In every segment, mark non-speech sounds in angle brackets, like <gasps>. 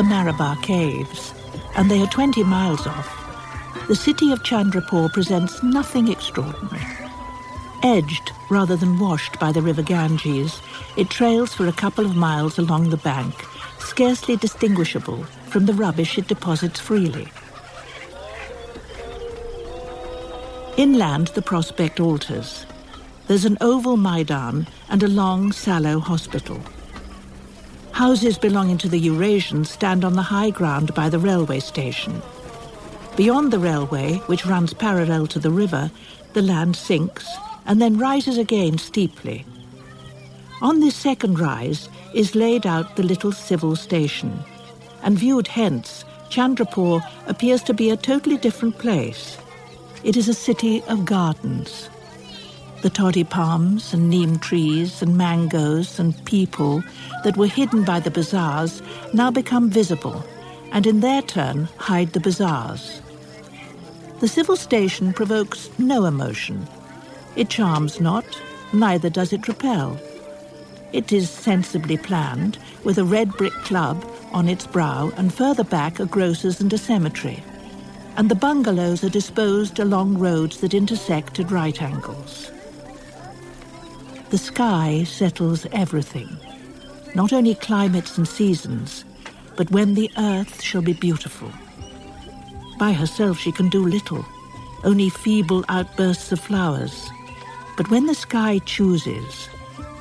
The Marabar Caves, and they are 20 miles off, the city of Chandrapur presents nothing extraordinary. Edged rather than washed by the river Ganges, it trails for a couple of miles along the bank, scarcely distinguishable from the rubbish it deposits freely. Inland, the prospect alters. There's an oval Maidan and a long, sallow hospital. Houses belonging to the Eurasians stand on the high ground by the railway station. Beyond the railway, which runs parallel to the river, the land sinks and then rises again steeply. On this second rise is laid out the little civil station, and viewed hence, Chandrapur appears to be a totally different place. It is a city of gardens. The toddy palms and neem trees and mangoes and people that were hidden by the bazaars now become visible and in their turn hide the bazaars. The civil station provokes no emotion. It charms not, neither does it repel. It is sensibly planned, with a red brick club on its brow and further back a grocer's and a cemetery. And the bungalows are disposed along roads that intersect at right angles. The sky settles everything, not only climates and seasons, but when the earth shall be beautiful. By herself she can do little, only feeble outbursts of flowers. But when the sky chooses,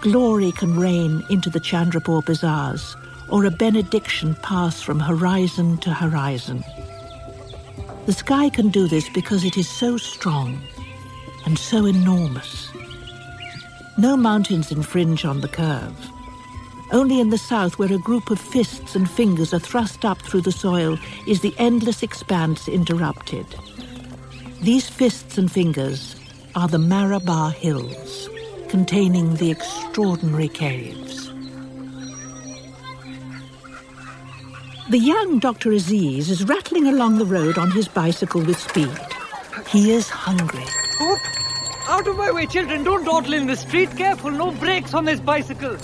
glory can rain into the Chandrapur bazaars, or a benediction pass from horizon to horizon. The sky can do this because it is so strong and so enormous. No mountains infringe on the curve. Only in the south, where a group of fists and fingers are thrust up through the soil, is the endless expanse interrupted. These fists and fingers are the Marabar Hills, containing the extraordinary caves. The young Dr. Aziz is rattling along the road on his bicycle with speed. He is hungry. Oh, Whoop! Out of my way, children. Don't dawdle in the street. Careful, no brakes on this bicycle.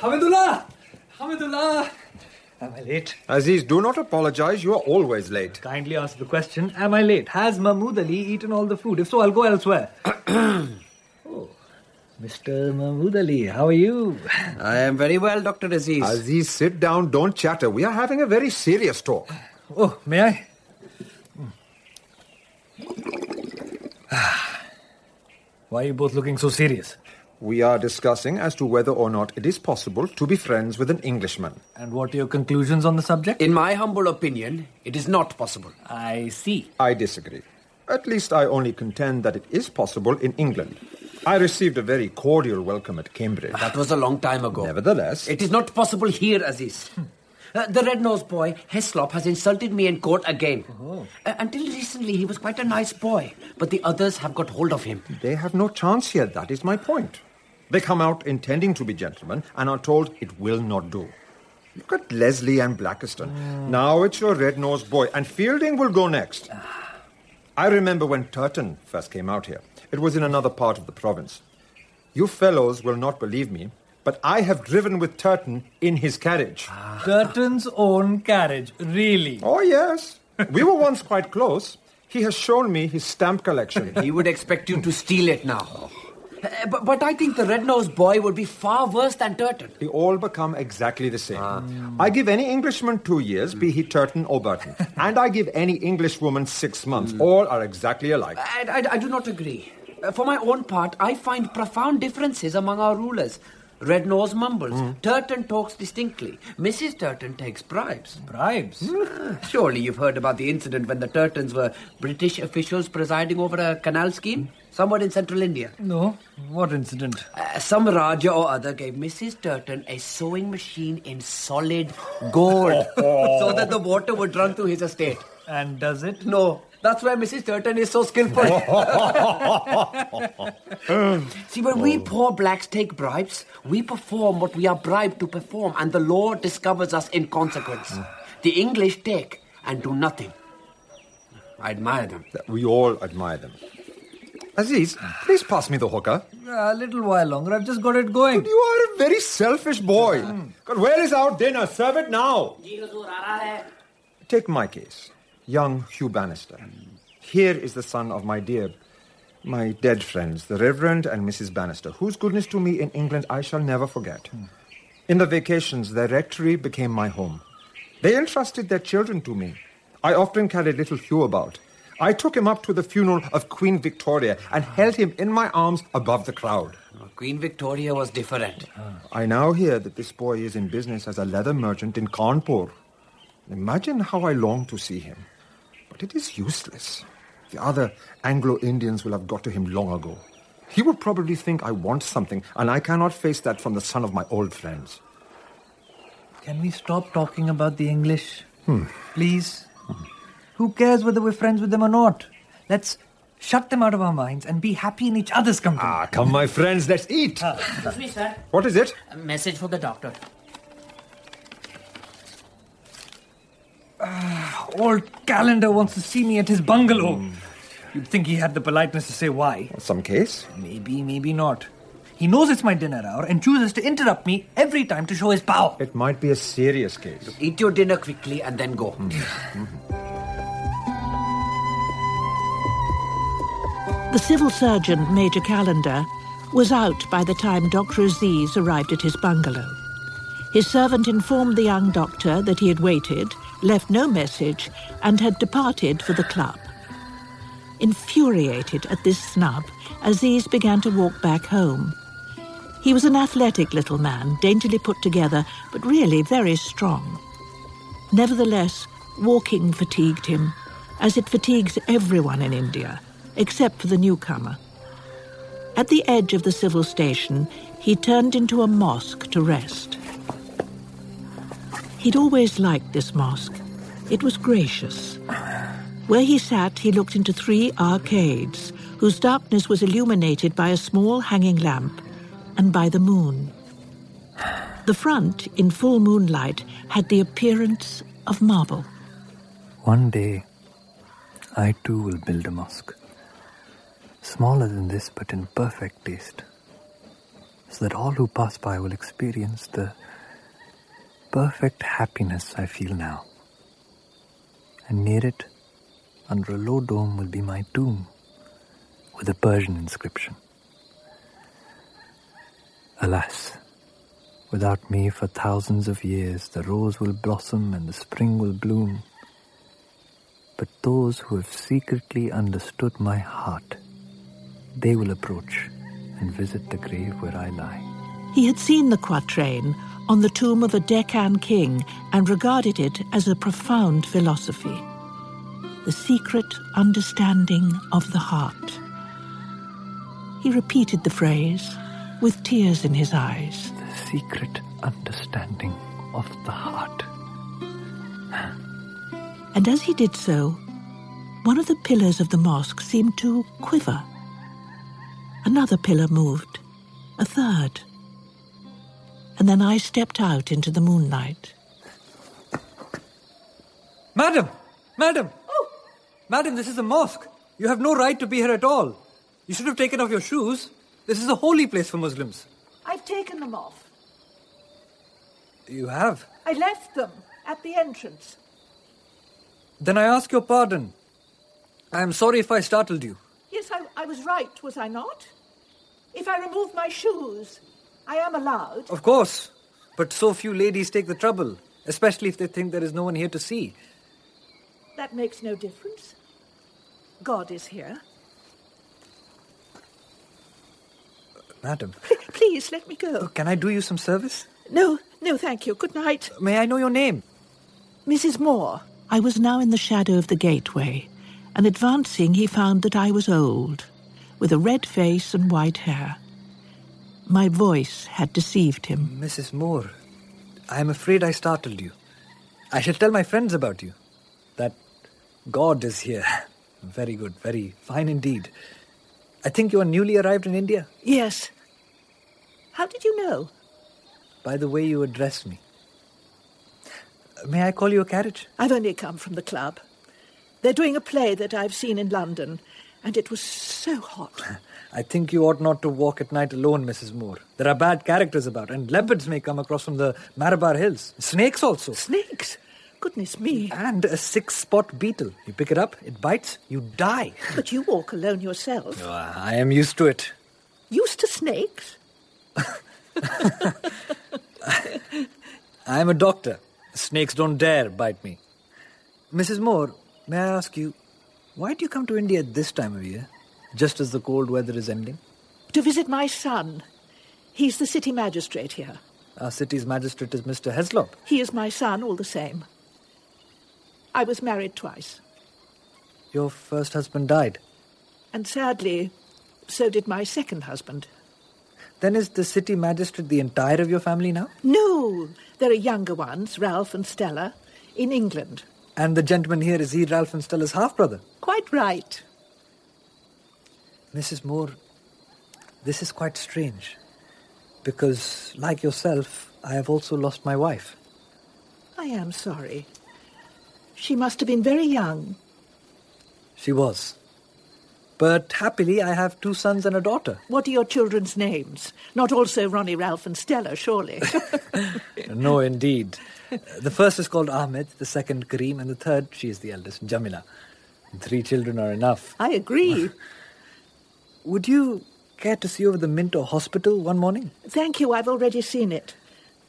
Hamidullah! Hamidullah! Am I late? Aziz, do not apologize. You are always late. Kindly ask the question. Am I late? Has Mahmoud Ali eaten all the food? If so, I'll go elsewhere. <clears throat> oh, Mr. Mahmoud Ali, how are you? I am very well, Dr. Aziz. Aziz, sit down. Don't chatter. We are having a very serious talk. Oh, may I? Ah. Why are you both looking so serious? We are discussing as to whether or not it is possible to be friends with an Englishman. And what are your conclusions on the subject? In my humble opinion, it is not possible. I see. I disagree. At least I only contend that it is possible in England. I received a very cordial welcome at Cambridge. That was a long time ago. Nevertheless, It is not possible here, Aziz. Uh, the red-nosed boy, Heaslop, has insulted me in court again. Uh, until recently, he was quite a nice boy, but the others have got hold of him. they have no chance here. That is my point. They come out intending to be gentlemen and are told it will not do. Look at Leslie and Blakiston. Now it's your red-nosed boy, and Fielding will go next. I remember when Turton first came out here. It was in another part of the province. You fellows will not believe me, but I have driven with Turton in his carriage. Ah. Turton's own carriage. Really? Oh, yes. We were once quite close. He has shown me his stamp collection. He would expect you to steal it now. Oh. Uh, but, but I think the red-nosed boy would be far worse than Turton. They all become exactly the same. I give any Englishman two years, be he Turton or Burton. <laughs> and I give any Englishwoman six months. All are exactly alike. I, I, I do not agree. Uh, for my own part, I find profound differences among our rulers. Red Nose mumbles. Turton talks distinctly. Mrs. Turton takes bribes. Bribes? Surely you've heard about the incident when the Turtons were British officials presiding over a canal scheme somewhere in central India. No. What incident? Uh, some Raja or other gave Mrs. Turton a sewing machine in solid gold <laughs> so that the water would run through his estate. And does it? No, that's why Mrs. Turton is so skillful. <laughs> <laughs> See, when we poor blacks take bribes, we perform what we are bribed to perform, and the law discovers us in consequence. The English take, and do nothing. I admire them. We all admire them. Aziz, please pass me the hookah. A little while longer. I've just got it going. You are a very selfish boy. God, where is our dinner? Serve it now. Take my case. Young Hugh Bannister. Here is the son of my dear, my dead friends, the Reverend and Mrs. Bannister, whose goodness to me in England I shall never forget. In the vacations, their rectory became my home. They entrusted their children to me. I often carried little Hugh about. I took him up to the funeral of Queen Victoria and held him in my arms above the crowd. Queen Victoria was different. I now hear that this boy is in business as a leather merchant in Kanpur. Imagine how I long to see him. But it is useless. The other Anglo Indians will have got to him long ago. He will probably think I want something, and I cannot face that from the son of my old friends. Can we stop talking about the English? Hmm. Please? Who cares whether we're friends with them or not? Let's shut them out of our minds and be happy in each other's company. Ah, come, my friends, let's eat. Ah. Excuse me, sir. What is it? A message for the doctor. Ah, old Callendar wants to see me at his bungalow. Hmm. You'd think he had the politeness to say why. Some case? Maybe, maybe not. He knows it's my dinner hour and chooses to interrupt me every time to show his power. It might be a serious case. Eat your dinner quickly and then go. Hmm. <laughs> Hmm. The civil surgeon, Major Callendar, was out by the time Dr. Aziz arrived at his bungalow. His servant informed the young doctor that he had waited, left no message, and had departed for the club. Infuriated at this snub, Aziz began to walk back home. He was an athletic little man, daintily put together, but really very strong. Nevertheless, walking fatigued him, as it fatigues everyone in India, except for the newcomer. At the edge of the civil station, he turned into a mosque to rest. He'd always liked this mosque. It was gracious. Where he sat, he looked into three arcades, whose darkness was illuminated by a small hanging lamp and by the moon. The front, in full moonlight, had the appearance of marble. One day, I too will build a mosque. Smaller than this, but in perfect taste. So that all who pass by will experience the perfect happiness I feel now. And near it, under a low dome, will be my tomb with a Persian inscription. Alas, without me for thousands of years, the rose will blossom and the spring will bloom. But those who have secretly understood my heart, they will approach and visit the grave where I lie. He had seen the quatrain on the tomb of a Deccan king and regarded it as a profound philosophy. The secret understanding of the heart. He repeated the phrase with tears in his eyes. The secret understanding of the heart. And as he did so, one of the pillars of the mosque seemed to quiver. Another pillar moved, a third. And then I stepped out into the moonlight. Madam! Madam! Oh! Madam, this is a mosque. You have no right to be here at all. You should have taken off your shoes. This is a holy place for Muslims. I've taken them off. You have? I left them at the entrance. Then I ask your pardon. I am sorry if I startled you. Yes, I, I was right, was I not? If I remove my shoes, I am allowed. Of course. But so few ladies take the trouble, especially if they think there is no one here to see. That makes no difference. God is here. Madam, Please let me go. can I do you some service? No, no, thank you. Good night. May I know your name? Mrs. Moore. I was now in the shadow of the gateway, and advancing, he found that I was old, with a red face and white hair. My voice had deceived him. Mrs. Moore, I am afraid I startled you. I shall tell my friends about you. That God is here. <laughs> Very good, very fine indeed. I think you are newly arrived in India Yes. How did you know? by the way you address me. May I call you a carriage? I've only come from the club. They're doing a play that I've seen in London, and it was so hot. I think you ought not to walk at night alone, Mrs. Moore. There are bad characters about, and leopards may come across from the Marabar Hills. Snakes also. Snakes? Goodness me. And a six spot beetle. You pick it up, it bites, you die. But you walk alone yourself. Oh, <laughs> I am used to it. Used to snakes? <laughs> I am a doctor. Snakes don't dare bite me. Mrs. Moore, may I ask you, why do you come to India at this time of year, just as the cold weather is ending? To visit my son. He's the city magistrate here. Our city's magistrate is Mr. Heaslop. He is my son all the same. I was married twice, Your first husband died. and sadly, so did my second husband. Then is the city magistrate the entire of your family now? No, there are younger ones, Ralph and Stella, in England. And the gentleman here is he Ralph and Stella's half brother? Quite right. Mrs. Moore, this is quite strange. Because, like yourself, I have also lost my wife. I am sorry. She must have been very young. She was. But happily, I have two sons and a daughter. What are your children's names? Not also Ronnie, Ralph, and Stella, surely. <laughs> no, indeed. <laughs> The first is called Ahmed, the second Kareem, and the third, she is the eldest, Jamila. Three children are enough. I agree. <laughs> Would you care to see over the Minto Hospital one morning? Thank you, I've already seen it.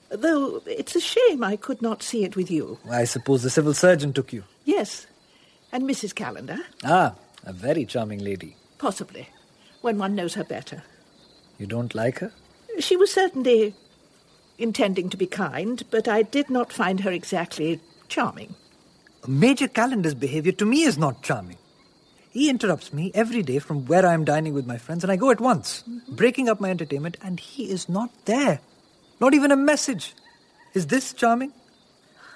Though it's a shame I could not see it with you. I suppose the civil surgeon took you. Yes. And Mrs. Callendar? Ah, a very charming lady. Possibly, when one knows her better. You don't like her? She was certainly intending to be kind, but I did not find her exactly charming. Major Callendar's behavior to me is not charming. He interrupts me every day from where I am dining with my friends, and I go at once, breaking up my entertainment, and he is not there. Not even a message. Is this charming?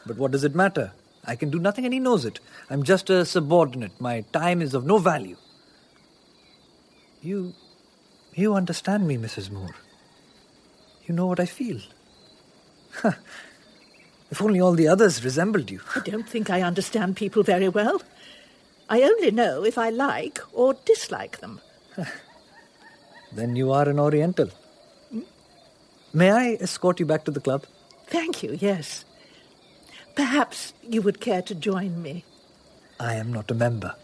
But what does it matter? I can do nothing, and he knows it. I'm just a subordinate. My time is of no value. You. You understand me, Mrs. Moore. You know what I feel. <laughs> if only all the others resembled you. I don't think I understand people very well. I only know if I like or dislike them. <laughs> Then you are an Oriental. Hmm? May I escort you back to the club? Thank you, yes. Perhaps you would care to join me. I am not a member.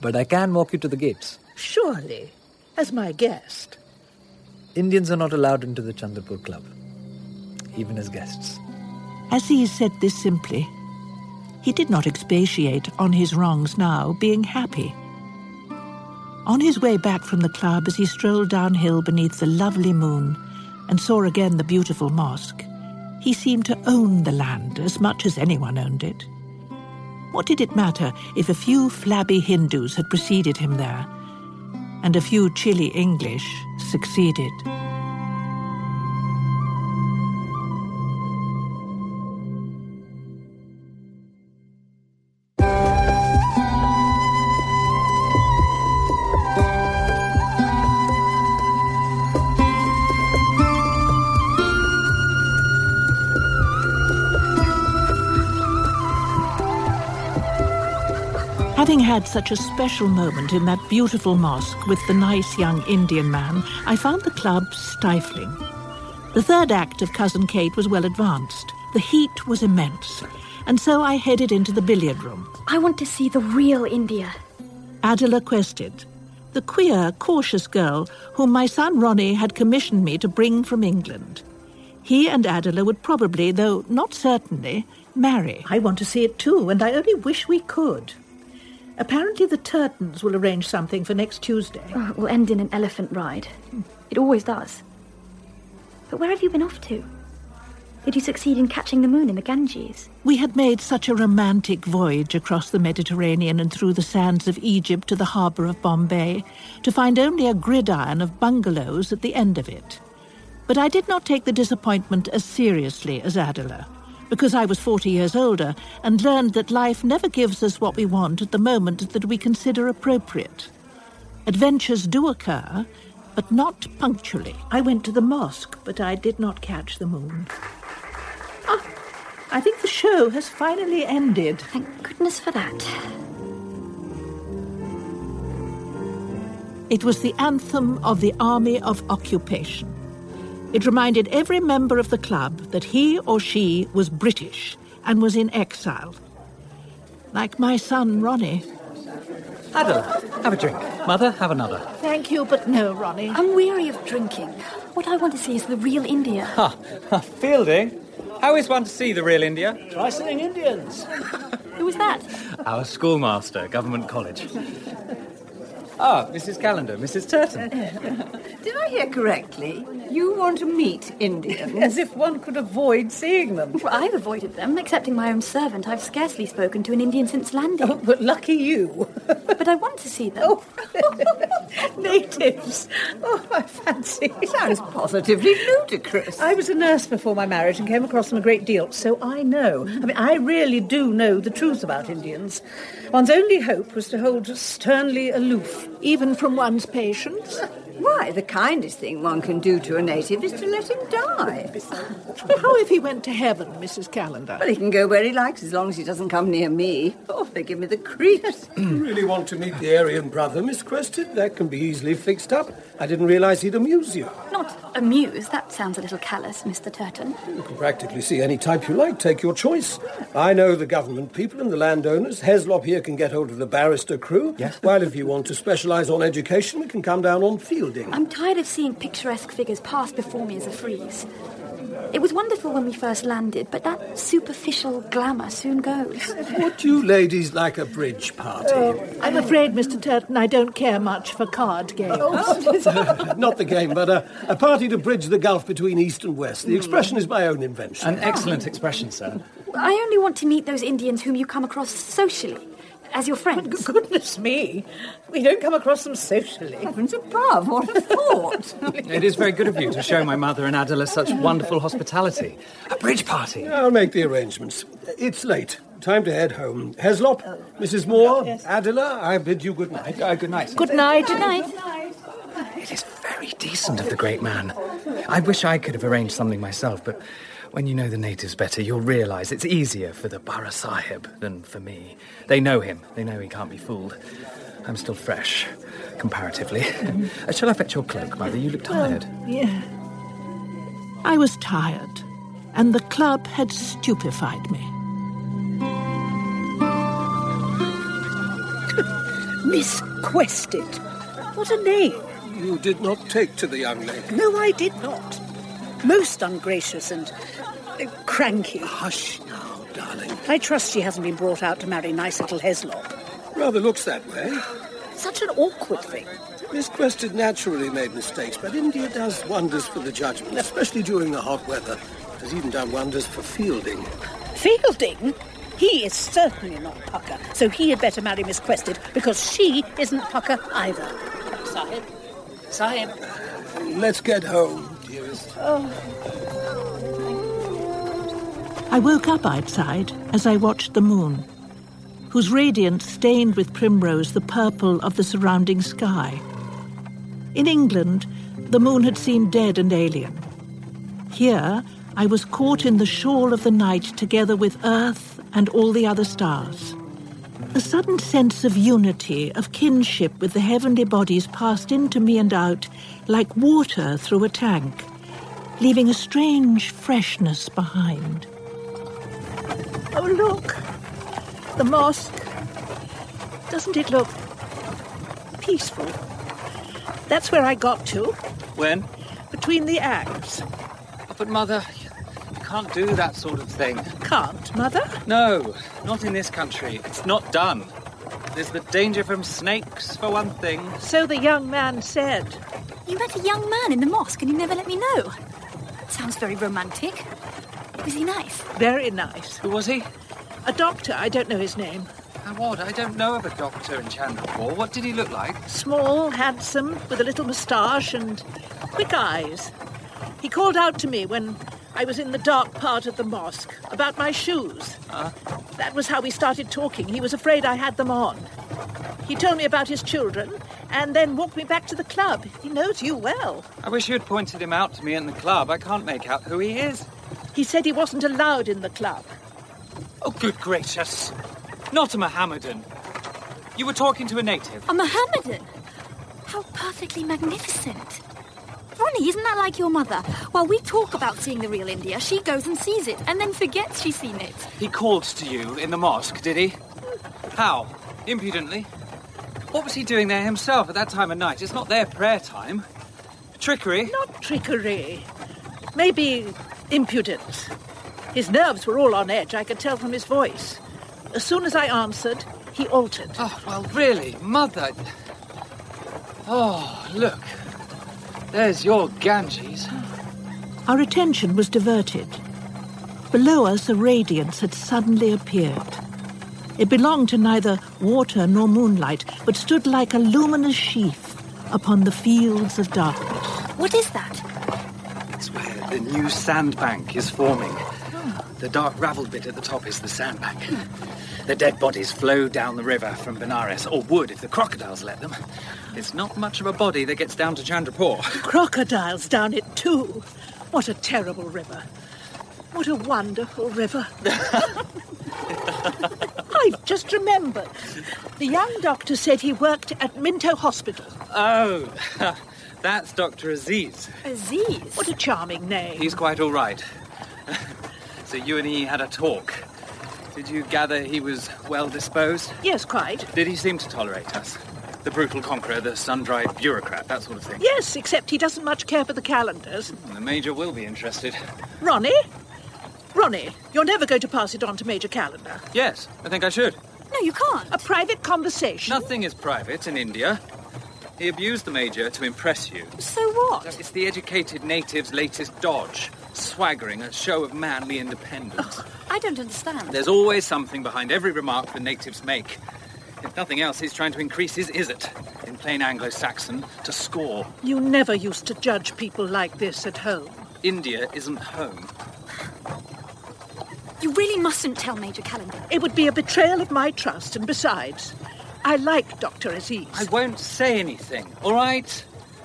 But I can walk you to the gates. Surely, as my guest. Indians are not allowed into the Chandrapur Club, even as guests. As he said this simply. He did not expatiate on his wrongs now, being happy. On his way back from the club, as he strolled downhill beneath the lovely moon and saw again the beautiful mosque, he seemed to own the land as much as anyone owned it. What did it matter if a few flabby Hindus had preceded him there, and a few chilly English succeeded? Had such a special moment in that beautiful mosque with the nice young Indian man, I found the club stifling. The third act of Cousin Kate was well advanced. The heat was immense, and so I headed into the billiard room. I want to see the real India. Adela Quested, the queer, cautious girl whom my son Ronnie had commissioned me to bring from England. He and Adela would probably, though not certainly, marry. I want to see it too, and I only wish we could. Apparently, the Turtons will arrange something for next Tuesday. Oh, it will end in an elephant ride. It always does. But where have you been off to? Did you succeed in catching the moon in the Ganges? We had made such a romantic voyage across the Mediterranean and through the sands of Egypt to the harbour of Bombay, to find only a gridiron of bungalows at the end of it. But I did not take the disappointment as seriously as Adela, because I was forty years older and learned that life never gives us what we want at the moment that we consider appropriate. Adventures do occur, but not punctually. I went to the mosque, but I did not catch the moon. Ah, I think the show has finally ended. Thank goodness for that. It was the anthem of the Army of Occupation. It reminded every member of the club that he or she was British and was in exile. Like my son, Ronnie. Adela, have a drink. Mother, have another. Thank you, but no, Ronnie. I'm weary of drinking. What I want to see is the real India. <laughs> Ha! Fielding? How is one to see the real India? Try singing Indians. Who was that? Our schoolmaster, Government College. Ah, Mrs. Callendar, Mrs. Turton. <laughs> Did I hear correctly? You want to meet Indians? As if one could avoid seeing them. Well, I've avoided them. Excepting my own servant, I've scarcely spoken to an Indian since landing. Oh, but lucky you. <laughs> But I want to see them. Oh, <laughs> natives. Oh, I fancy. Sounds positively ludicrous. I was a nurse before my marriage and came across them a great deal, so I know. I mean, I really do know the truth about Indians. One's only hope was to hold sternly aloof, even from one's patients. Why, the kindest thing one can do to a native is to let him die. How if he went to heaven, Mrs. Callendar? Well, he can go where he likes as long as he doesn't come near me. Oh, they give me the creeps. <clears throat> You really want to meet the Aryan brother, Miss Quested? That can be easily fixed up. I didn't realize he'd amuse you. Not amuse. That sounds a little callous, Mr. Turton. You can practically see any type you like. Take your choice. I know the government people and the landowners. Heaslop here can get hold of the barrister crew. Yes. While if you want to specialise on education, we can come down on fielding. I'm tired of seeing picturesque figures pass before me as a frieze. It was wonderful when we first landed, but that superficial glamour soon goes. Would you ladies like a bridge party? Oh, I'm afraid, Mr. Turton, I don't care much for card games. <laughs> Not the game, but a, a party to bridge the gulf between east and west. The expression is my own invention. An excellent expression, sir. I only want to meet those Indians whom you come across socially, as your friends. Goodness me, we don't come across them socially. Heavens above, what a thought. It is very good of you to show my mother and Adela such wonderful hospitality. A bridge party. I'll make the arrangements. It's late. Time to head home. Heaslop, Mrs. Moore, Adela, I bid you good night. Uh, good night. Good night. Good night. It is very decent of the great man. I wish I could have arranged something myself, but when you know the natives better, you'll realise it's easier for the Bara Sahib than for me. They know him. They know he can't be fooled. I'm still fresh, comparatively. Uh, shall I fetch your cloak, Mother? You look tired. Well, Yeah. I was tired, and the club had stupefied me. <laughs> Miss Quested. What a name. You did not take to the young lady. No, I did not. Most ungracious and cranky. Hush now, darling. I trust she hasn't been brought out to marry nice little Heaslop. Rather looks that way. Such an awkward thing. Miss Quested naturally made mistakes, but India does wonders for the judgment, especially during the hot weather. It has even done wonders for fielding. Fielding? He is certainly not pukka, so he had better marry Miss Quested because she isn't pukka either. Sahib. Sahib. Uh, let's get home, dearest. Oh, I woke up outside as I watched the moon, whose radiance stained with primrose the purple of the surrounding sky. In England, the moon had seemed dead and alien. Here, I was caught in the shawl of the night together with Earth and all the other stars. A sudden sense of unity, of kinship with the heavenly bodies passed into me and out like water through a tank, leaving a strange freshness behind. Oh, look. The mosque. Doesn't it look peaceful? That's where I got to, When? between the acts. Oh, but, Mother, you can't do that sort of thing. Can't, Mother? No, not in this country. It's not done. There's the danger from snakes, for one thing. So the young man said. You met a young man in the mosque and you never let me know. Sounds very romantic. Was he nice? Very nice. Who was he? A doctor, I don't know his name. How odd. I don't know of a doctor in Chandrapur. What did he look like? Small, handsome, with a little moustache and quick eyes. He called out to me when I was in the dark part of the mosque about my shoes. That was how we started talking. He was afraid I had them on. He told me about his children and then walked me back to the club. He knows you well. I wish you had pointed him out to me in the club. I can't make out who he is. He said he wasn't allowed in the club. Oh, good gracious. Not a Mohammedan. You were talking to a native. A Mohammedan? How perfectly magnificent. Ronnie, isn't that like your mother? While we talk about seeing the real India, she goes and sees it, and then forgets she's seen it. He called to you in the mosque, did he? How? Impudently? What was he doing there himself at that time of night? It's not their prayer time. Trickery? Not trickery. Maybe impudence. His nerves were all on edge, I could tell from his voice. As soon as I answered, he altered. Oh, well, really, Mother. Oh, look. There's your Ganges. Our attention was diverted. Below us, a radiance had suddenly appeared. It belonged to neither water nor moonlight, but stood like a luminous sheath upon the fields of darkness. What is that? The new sandbank is forming. The dark ravelled bit at the top is the sandbank. The dead bodies flow down the river from Benares, or would if the crocodiles let them. It's not much of a body that gets down to Chandrapur. Crocodiles down it, too. What a terrible river. What a wonderful river. <laughs> I've just remembered. The young doctor said he worked at Minto Hospital. Oh, <laughs> that's Dr. Aziz. Aziz? What a charming name. He's quite all right. <laughs> so you and he had a talk. Did you gather he was well disposed? Yes, quite. Did he seem to tolerate us? The brutal conqueror, the sun-dried bureaucrat, that sort of thing. Yes, except he doesn't much care for the Callendars. Hmm, the Major will be interested. Ronnie? Ronnie, you're never going to pass it on to Major Callendar. Yes, I think I should. No, you can't. A private conversation. Nothing is private in India. He abused the Major to impress you. So what? It's the educated native's latest dodge. Swaggering, a show of manly independence. Oh, I don't understand. There's always something behind every remark the natives make. If nothing else, he's trying to increase his izzat, in plain Anglo-Saxon, to score. You never used to judge people like this at home. India isn't home. You really mustn't tell Major Callendar. It would be a betrayal of my trust, and besides, I like Dr. Aziz. I won't say anything, all right?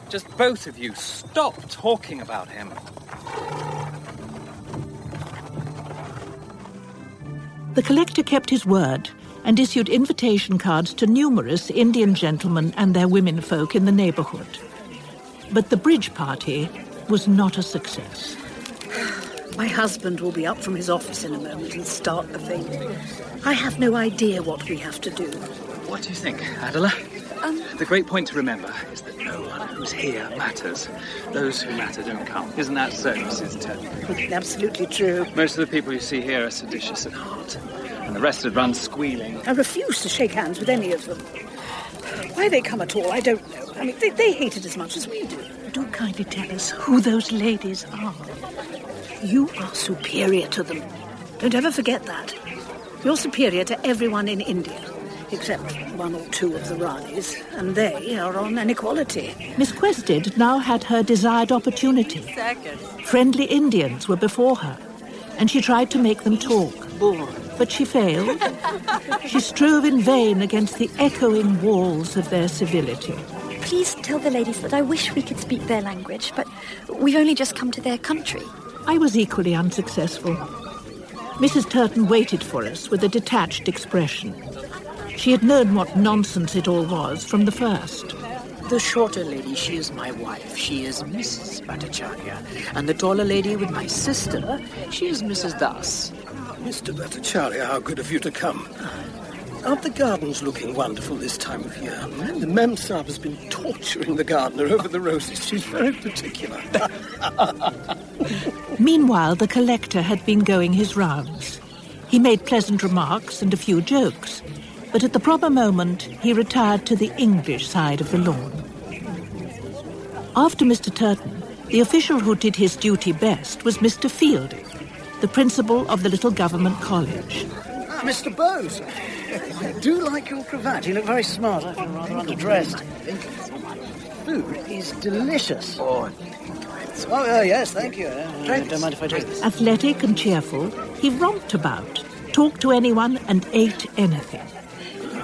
Just both of you, stop talking about him. The collector kept his word and issued invitation cards to numerous Indian gentlemen and their womenfolk in the neighborhood. But the bridge party was not a success. My husband will be up from his office in a moment and start the thing. I have no idea what we have to do. What do you think, Adela? Um, The great point to remember is that no one who's here matters. Those who matter don't come. Isn't that so, Mrs. Turner? Absolutely true. Most of the people you see here are seditious at heart, and the rest would run squealing. I refuse to shake hands with any of them. Why they come at all, I don't know. I mean, they, they hate it as much as we do. Do kindly tell us who those ladies are. You are superior to them. Don't ever forget that. You're superior to everyone in India, except one or two of the Ranis, and they are on an equality. Miss Quested now had her desired opportunity. Friendly Indians were before her, and she tried to make them talk. But she failed. <laughs> She strove in vain against the echoing walls of their civility. Please tell the ladies that I wish we could speak their language, but we've only just come to their country. I was equally unsuccessful. Mrs. Turton waited for us with a detached expression. She had known what nonsense it all was from the first. The shorter lady, she is my wife. She is Mrs. Bhattacharya. And the taller lady with my sister, she is Mrs. Das. Ah, Mr. Bhattacharya, how good of you to come. Aren't the gardens looking wonderful this time of year? The Mem Sahib has been torturing the gardener over the roses. She's very particular. <laughs> Meanwhile, the collector had been going his rounds. He made pleasant remarks and a few jokes, but at the proper moment he retired to the English side of the lawn. After Mr. Turton, the official who did his duty best was Mr. Fielding, the principal of the little government college. Ah, Mr. Bowes, <laughs> I do like your cravat. You look very smart. I feel rather underdressed. Food is delicious. Oh, oh uh, yes, thank you. Uh, don't mind if I do. Athletic and cheerful, he romped about, talked to anyone, and ate anything.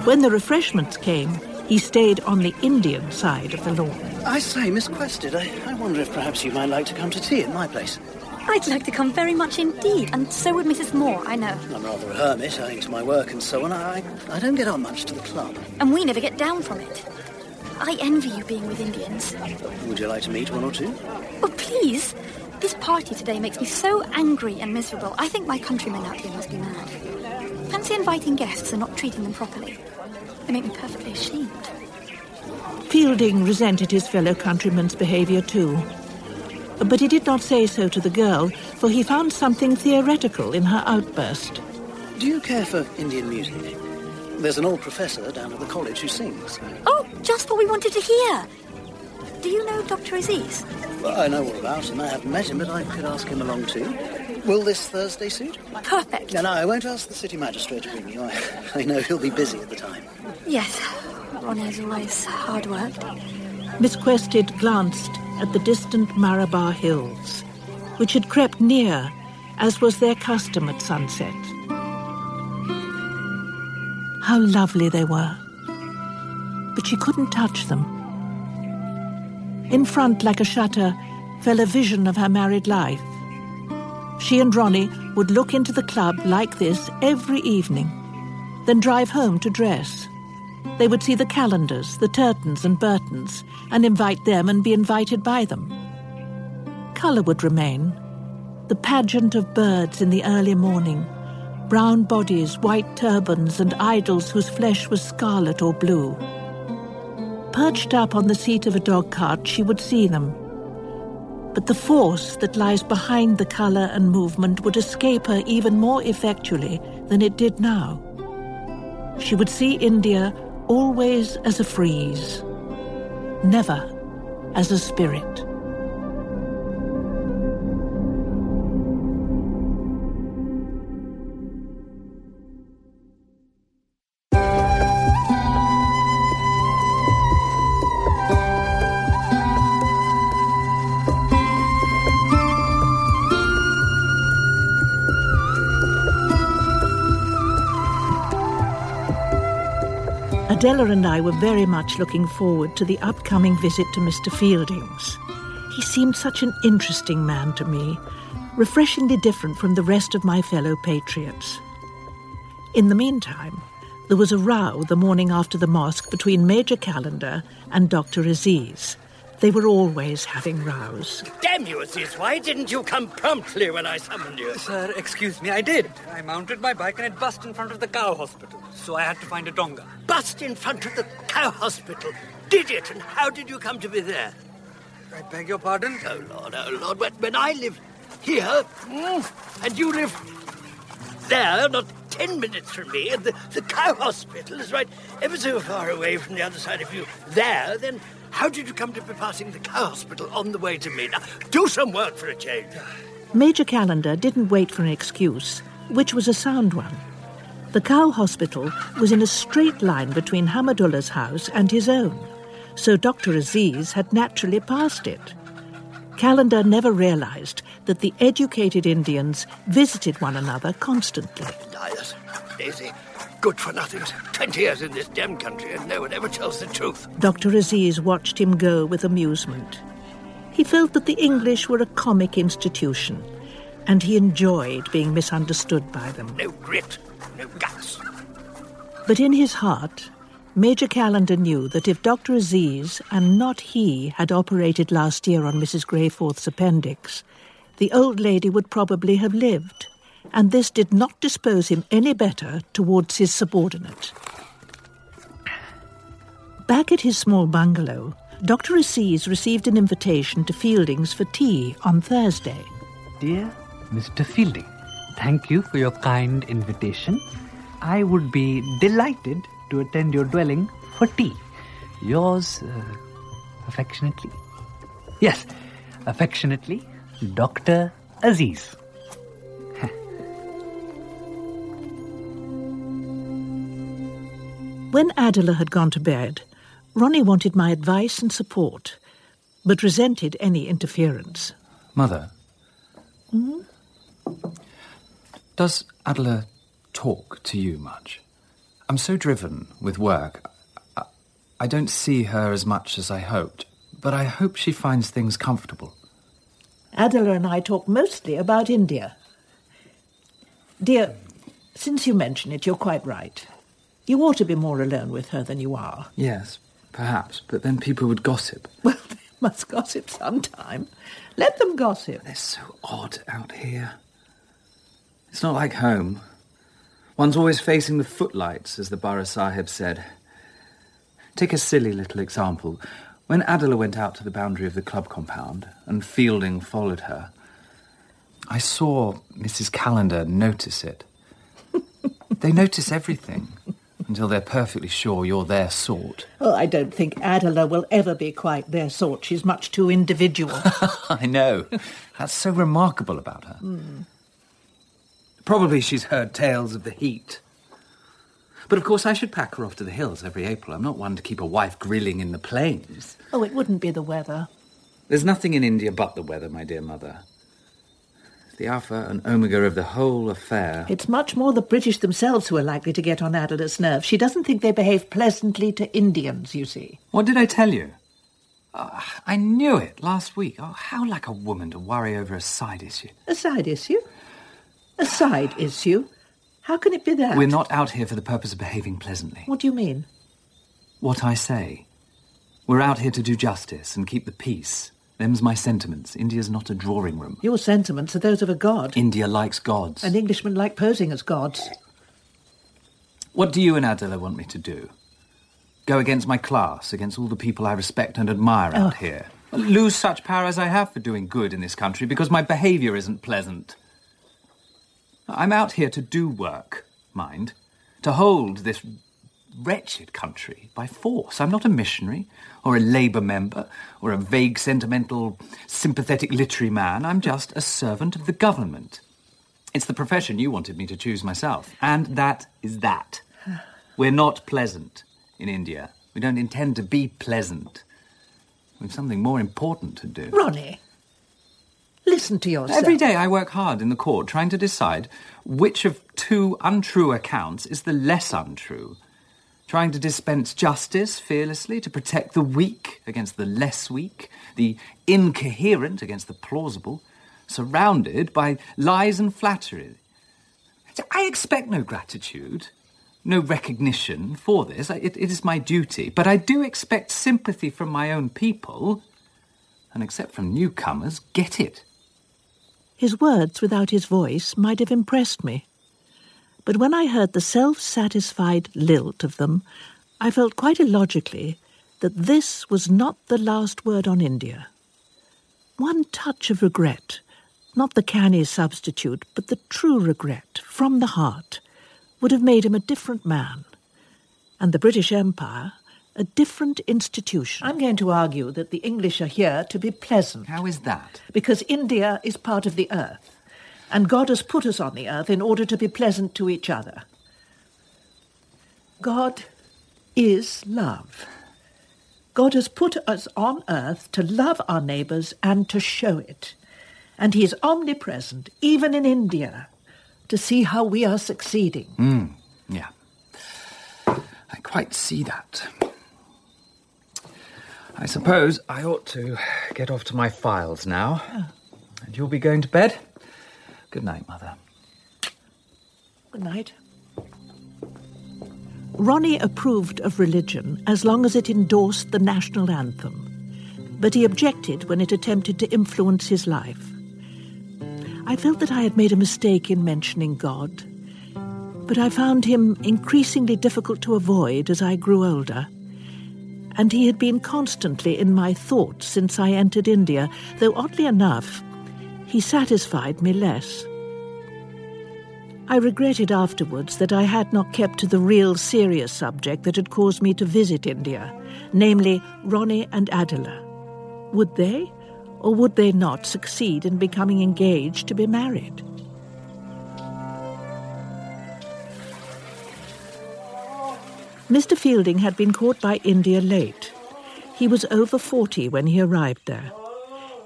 When the refreshments came, he stayed on the Indian side of the lawn. I say, Miss Quested, I, I wonder if perhaps you might like to come to tea at my place. I'd like to come very much indeed, and so would Mrs. Moore, I know. I'm rather a hermit, owing to my work and so on. I, I don't get on much to the club. And we never get down from it. I envy you being with Indians. Would you like to meet one or two? Oh, please. This party today makes me so angry and miserable. I think my countrymen out here must be mad. Fancy inviting guests and not treating them properly. They make me perfectly ashamed. Fielding resented his fellow countrymen's behaviour too. But he did not say so to the girl, for he found something theoretical in her outburst. Do you care for Indian music? There's an old professor down at the college who sings. Oh, just what we wanted to hear. Do you know Dr. Aziz? Well, I know all about him. I haven't met him, but I could ask him along too. Will this Thursday suit? Perfect. No, no, I won't ask the city magistrate to bring you. I, I know he'll be busy at the time. Yes. Ronnie is always hard worked. Miss Quested glanced at the distant Marabar Hills, which had crept near, as was their custom at sunset. How lovely they were. But she couldn't touch them. In front, like a shutter, fell a vision of her married life. She and Ronnie would look into the club like this every evening, then drive home to dress. They would see the Callendars, the Turtons and Burtons, and invite them and be invited by them. Colour would remain. The pageant of birds in the early morning, brown bodies, white turbans, and idols whose flesh was scarlet or blue. Perched up on the seat of a dog cart, she would see them. But the force that lies behind the colour and movement would escape her even more effectually than it did now. She would see India always as a frieze, never as a spirit. Adela and I were very much looking forward to the upcoming visit to Mr. Fielding's. He seemed such an interesting man to me, refreshingly different from the rest of my fellow patriots. In the meantime, there was a row the morning after the mosque between Major Callendar and Dr. Aziz. They were always having rows. Damn you, Aziz, why didn't you come promptly when I summoned you? Sir, excuse me, I did. I mounted my bike and it bust in front of the cow hospital, so I had to find a tonga. Bust in front of the cow hospital? Did it? And how did you come to be there? I beg your pardon? Oh, Lord, oh, Lord, when, when I live here, mm, and you live there, not ten minutes from me, and the, the cow hospital is right ever so far away from the other side of you there, then how did you come to be passing the cow hospital on the way to me? Now, do some work for a change. Major Callendar didn't wait for an excuse, which was a sound one. The cow hospital was in a straight line between Hamidullah's house and his own, so Dr. Aziz had naturally passed it. Callendar never realized that the educated Indians visited one another constantly. Lazy, good for nothings. Twenty years in this damn country and no one ever tells the truth. Dr. Aziz watched him go with amusement. He felt that the English were a comic institution, and he enjoyed being misunderstood by them. No grit, no guts. But in his heart, Major Callendar knew that if Dr. Aziz and not he had operated last year on Mrs. Greyforth's appendix, the old lady would probably have lived, and this did not dispose him any better towards his subordinate. Back at his small bungalow, Dr. Aziz received an invitation to Fielding's for tea on Thursday. Dear Mr. Fielding, thank you for your kind invitation. I would be delighted to attend your dwelling for tea. Yours uh, affectionately. Yes, affectionately, Dr. Aziz. When Adela had gone to bed, Ronnie wanted my advice and support, but resented any interference. Mother, Hmm? does Adela talk to you much? I'm so driven with work. I, I don't see her as much as I hoped, but I hope she finds things comfortable. Adela and I talk mostly about India. Dear, since you mention it, you're quite right. You ought to be more alone with her than you are. Yes, perhaps, but then people would gossip. <laughs> Well, they must gossip sometime. Let them gossip. They're so odd out here. It's not like home. One's always facing the footlights, as the Bara Sahib said. Take a silly little example. When Adela went out to the boundary of the club compound and Fielding followed her, I saw Mrs. Callendar notice it. <laughs> they notice everything until they're perfectly sure you're their sort. Oh, I don't think Adela will ever be quite their sort. She's much too individual. <laughs> I know. That's so remarkable about her. Hmm. Probably she's heard tales of the heat. But of course, I should pack her off to the hills every April. I'm not one to keep a wife grilling in the plains. Oh, it wouldn't be the weather. There's nothing in India but the weather, my dear mother. It's the alpha and omega of the whole affair. It's much more the British themselves who are likely to get on Adela's nerves. She doesn't think they behave pleasantly to Indians, you see. What did I tell you? Ah, I knew it last week. Oh, how like a woman to worry over a side issue. A side issue? A side issue? How can it be that? We're not out here for the purpose of behaving pleasantly. What do you mean? What I say. We're out here to do justice and keep the peace. Them's my sentiments. India's not a drawing room. Your sentiments are those of a god. India likes gods. And Englishmen like posing as gods. What do you and Adela want me to do? Go against my class, against all the people I respect and admire out Oh. here? Lose such power as I have for doing good in this country because my behaviour isn't pleasant. I'm out here to do work, mind, to hold this wretched country by force. I'm not a missionary or a Labour member or a vague, sentimental, sympathetic literary man. I'm just a servant of the government. It's the profession you wanted me to choose myself. And that is that. <sighs> We're not pleasant in India. We don't intend to be pleasant. We've something more important to do. Ronnie, listen to yourself. Every day I work hard in the court trying to decide which of two untrue accounts is the less untrue. Trying to dispense justice fearlessly to protect the weak against the less weak, the incoherent against the plausible, surrounded by lies and flattery. I expect no gratitude, no recognition for this. It, it is my duty. But I do expect sympathy from my own people, and except from newcomers, get it. His words without his voice might have impressed me. But when I heard the self satisfied lilt of them, I felt quite illogically that this was not the last word on India. One touch of regret, not the canny substitute, but the true regret from the heart, would have made him a different man, and the British Empire a different institution. I'm going to argue that the English are here to be pleasant. How is that? Because India is part of the earth, and God has put us on the earth in order to be pleasant to each other. God is love. God has put us on earth to love our neighbours and to show it. And He is omnipresent, even in India, to see how we are succeeding. Hmm, yeah. I quite see that. I suppose I ought to get off to my files now. And you'll be going to bed? Good night, Mother. Good night. Ronnie approved of religion as long as it endorsed the national anthem, but he objected when it attempted to influence his life. I felt that I had made a mistake in mentioning God, but I found him increasingly difficult to avoid as I grew older. And he had been constantly in my thoughts since I entered India, though oddly enough, he satisfied me less. I regretted afterwards that I had not kept to the real serious subject that had caused me to visit India, namely Ronnie and Adela. Would they, or would they not, succeed in becoming engaged to be married? Mr. Fielding had been caught by India late. He was over 40 when he arrived there.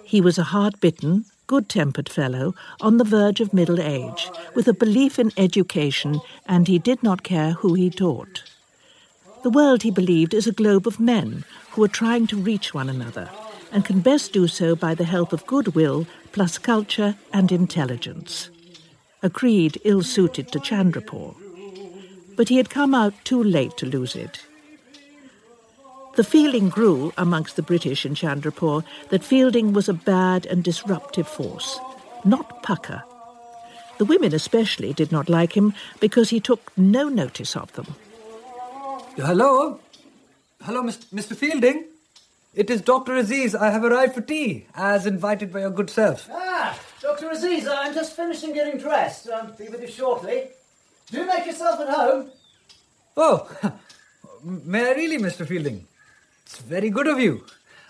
He was a hard bitten, good tempered fellow on the verge of middle age, with a belief in education, and he did not care who he taught. The world, he believed, is a globe of men who are trying to reach one another, and can best do so by the help of goodwill plus culture and intelligence. A creed ill suited to Chandrapur. But he had come out too late to lose it. The feeling grew amongst the British in Chandrapur that Fielding was a bad and disruptive force, not pukka. The women especially did not like him because he took no notice of them. Hello? Hello, Mr. Fielding? It is Dr. Aziz. I have arrived for tea, as invited by your good self. Ah, Dr. Aziz, I'm just finishing getting dressed. I'll be with you shortly. Do make yourself at home. Oh, <laughs> may I really, Mr. Fielding? It's very good of you.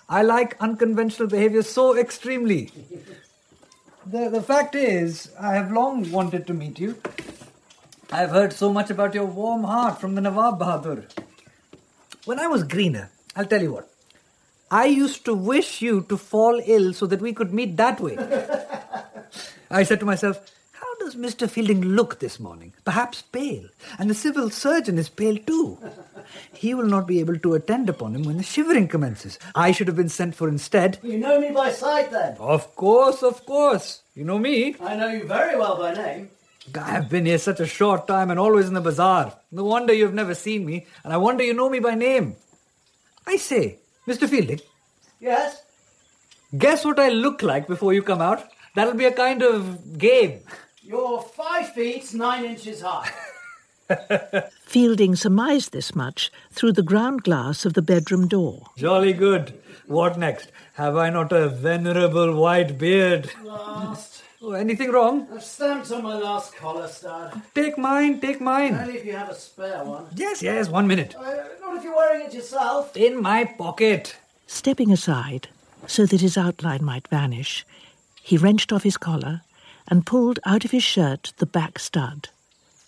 I like unconventional behavior so extremely. The, the fact is, I have long wanted to meet you. I have heard so much about your warm heart from the Nawab Bahadur. When I was greener, I'll tell you what, I used to wish you to fall ill so that we could meet that way. <laughs> I said to myself, does Mr. Fielding look this morning? Perhaps pale. And the civil surgeon is pale too. He will not be able to attend upon him when the shivering commences. I should have been sent for instead. You know me by sight then? Of course, of course. You know me. I know you very well by name. I have been here such a short time and always in the bazaar. No wonder you have never seen me, and I wonder you know me by name. I say, Mr. Fielding. Yes? Guess what I look like before you come out? That'll be a kind of game. You're five feet nine inches high. <laughs> Fielding surmised this much through the ground glass of the bedroom door. Jolly good. What next? Have I not a venerable white beard? Last. Oh, anything wrong? I've stamped on my last collar stud. Take mine, take mine. Only if you have a spare one. Yes, yes, one minute. Uh, not if you're wearing it yourself. In my pocket. Stepping aside, so that his outline might vanish, he wrenched off his collar and pulled out of his shirt the back stud,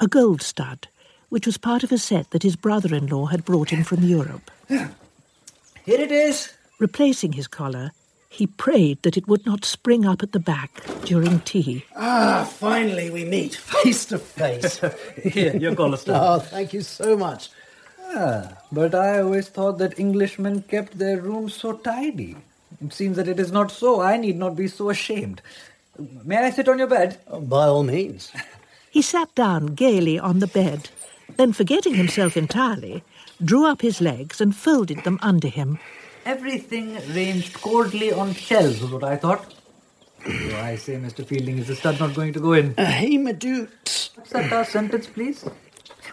a gold stud, which was part of a set that his brother in law had brought him from Europe. Here it is. Replacing his collar, he prayed that it would not spring up at the back during tea. Ah, finally we meet face to face. <laughs> Here, your collar stud. Oh, thank you so much. Ah, but I always thought that Englishmen kept their rooms so tidy. It seems that it is not so. I need not be so ashamed. May I sit on your bed? Oh, by all means. He sat down gaily on the bed, then, forgetting himself entirely, drew up his legs and folded them under him. Everything ranged coldly on shelves, was what I thought. So I say, Mr. Fielding, is the stud not going to go in? Uh, hey, Madute. What's that last sentence, please?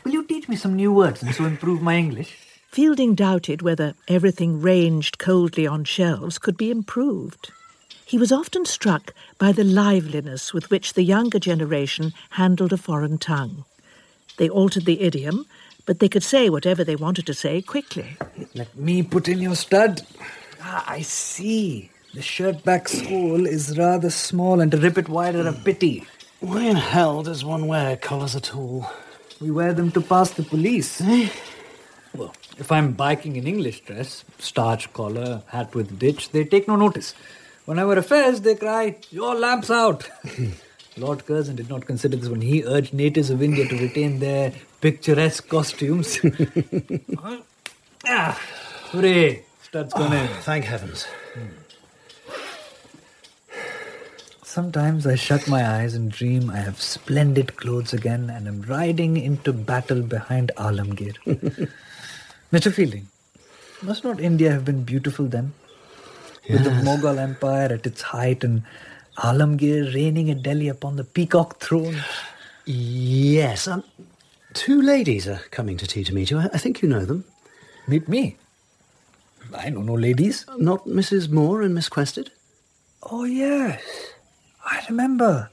Will you teach me some new words and so improve my English? Fielding doubted whether everything ranged coldly on shelves could be improved. He was often struck by the liveliness with which the younger generation handled a foreign tongue. They altered the idiom, but they could say whatever they wanted to say quickly. Let me put in your stud. Ah, I see. The shirt back sole is rather small, and to rip it wider a pity. Why in hell does one wear collars at all? We wear them to pass the police. Eh? Well, if I'm biking in English dress, starch collar, hat with ditch, they take no notice. When I wear a fez, they cry, Your lamp's out. <laughs> Lord Curzon did not consider this when he urged natives of India to retain their picturesque costumes. <laughs> ah, hooray! Stud's gone in. Thank heavens. Sometimes I shut my eyes and dream I have splendid clothes again and am riding into battle behind Alamgir. <laughs> Mr. Fielding, must not India have been beautiful then? With the Yes. Mughal Empire at its height and Alamgir reigning at Delhi upon the peacock throne? Yes, um, two ladies are coming to tea to meet you. I, I think you know them. Meet me? I know no ladies. Not Mrs. Moore and Miss Quested? Oh, yes. I remember.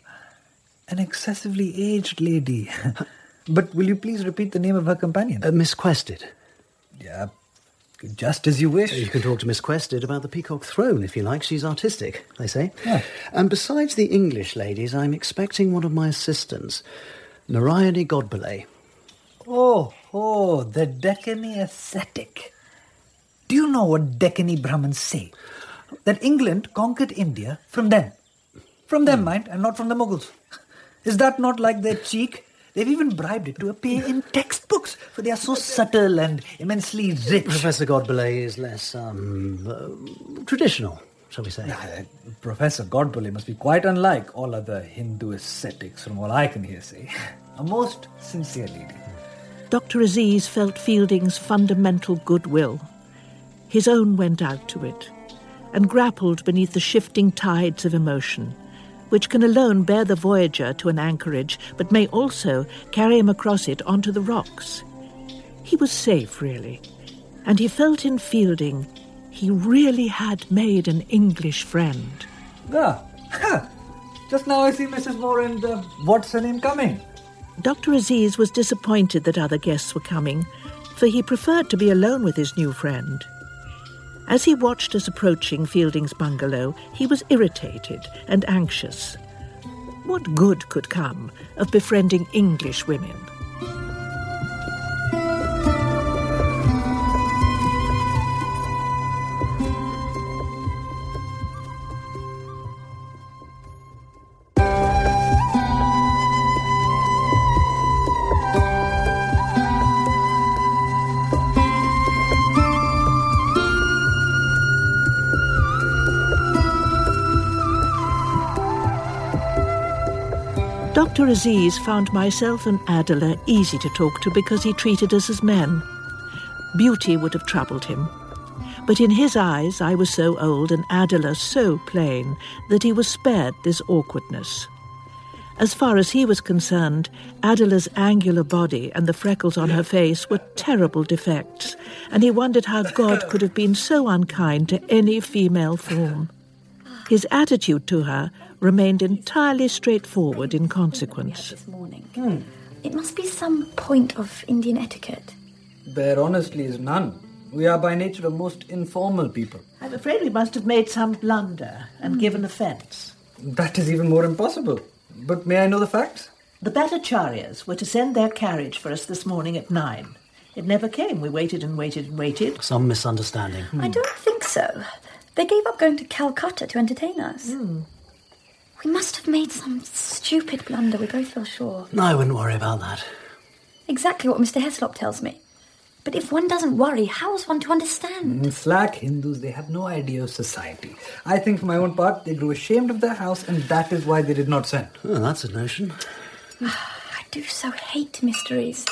An excessively aged lady. <laughs> but will you please repeat the name of her companion? Uh, Miss Quested. Yeah, just as you wish. You can talk to Miss Quested about the Peacock Throne if you like. She's artistic, they say. Yeah. And besides the English ladies, I'm expecting one of my assistants, Narayani Godbole. Oh, oh, the Deccani ascetic. Do you know what Deccani Brahmins say? That England conquered India from them. From them, hmm. mind, and not from the Mughals. <laughs> Is that not like their cheek? They've even bribed it to appear in textbooks, for they are so subtle and immensely rich. Professor Godbole is less, um, uh, traditional. shall we say? Uh, Professor Godbole must be quite unlike all other Hindu ascetics, from all I can hear say. A most sincere lady. Dr. Aziz felt Fielding's fundamental goodwill. His own went out to it and grappled beneath the shifting tides of emotion, which can alone bear the voyager to an anchorage but may also carry him across it onto the rocks. He was safe, really, and he felt in Fielding he really had made an English friend. Ah, just now I see Mrs. Moore and uh, what's her name coming? Dr. Aziz was disappointed that other guests were coming, for he preferred to be alone with his new friend. As he watched us approaching Fielding's bungalow, he was irritated and anxious. What good could come of befriending English women? Dr. Aziz found myself and Adela easy to talk to because he treated us as men. Beauty would have troubled him. But in his eyes, I was so old and Adela so plain that he was spared this awkwardness. As far as he was concerned, Adela's angular body and the freckles on her face were terrible defects, and he wondered how God could have been so unkind to any female form. His attitude to her remained entirely straightforward in consequence. This morning. It must be some point of Indian etiquette. There honestly is none. We are by nature a most informal people. I'm afraid we must have made some blunder and hmm. given offence. That is even more impossible. But may I know the facts? The Bhattacharyas were to send their carriage for us this morning at nine. It never came. We waited and waited and waited. Some misunderstanding. I don't think so. They gave up going to Calcutta to entertain us. Hmm. We must have made some stupid blunder, we both feel sure. No, I wouldn't worry about that. Exactly what Mr. Heaslop tells me. But if one doesn't worry, how is one to understand? Mm, Slack Hindus, they have no idea of society. I think, for my own part, they grew ashamed of their house, and that is why they did not send. Oh, that's a notion. I do so hate mysteries.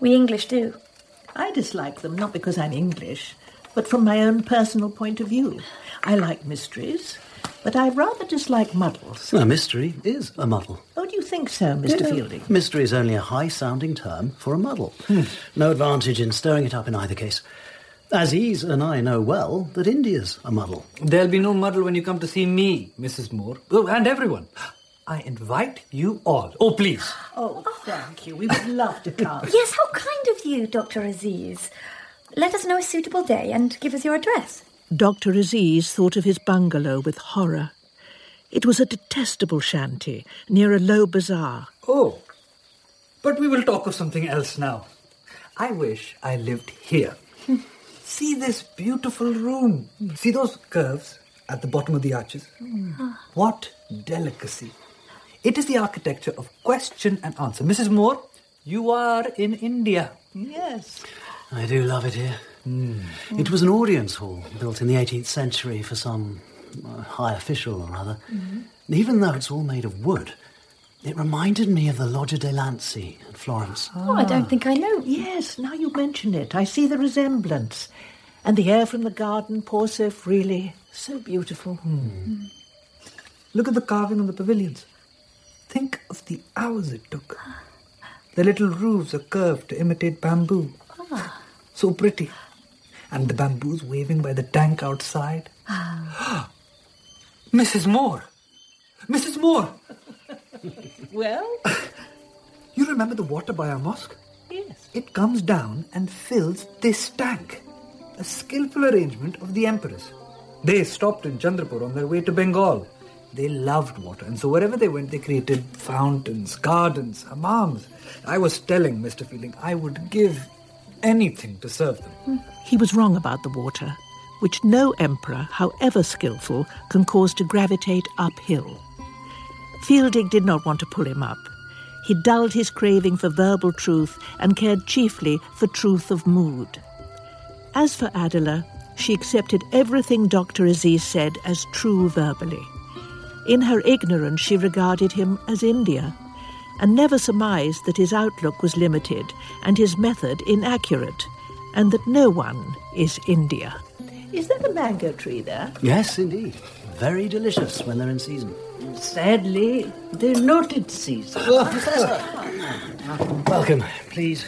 We English do. I dislike them not because I'm English, but from my own personal point of view. I like mysteries, but I rather dislike muddles. A mystery is a muddle. Oh, do you think so, Mr. Yeah. Fielding? Mystery is only a high sounding term for a muddle. Hmm. No advantage in stirring it up in either case. Aziz and I know well that India's a muddle. There'll be no muddle when you come to see me, Mrs. Moore. Oh, and everyone. I invite you all. Oh, please. Oh, thank you. We would love to come. Yes, how kind of you, Dr. Aziz. Let us know a suitable day and give us your address. Dr. Aziz thought of his bungalow with horror. It was a detestable shanty near a low bazaar. Oh, but we will talk of something else now. I wish I lived here. <laughs> See this beautiful room. See those curves at the bottom of the arches? Hmm. Ah. What delicacy. It is the architecture of question and answer. Mrs. Moore, you are in India. Yes. I do love it here. It was an audience hall built in the 18th century for some uh, high official or other. And even though it's all made of wood, it reminded me of the Loggia dei Lanzi at Florence. Oh, I don't think I know. Yes, now you mention it, I see the resemblance. And the air from the garden pours so freely. So beautiful. Hmm. Hmm. Look at the carving on the pavilions. Think of the hours it took. The little roofs are curved to imitate bamboo. So pretty. And the bamboos waving by the tank outside. <gasps> Mrs. Moore! Mrs. Moore! <laughs> Well, <laughs> You remember the water by our mosque? yes. It comes down and fills this tank. A skillful arrangement of the emperors. They stopped in Chandrapur on their way to Bengal. They loved water, and so wherever they went, they created fountains, gardens, hammams. I was telling Mr. Fielding I would give anything to serve them. Hmm. He was wrong about the water, which no emperor, however skilful, can cause to gravitate uphill. Fielding did not want to pull him up. He dulled his craving for verbal truth and cared chiefly for truth of mood. As for Adela, she accepted everything Dr. Aziz said as true verbally. In her ignorance, she regarded him as India and never surmised that his outlook was limited and his method inaccurate, and that no one is India. Is there a mango tree there? Yes, indeed. Very delicious when they're in season. Sadly, they're not in season. <laughs> Welcome. Please,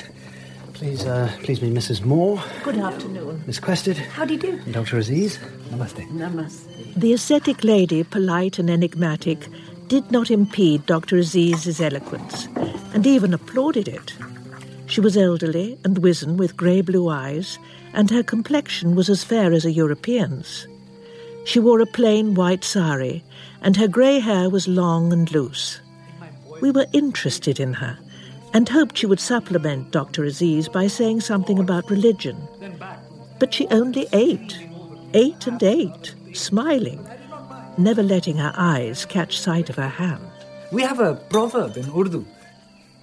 please, uh, please me, Mrs. Moore, Good afternoon. Miss Quested, How do you do? and Dr. Aziz. Namaste. Namaste. The ascetic lady, polite and enigmatic, did not impede Dr. Aziz's eloquence, and even applauded it. She was elderly and wizen with grey blue eyes, and her complexion was as fair as a European's. She wore a plain white sari, and her grey hair was long and loose. We were interested in her, and hoped she would supplement Dr. Aziz by saying something about religion. But she only ate, ate and ate, smiling, never letting her eyes catch sight of her hand. We have a proverb in Urdu.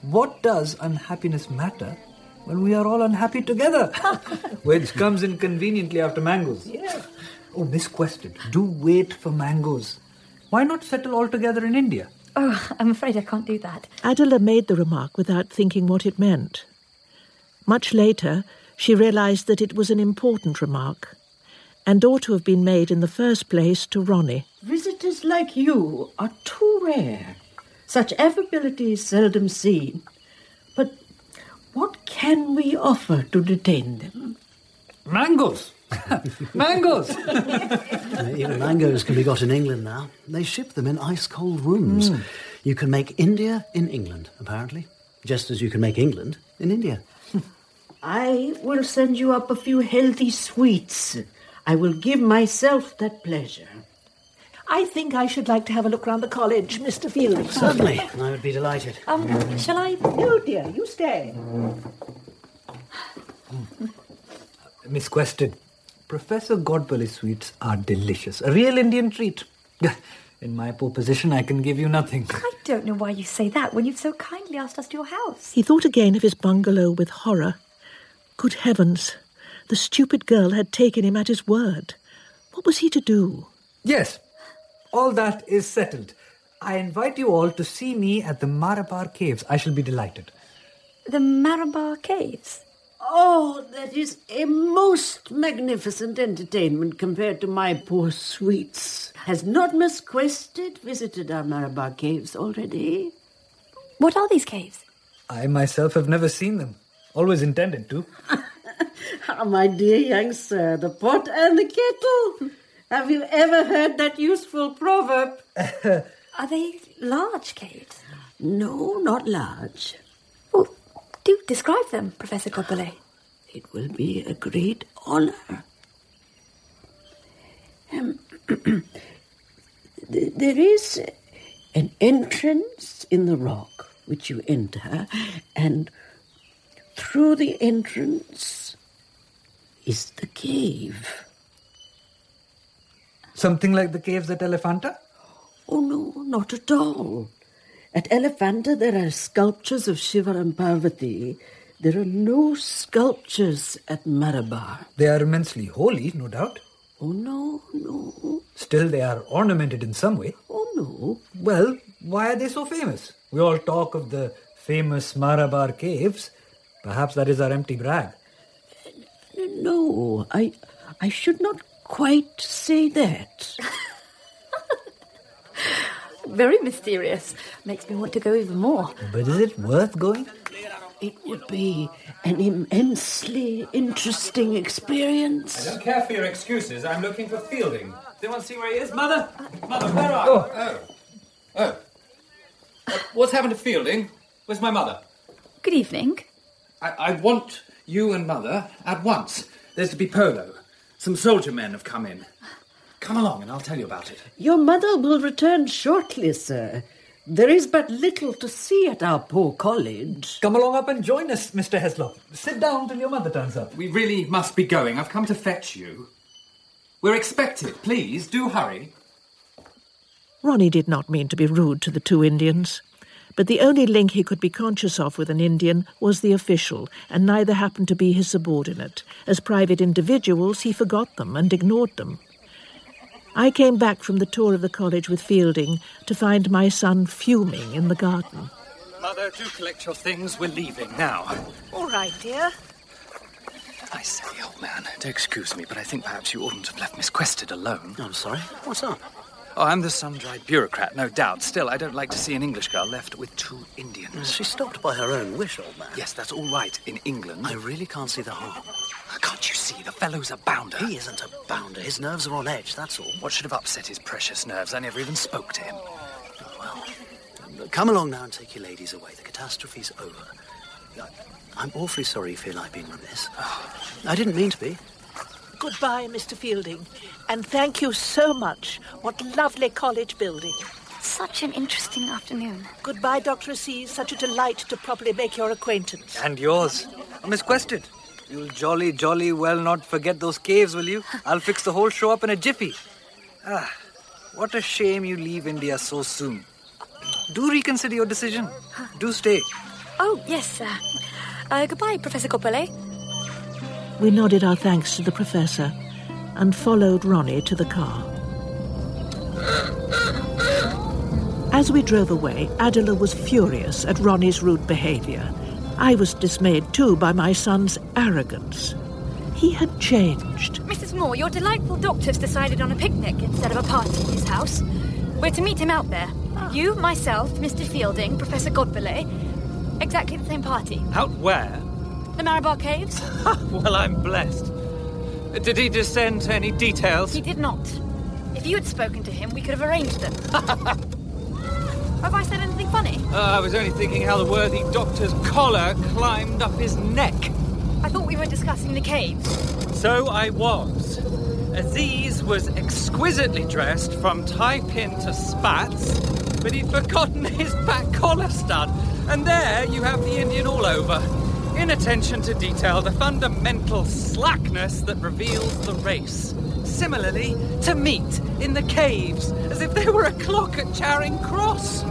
What does unhappiness matter when we are all unhappy together? <laughs> Which comes in conveniently after mangoes. Yeah. Oh, Miss Quested, do wait for mangoes. Why not settle all together in India? Oh, I'm afraid I can't do that. Adela made the remark without thinking what it meant. Much later, she realized that it was an important remark, and ought to have been made in the first place to Ronnie. Visitors like you are too rare. Such affability is seldom seen. But what can we offer to detain them? Mangoes! <laughs> mangoes! Uh, even mangoes can be got in England now. They ship them in ice cold rooms. Mm. You can make India in England, apparently, just as you can make England in India. <laughs> I will send you up a few healthy sweets. I will give myself that pleasure. I think I should like to have a look round the college, Mr. Fielding. Certainly, I would be delighted. Um, shall I? No, dear, you stay. Miss Quested, Professor Godbole's sweets are delicious. A real Indian treat. <laughs> In my poor position, I can give you nothing. I don't know why you say that when you've so kindly asked us to your house. He thought again of his bungalow with horror. Good heavens, the stupid girl had taken him at his word. What was he to do? Yes, all that is settled. I invite you all to see me at the Marabar Caves. I shall be delighted. The Marabar Caves. Oh, that is a most magnificent entertainment compared to my poor sweets. Has not Miss Quested visited our Marabar caves already? What are these caves? I myself have never seen them. Always intended to. <laughs> Ah, <laughs> my dear young sir, the pot and the kettle. Have you ever heard that useful proverb? <laughs> Are they large caves? No, not large. Well, do describe them, Professor Godbole. It will be a great honor. Um, <clears throat> there is an entrance in the rock which you enter, and through the entrance is the cave. Something like the caves at Elephanta? Oh, no, not at all. At Elephanta, there are sculptures of Shiva and Parvati. There are no sculptures at Marabar. They are immensely holy, no doubt. Oh, no, no. Still, they are ornamented in some way. Oh, no. Well, why are they so famous? We all talk of the famous Marabar caves. Perhaps that is our empty brag. No, I, I should not quite say that. <laughs> Very mysterious. Makes me want to go even more. But is it worth going? It would be an immensely interesting experience. I don't care for your excuses. I'm looking for Fielding. Does anyone see where he is? Mother? Mother, where are you? Oh. Oh. Uh, What's happened to Fielding? Where's my mother? Good evening. I, I want you and Mother at once. There's to be polo. Some soldier men have come in. Come along and I'll tell you about it. Your mother will return shortly, sir. There is but little to see at our poor college. Come along up and join us, Mr. Heaslop. Sit down till your mother turns up. We really must be going. I've come to fetch you. We're expected. Please, do hurry. Ronnie did not mean to be rude to the two Indians, But the only link he could be conscious of with an Indian was the official, and neither happened to be his subordinate. As private individuals, he forgot them and ignored them. I came back from the tour of the college with Fielding to find my son fuming in the garden. Mother, do collect your things. We're leaving now. All right, dear. I say, old man, do excuse me, but I think perhaps you oughtn't have left Miss Quested alone. I'm sorry. What's up? Oh, I'm the sun-dried bureaucrat, no doubt. Still, I don't like to see an English girl left with two Indians. Mm, she stopped by her own wish, old man. Yes, that's all right in England. I really can't see the harm. Can't you see the fellow's a bounder? He isn't a bounder. His nerves are on edge, that's all. What should have upset his precious nerves? I never even spoke to him. Well come along now and take your ladies away. The catastrophe's over. I- I'm awfully sorry you feel I've been remiss. <sighs> I didn't mean to be. Goodbye, Mr. Fielding. And thank you so much. What lovely college building. Such an interesting afternoon. Goodbye, Dr. Aziz. Such a delight to properly make your acquaintance. And yours. Miss Quested, you'll jolly, jolly well not forget those caves, will you? I'll fix the whole show up in a jiffy. Ah, what a shame you leave India so soon. Do reconsider your decision. Do stay. Oh, yes, sir. Uh, goodbye, Professor Godbole. We nodded our thanks to the professor and followed Ronnie to the car. As we drove away, Adela was furious at Ronnie's rude behaviour. I was dismayed too by my son's arrogance. He had changed. Mrs. Moore, your delightful doctor's decided on a picnic instead of a party in his house. We're to meet him out there. Ah. You, myself, Mr. Fielding, Professor Godbole. Exactly the same party. Out where? The Marabar Caves? <laughs> Well, I'm blessed. Did he descend to any details? He did not. If you had spoken to him, we could have arranged them. <laughs> have I said anything funny? Uh, I was only thinking how the worthy doctor's collar climbed up his neck. I thought we were discussing the caves. So I was. Aziz was exquisitely dressed from tie pin to spats, but he'd forgotten <laughs> his back collar stud. And there you have the Indian all over. Inattention to detail, the fundamental slackness that reveals the race. Similarly, to meet in the caves, as if they were a clock at Charing Cross.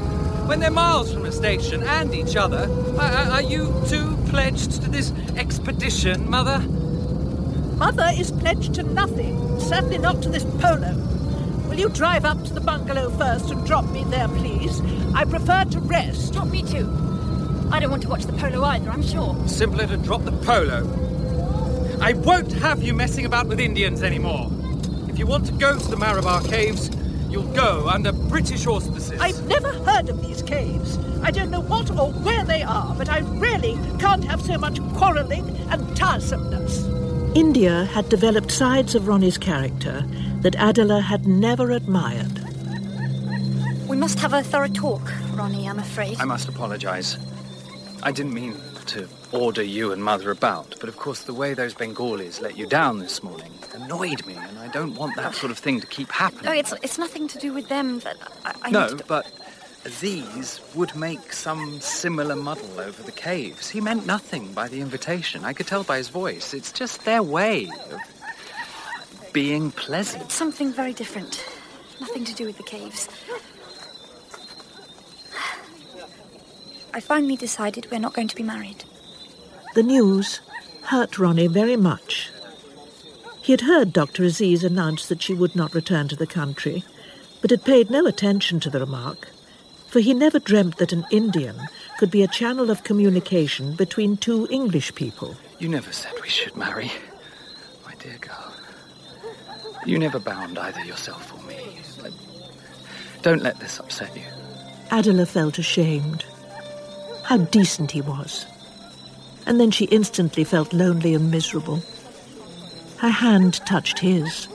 When they're miles from a station and each other, are, are- are you two pledged to this expedition, Mother? Mother is pledged to nothing, certainly not to this polo. Will you drive up to the bungalow first and drop me there, please? I prefer to rest. Drop me too. I don't want to watch the polo either, I'm sure. Simpler to drop the polo. I won't have you messing about with Indians anymore. If you want to go to the Marabar Caves, you'll go under British auspices. I've never heard of these caves. I don't know what or where they are, but I really can't have so much quarrelling and tiresomeness. India had developed sides of Ronnie's character that Adela had never admired. We must have a thorough talk, Ronnie, I'm afraid. I must apologize. I didn't mean to order you and Mother about, but of course the way those Bengalis let you down this morning annoyed me, and I don't want that sort of thing to keep happening. No, it's, it's nothing to do with them. That I, I no, to- but these would make some similar muddle over the caves. He meant nothing by the invitation. I could tell by his voice. It's just their way of being pleasant. It's something very different. Nothing to do with the caves. I finally decided we're not going to be married. The news hurt Ronnie very much. He had heard Dr. Aziz announce that she would not return to the country, but had paid no attention to the remark, for he never dreamt that an Indian could be a channel of communication between two English people. You never said we should marry, my dear girl. You never bound either yourself or me. Don't let this upset you. Adela felt ashamed. How decent he was. And then she instantly felt lonely and miserable. Her hand touched his,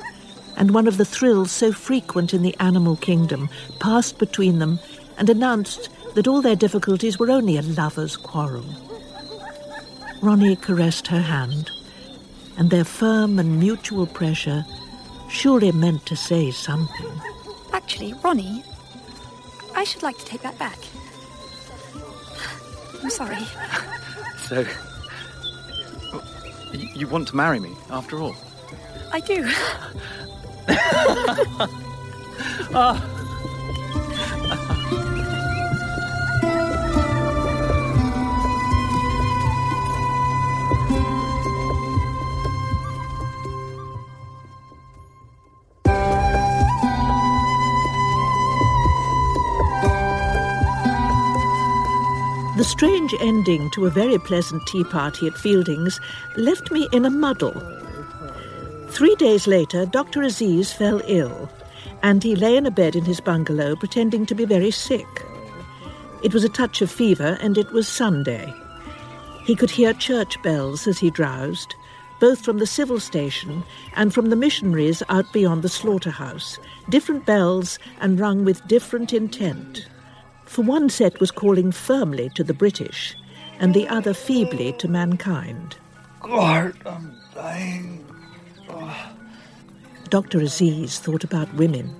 and one of the thrills so frequent in the animal kingdom passed between them and announced that all their difficulties were only a lover's quarrel. Ronnie caressed her hand, and their firm and mutual pressure surely meant to say something. Actually, Ronnie, I should like to take that back. I'm sorry. So, you want to marry me, after all? I do. <laughs> Ah. The strange ending to a very pleasant tea party at Fielding's left me in a muddle. Three days later, Dr. Aziz fell ill, and he lay in a bed in his bungalow pretending to be very sick. It was a touch of fever, and it was Sunday. He could hear church bells as he drowsed, both from the civil station and from the missionaries out beyond the slaughterhouse, different bells and rung with different intent. For one set was calling firmly to the British, and the other feebly to mankind. God, I'm dying. Dr. Aziz thought about women.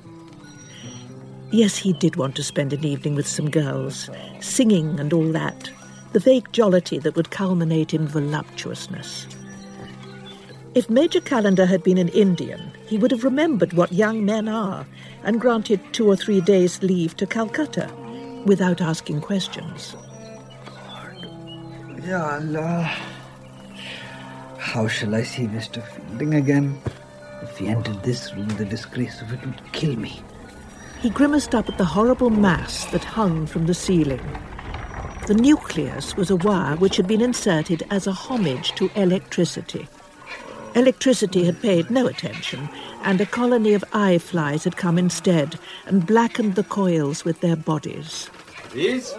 Yes, he did want to spend an evening with some girls, singing and all that, the vague jollity that would culminate in voluptuousness. If Major Callendar had been an Indian, he would have remembered what young men are and granted two or three days' leave to Calcutta without asking questions. Ya Allah. How shall I see Mr. Fielding again? If he entered this room, the disgrace of it would kill me. He grimaced up at the horrible mass that hung from the ceiling. The nucleus was a wire which had been inserted as a homage to electricity. Electricity had paid no attention, and a colony of eye flies had come instead and blackened the coils with their bodies. Aziz?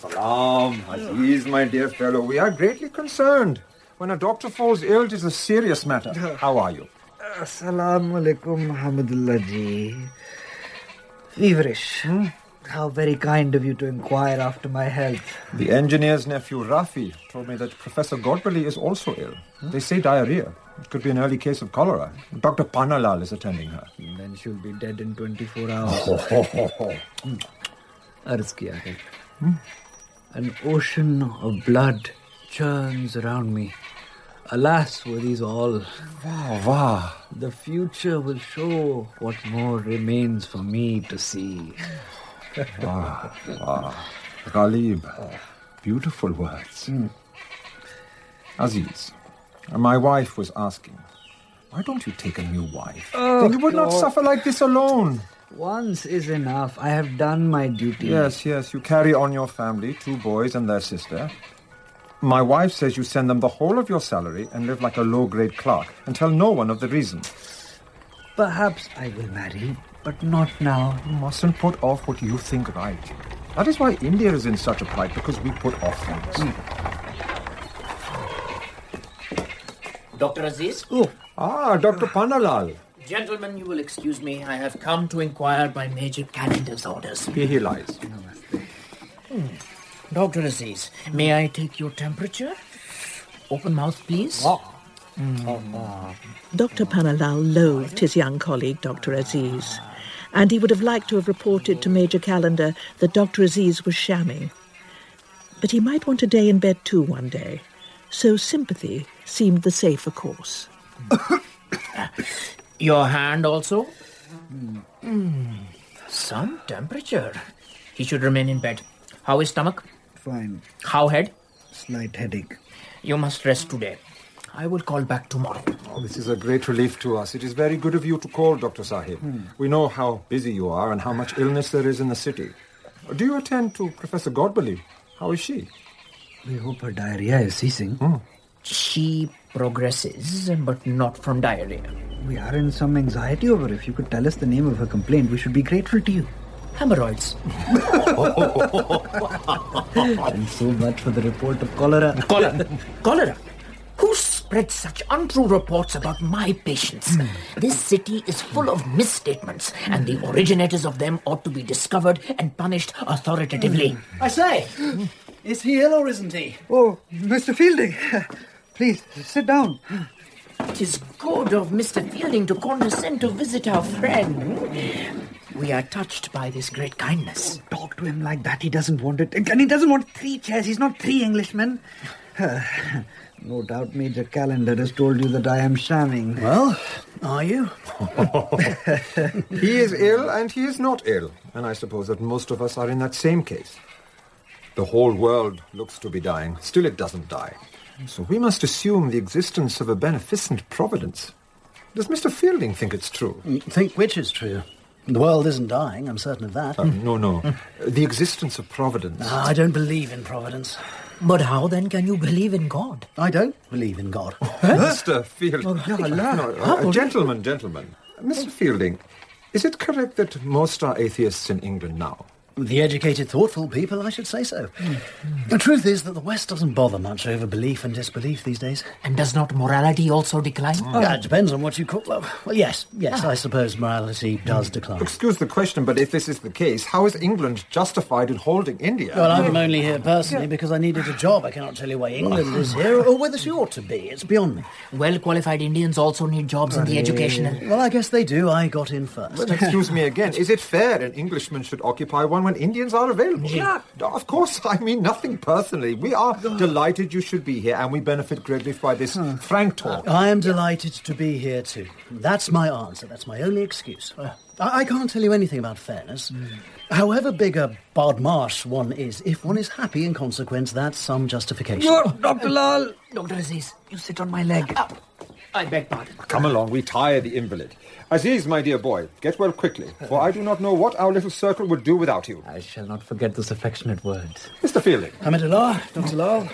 Salam. Aziz, my dear fellow, we are greatly concerned. When a doctor falls ill, it is a serious matter. How are you? Assalamu alaikum, Hamidullah ji. Feverish. Hmm? How very kind of you to inquire after my health. The engineer's nephew, Rafi, told me that Professor Godbole is also ill. They say diarrhea. It could be an early case of cholera. Dr. Panalal is attending her. Then she'll be dead in 24 hours. Arz kiya hai. An ocean of blood churns around me. Alas, were these all. Wow, wow. The future will show what more remains for me to see. Ah, ah. Ghalib. Beautiful words. Aziz, my wife was asking, why don't you take a new wife? Oh, then you would not suffer like this alone. Once is enough. I have done my duty. Yes, yes, you carry on your family, two boys and their sister. My wife says you send them the whole of your salary and live like a low grade clerk and tell no one of the reason. Perhaps I will marry, but not now. You mustn't put off what you think right. That is why India is in such a plight because we put off things. Hmm. Dr. Aziz? Oh. Ah, Dr. Panalal. Gentlemen, you will excuse me. I have come to inquire by Major Callendar's orders. Here he lies. Hmm. Dr. Aziz, may I take your temperature? Open mouth, please. Dr. Panalal loathed his young colleague, Dr. Aziz, and he would have liked to have reported to Major Calendar that Dr. Aziz was shamming. But he might want a day in bed too one day, so sympathy seemed the safer course. <coughs> Your hand also? Hmm. Some temperature. He should remain in bed. How is stomach? Fine. How head? Slight headache. You must rest today. I will call back tomorrow. Oh, this is a great relief to us. It is very good of you to call, Dr. Sahib. Hmm. We know how busy you are and how much illness there is in the city. Uh, do you attend to Professor Godbole? How is she? We hope her diarrhea is ceasing. Hmm. She progresses, but not from diarrhea. We are in some anxiety over her. If you could tell us the name of her complaint, we should be grateful to you. Hemorrhoids. <laughs> and so much for the report of cholera. Cholera. Cholera. Who spread such untrue reports about my patients? Hmm. This city is full of misstatements, and the hmm. originators of them ought to be discovered and punished authoritatively. Hmm. I say, is he ill or isn't he? Oh, Mr. Fielding, <laughs> please sit down. It is good of Mr. Fielding to condescend to visit our friend. We are touched by this great kindness. Oh, talk to him like that. He doesn't want it. And he doesn't want three chairs. He's not three Englishmen. <sighs> no doubt Major Callendar has told you that I am shamming. Well, are you? <laughs> he is ill and he is not ill. And I suppose that most of us are in that same case. The whole world looks to be dying. Still, it doesn't die. So we must assume the existence of a beneficent providence. Does Mr. Fielding think it's true? Think which is true? The world isn't dying, I'm certain of that. Uh, no, no. The existence of Providence. Ah, I don't believe in Providence. But how then can you believe in God? I don't believe in God. <laughs> Mr. Fielding. Oh, no, no, uh, gentlemen, gentlemen. Mr. Fielding, is it correct that most are atheists in England now? The educated, thoughtful people, I should say so. The truth is that the West doesn't bother much over belief and disbelief these days. And does not morality also decline? Oh, yeah, it depends on what you call love. Well, yes, yes, I suppose morality does decline. Excuse the question, but if this is the case, how is England justified in holding India? Well, I'm only here personally because I needed a job. I cannot tell you why England is here or whether she ought to be. It's beyond me. Well qualified Indians also need jobs in the educational. Well, I guess they do. I got in first. But excuse me again, <laughs> is it fair an Englishman should occupy one when Indians are available? Yeah. Of course, I mean nothing personally. We are delighted you should be here, and we benefit greatly by this frank talk. I am delighted to be here too. That's my answer. That's my only excuse. Uh. I, I can't tell you anything about fairness. However big a badmarsh one is, if one is happy in consequence, that's some justification. Dr. Lal! Dr. Aziz, you sit on my leg. Uh, I beg pardon. Come along, we tire the invalid. Aziz, my dear boy, get well quickly, for I do not know what our little circle would do without you. I shall not forget those affectionate words. Mr. Fielding. Hamidullah, Dr. Lal.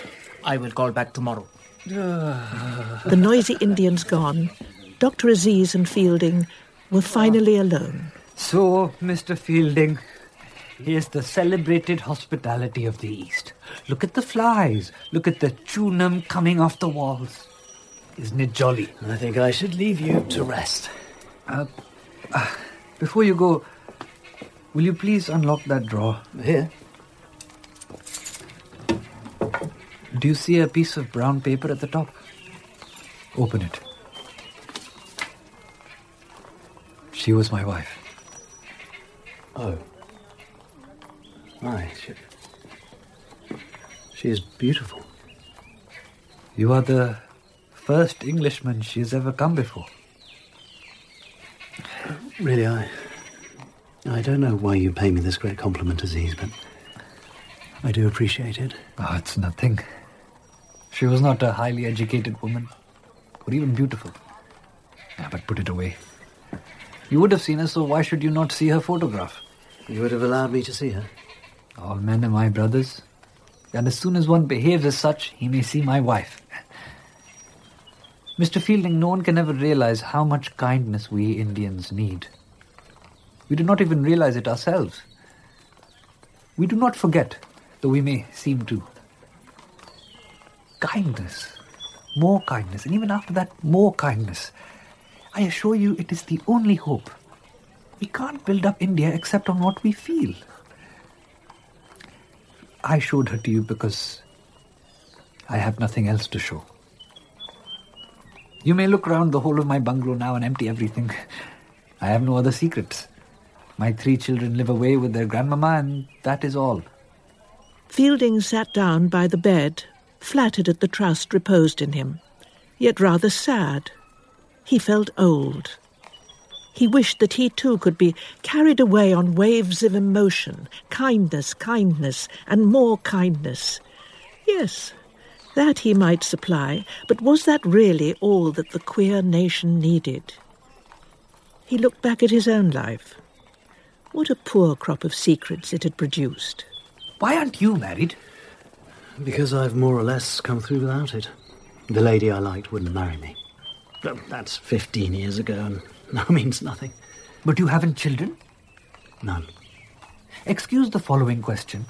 I will call back tomorrow. <sighs> The noisy Indians gone, Dr. Aziz and Fielding were finally alone. So, Mr. Fielding, here's the celebrated hospitality of the East. Look at the flies. Look at the chunam coming off the walls. Isn't it jolly? I think I should leave you to rest. Uh, uh, before you go, will you please unlock that drawer? Here. Do you see a piece of brown paper at the top? Open it. She was my wife. Oh. My. she, she is beautiful. You are the first Englishman she has ever come before. Really, I. I don't know why you pay me this great compliment, Aziz, but I do appreciate it. Oh, it's nothing. She was not a highly educated woman, or even beautiful. Yeah, but put it away. You would have seen her, so why should you not see her photograph? You would have allowed me to see her. All men are my brothers. And as soon as one behaves as such, he may see my wife. Mr. Fielding, no one can ever realize how much kindness we Indians need. We do not even realize it ourselves. We do not forget, though we may seem to. Kindness. More kindness. And even after that, more kindness. I assure you, it is the only hope. We can't build up India except on what we feel. I showed her to you because I have nothing else to show. You may look round the whole of my bungalow now and empty everything. I have no other secrets. My three children live away with their grandmama, and that is all. Fielding sat down by the bed, flattered at the trust reposed in him, yet rather sad. He felt old. He wished that he too could be carried away on waves of emotion, kindness, kindness, and more kindness. Yes, that he might supply, but was that really all that the queer nation needed? He looked back at his own life. What a poor crop of secrets it had produced. Why aren't you married? Because I've more or less come through without it. The lady I liked wouldn't marry me. But That's 15 years ago, and <laughs> now means nothing. But you haven't children? None. Excuse the following question.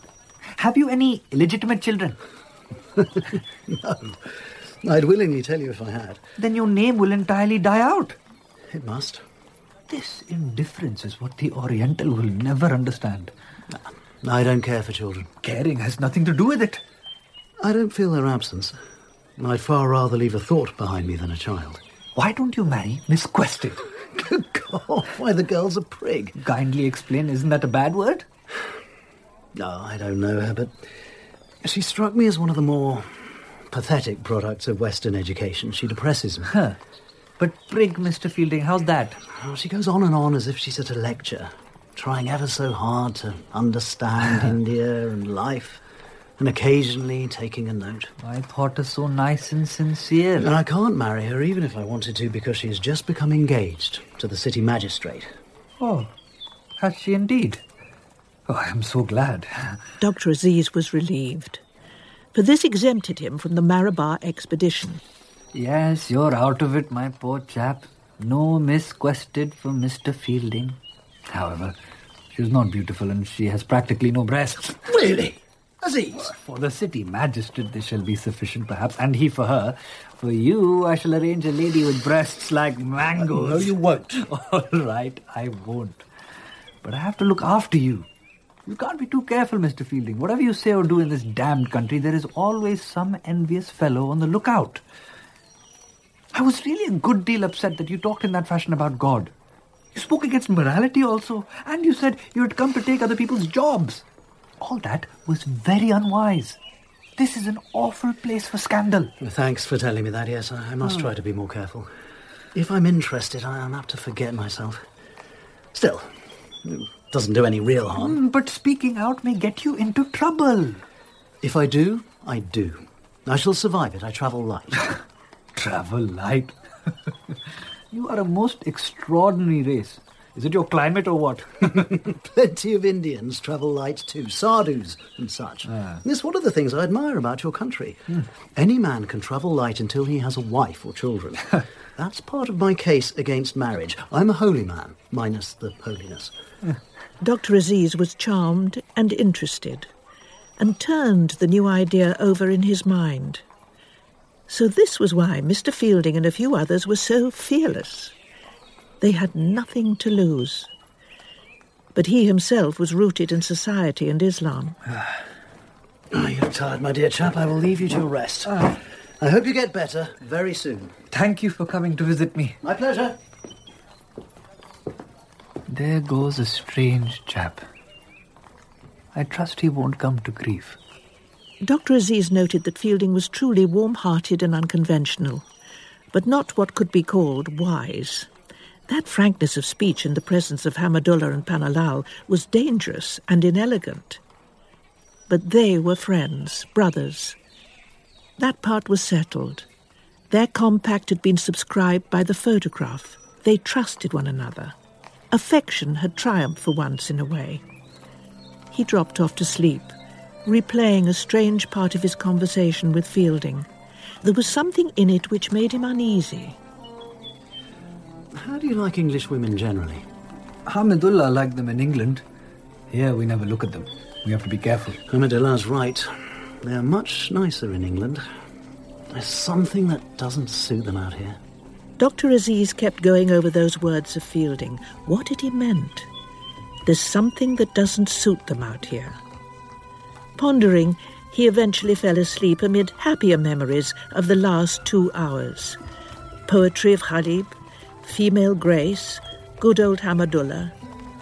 Have you any illegitimate children? <laughs> no. I'd willingly tell you if I had. Then your name will entirely die out. It must. This indifference is what the Oriental will never understand. I don't care for children. Caring has nothing to do with it. I don't feel their absence. I'd far rather leave a thought behind me than a child. Why don't you marry Miss Quested? <laughs> Good God, why the girl's a prig. Kindly explain, isn't that a bad word? No, I don't know her, but she struck me as one of the more pathetic products of Western education. She depresses me. Huh. But prig, Mr. Fielding, how's that? Oh, she goes on and on as if she's at a lecture, trying ever so hard to understand <laughs> India and life, and occasionally taking a note. I thought her so nice and sincere. And I can't marry her even if I wanted to because she has just become engaged to the city magistrate. Oh. Has she indeed? Oh, I am so glad. <laughs> Dr. Aziz was relieved, for this exempted him from the Marabar expedition. Yes, you're out of it, my poor chap. No Miss Quested for Mr. Fielding. However, she is not beautiful and she has practically no breasts. <laughs> Really? Aziz? For the city magistrate, this shall be sufficient, perhaps, and he for her. For you, I shall arrange a lady with breasts like mangoes. No, you won't. <laughs> All right, I won't. But I have to look after you. You can't be too careful, Mr. Fielding. Whatever you say or do in this damned country, there is always some envious fellow on the lookout. I was really a good deal upset that you talked in that fashion about God. You spoke against morality also, and you said you had come to take other people's jobs. All that was very unwise. This is an awful place for scandal. Thanks for telling me that, yes. I must Oh. try to be more careful. If I'm interested, I am apt to forget myself. Still, doesn't do any real harm. Hmm, but speaking out may get you into trouble. If I do, I do. I shall survive it. I travel light. <laughs> Travel light? <laughs> you are a most extraordinary race. Is it your climate or what? <laughs> Plenty of Indians travel light too, sadhus and such. It's one of the things I admire about your country. Hmm. Any man can travel light until he has a wife or children. That's part of my case against marriage. I'm a holy man, minus the holiness. Eh. Dr. Aziz was charmed and interested, and turned the new idea over in his mind. So this was why Mr. Fielding and a few others were so fearless. They had nothing to lose. But he himself was rooted in society and Islam. <sighs> Ah, you're tired, my dear chap. I will leave you to rest. I hope you get better very soon. Thank you for coming to visit me. My pleasure. There goes a strange chap. I trust he won't come to grief. Dr. Aziz noted that Fielding was truly warm hearted and unconventional, but not what could be called wise. That frankness of speech in the presence of Hamidullah and Panna Lal was dangerous and inelegant. But they were friends, brothers. That part was settled. Their compact had been subscribed by the photograph. They trusted one another. Affection had triumphed for once in a way. He dropped off to sleep, replaying a strange part of his conversation with Fielding. There was something in it which made him uneasy. How do you like English women generally? Hamidullah liked them in England. Here we never look at them. We have to be careful. Hamidullah's right. They're much nicer in England. There's something that doesn't suit them out here. Dr. Aziz kept going over those words of Fielding. What had he meant? There's something that doesn't suit them out here. Pondering, he eventually fell asleep amid happier memories of the last two hours. Poetry of Ghalib, female grace, good old Hamidullah,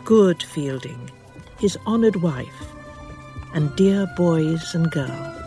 good Fielding, his honoured wife, and dear boys and girls.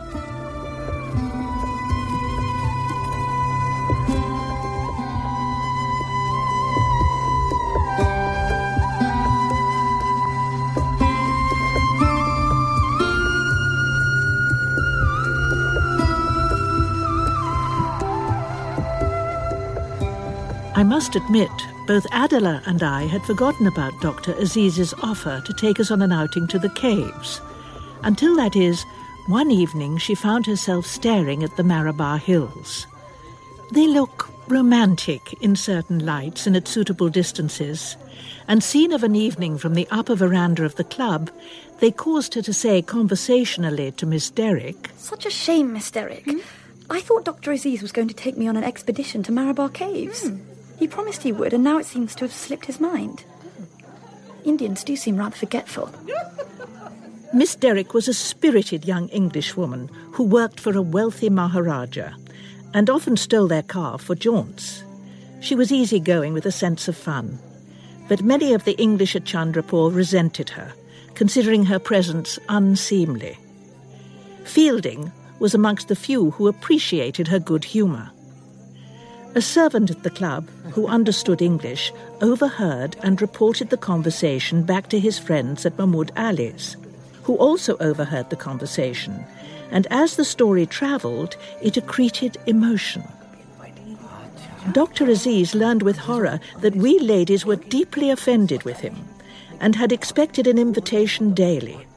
I must admit, both Adela and I had forgotten about Dr. Aziz's offer to take us on an outing to the caves. Until that is, one evening she found herself staring at the Marabar Hills. They look romantic in certain lights and at suitable distances, and seen of an evening from the upper veranda of the club, they caused her to say conversationally to Miss Derek, Such a shame, Miss Derek. Hmm? I thought Dr. Aziz was going to take me on an expedition to Marabar Caves. Hmm. He promised he would, and now it seems to have slipped his mind. Indians do seem rather forgetful. <laughs> Miss Derek was a spirited young Englishwoman who worked for a wealthy Maharaja and often stole their car for jaunts. She was easygoing with a sense of fun, but many of the English at Chandrapur resented her, considering her presence unseemly. Fielding was amongst the few who appreciated her good humour. A servant at the club, who understood English, overheard and reported the conversation back to his friends at Mahmoud Ali's, who also overheard the conversation, and as the story travelled, it accreted emotion. Dr. Aziz learned with horror that we ladies were deeply offended with him, and had expected an invitation daily.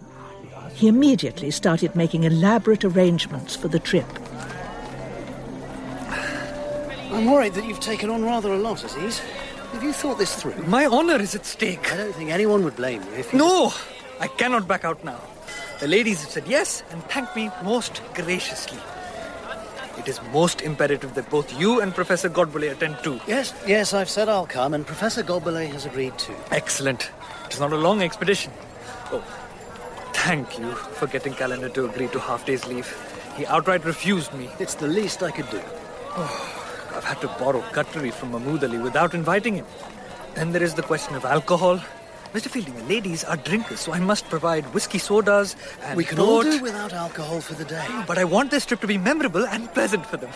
He immediately started making elaborate arrangements for the trip. I'm worried that you've taken on rather a lot, Aziz. Have you thought this through? My honor is at stake. I don't think anyone would blame you if you... No! I cannot back out now. The ladies have said yes and thanked me most graciously. It is most imperative that both you and Professor Godbole attend too. Yes, yes, I've said I'll come, and Professor Godbole has agreed too. Excellent. It is not a long expedition. Oh, thank you for getting Callendar to agree to half day's leave. He outright refused me. It's the least I could do. Oh, I've had to borrow cutlery from Mahmoud Ali without inviting him. Then there is the question of alcohol. Mr. Fielding, the ladies are drinkers, so I must provide whiskey sodas and We can port. all do without alcohol for the day. But I want this trip to be memorable and pleasant for them.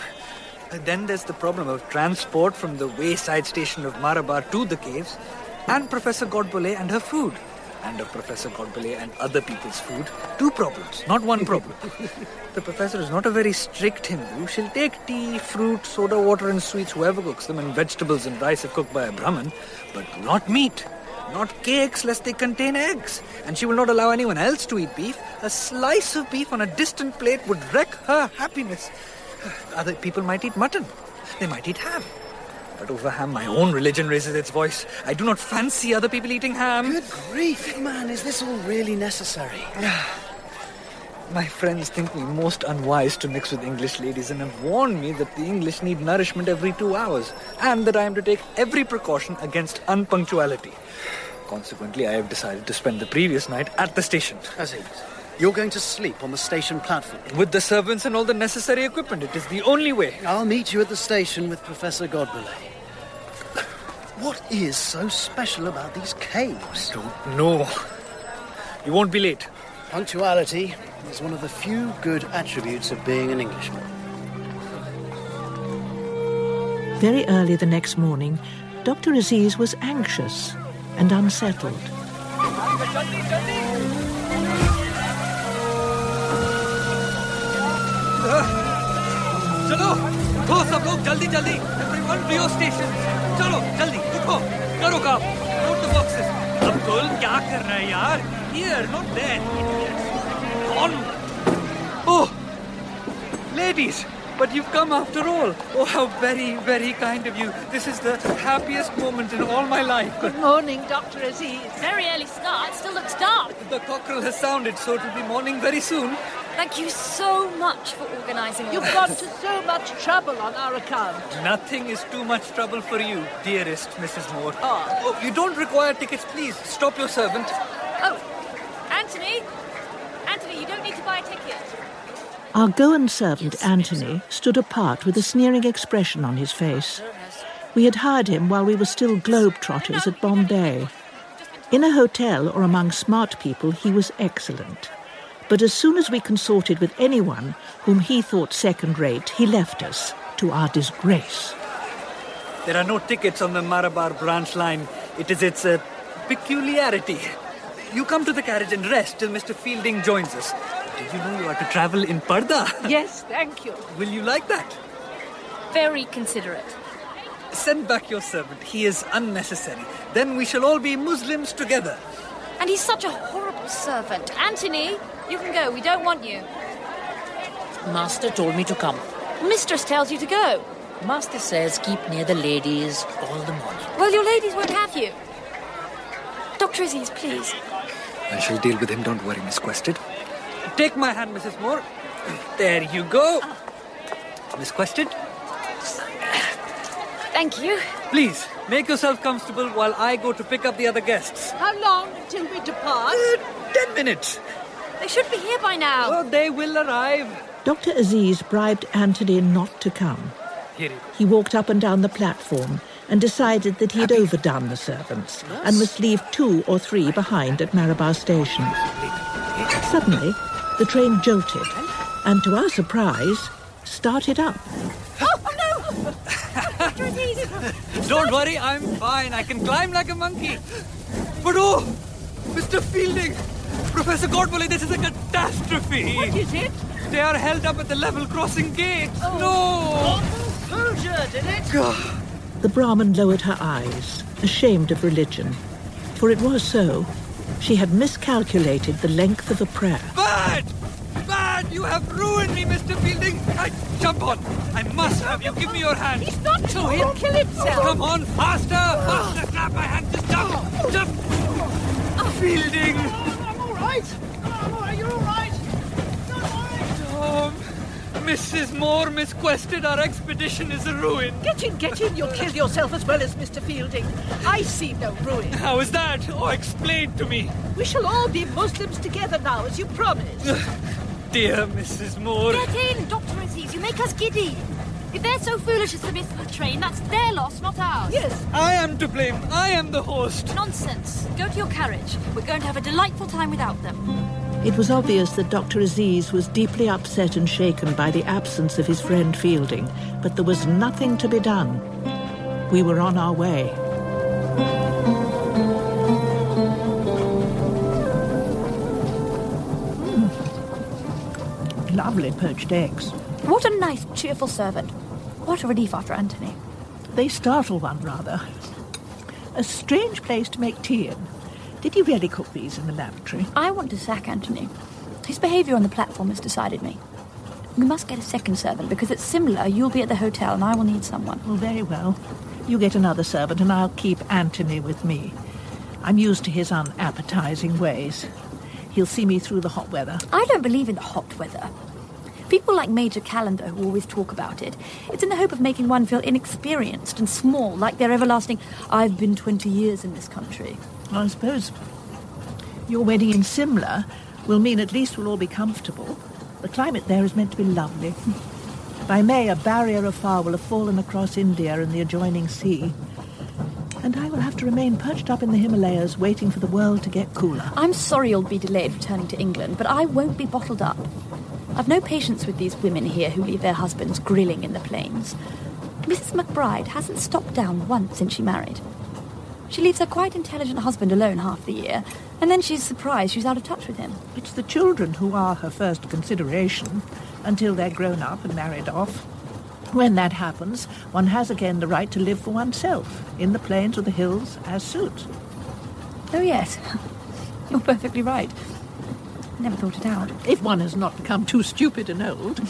And then there's the problem of transport from the wayside station of Marabar to the caves, and Professor Godbole and her food, and of Professor Godbole and other people's food. Two problems, not one problem. <laughs> the professor is not a very strict Hindu. She'll take tea, fruit, soda water, and sweets, whoever cooks them, and vegetables and rice if cooked by a Brahmin, but not meat. Not cakes, lest they contain eggs. And she will not allow anyone else to eat beef. A slice of beef on a distant plate would wreck her happiness. <sighs> Other people might eat mutton. They might eat ham. But over ham, my own religion raises its voice. I do not fancy other people eating ham. Good grief, man, is this all really necessary? <sighs> My friends think me most unwise to mix with English ladies and have warned me that the English need nourishment every two hours and that I am to take every precaution against unpunctuality. Consequently, I have decided to spend the previous night at the station. As Aziz, you're going to sleep on the station platform? With the servants and all the necessary equipment. It is the only way. I'll meet you at the station with Professor Godbole. What is so special about these caves? No. You won't be late. Punctuality is one of the few good attributes of being an Englishman. Very early the next morning, Dr. Aziz was anxious and unsettled. चलो, उठो सब लोग जल्दी जल्दी। Everyone to station चलो, जल्दी, उठो, करो काम। नोट द बॉक्सेस अब्दुल, क्या कर रहा है यार? हियर नॉट देयर कौन ओह ladies but you've come after all oh how very very kind of you this is the happiest moment in all my life Good morning, Dr. Aziz. Very early start. It still looks dark. the cockerel has sounded so it will be morning very soon Thank you so much for organising all You've this. got to so much trouble on our account. Nothing is too much trouble for you, dearest Mrs. Moore. Ah. Oh, you don't require tickets, please. Stop your servant. Oh, Anthony! Anthony, you don't need to buy a ticket. Our Goan servant, Anthony, stood apart with a sneering expression on his face. We had hired him while we were still globetrotters at Bombay. In a hotel or among smart people, he was excellent. But as soon as we consorted with anyone whom he thought second rate, he left us, to our disgrace. There are no tickets on the Marabar branch line. It is its uh, peculiarity. You come to the carriage and rest till Mr. Fielding joins us. Did you know you are to travel in purdah? Yes, thank you. Will you like that? Very considerate. Send back your servant. He is unnecessary. Then we shall all be Muslims together. And he's such a horrible servant. Anthony, you can go. We don't want you. Master told me to come. Mistress tells you to go. Master says keep near the ladies all the morning. Well, your ladies won't have you. Dr. Aziz, please. I shall deal with him, don't worry, Miss Quested. Take my hand, Mrs. Moore. There you go. Miss Quested, Thank you. please make yourself comfortable while I go to pick up the other guests. How long until we depart? Uh, ten minutes. They should be here by now. Oh, they will arrive. Dr. Aziz bribed Anthony not to come. Here you. He walked up and down the platform and decided that he had overdone the servants and must leave two or three behind at Marabar Station. Suddenly, the train jolted and, to our surprise, started up. Oh, no! Don't worry, I'm fine. I can climb like a monkey. But oh, Mr. Fielding, Professor Godbole, this is a catastrophe. What is it? They are held up at the level crossing gate. Oh. Soldier, did it? No. The Brahmin lowered her eyes, ashamed of religion. For it was so. She had miscalculated the length of a prayer. Bad! Bad! You have ruined me, Mr. Fielding! I jump on! I must have you. Give me your hand. He's not to. He'll kill himself. Come on, faster! Faster! Grab my hand! Just jump! Jump! Fielding! I'm all right. I'm all right. You're all right. Tom! Oh, Mrs. Moore Miss Quested. Our expedition is a ruin. Get in, get in. You'll kill yourself as well as Mr. Fielding. I see no ruin. How is that? Oh, explain to me. We shall all be Muslims together now, as you promised. <sighs> Dear Mrs. Moore. Get in, Dr. Aziz. You make us giddy. If they're so foolish as to miss the train, that's their loss, not ours. Yes. I am to blame. I am the host. Nonsense. Go to your carriage. We're going to have a delightful time without them. It was obvious that Dr. Aziz was deeply upset and shaken by the absence of his friend Fielding, but there was nothing to be done. We were on our way. Mm. Lovely poached eggs. What a nice, cheerful servant. What a relief after Anthony. They startle one rather. A strange place to make tea in. Did you really cook these in the lavatory? I want to sack Anthony. His behaviour on the platform has decided me. We must get a second servant because it's similar. you'll be at the hotel and I will need someone. Well, very well. You get another servant and I'll keep Anthony with me. I'm used to his unappetizing ways. He'll see me through the hot weather. I don't believe in the hot weather. People like Major Callendar who always talk about it. It's in the hope of making one feel inexperienced and small, like they're everlasting, I've been 20 years in this country. I suppose your wedding in Simla will mean at least we'll all be comfortable. The climate there is meant to be lovely. By May, a barrier of fire will have fallen across India and the adjoining sea. And I will have to remain perched up in the Himalayas waiting for the world to get cooler. I'm sorry you'll be delayed returning to England, but I won't be bottled up. I've no patience with these women here who leave their husbands grilling in the plains. Mrs. McBryde hasn't stopped down once since she married. She leaves her quite intelligent husband alone half the year, and then she's surprised she's out of touch with him. It's the children who are her first consideration until they're grown up and married off. When that happens, one has again the right to live for oneself, in the plains or the hills, as suits. Oh, yes. <laughs> You're perfectly right. Never thought it out. If one has not become too stupid and old.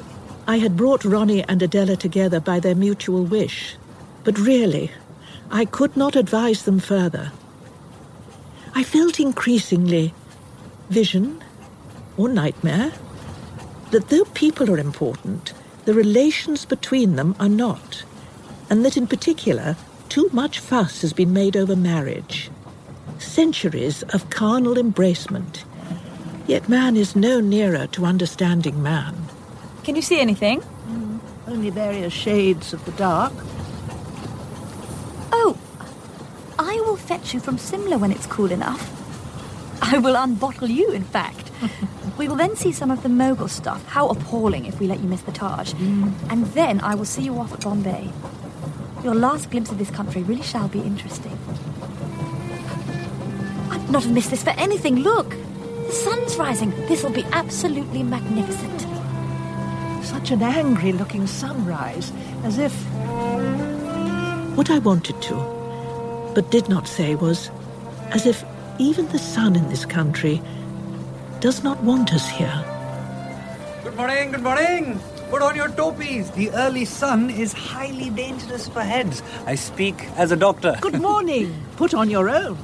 <laughs> I had brought Ronnie and Adela together by their mutual wish, but really, I could not advise them further. I felt increasingly vision or nightmare that though people are important, the relations between them are not, and that in particular, too much fuss has been made over marriage. Centuries of carnal embracement, yet man is no nearer to understanding man. Can you see anything? Mm, only various shades of the dark. Oh, I will fetch you from Simla when it's cool enough. I will unbottle you, in fact. <laughs> we will then see some of the Mogul stuff. How appalling if we let you miss the Taj. Mm. And then I will see you off at Bombay. Your last glimpse of this country really shall be interesting. I'd not have missed this for anything. Look, the sun's rising. This will be absolutely magnificent. Such an angry looking sunrise, as if. What I wanted to, but did not say, was as if even the sun in this country does not want us here. Good morning, good morning. Put on your topis. The early sun is highly dangerous for heads. I speak as a doctor. Good <laughs> morning. Put on your own.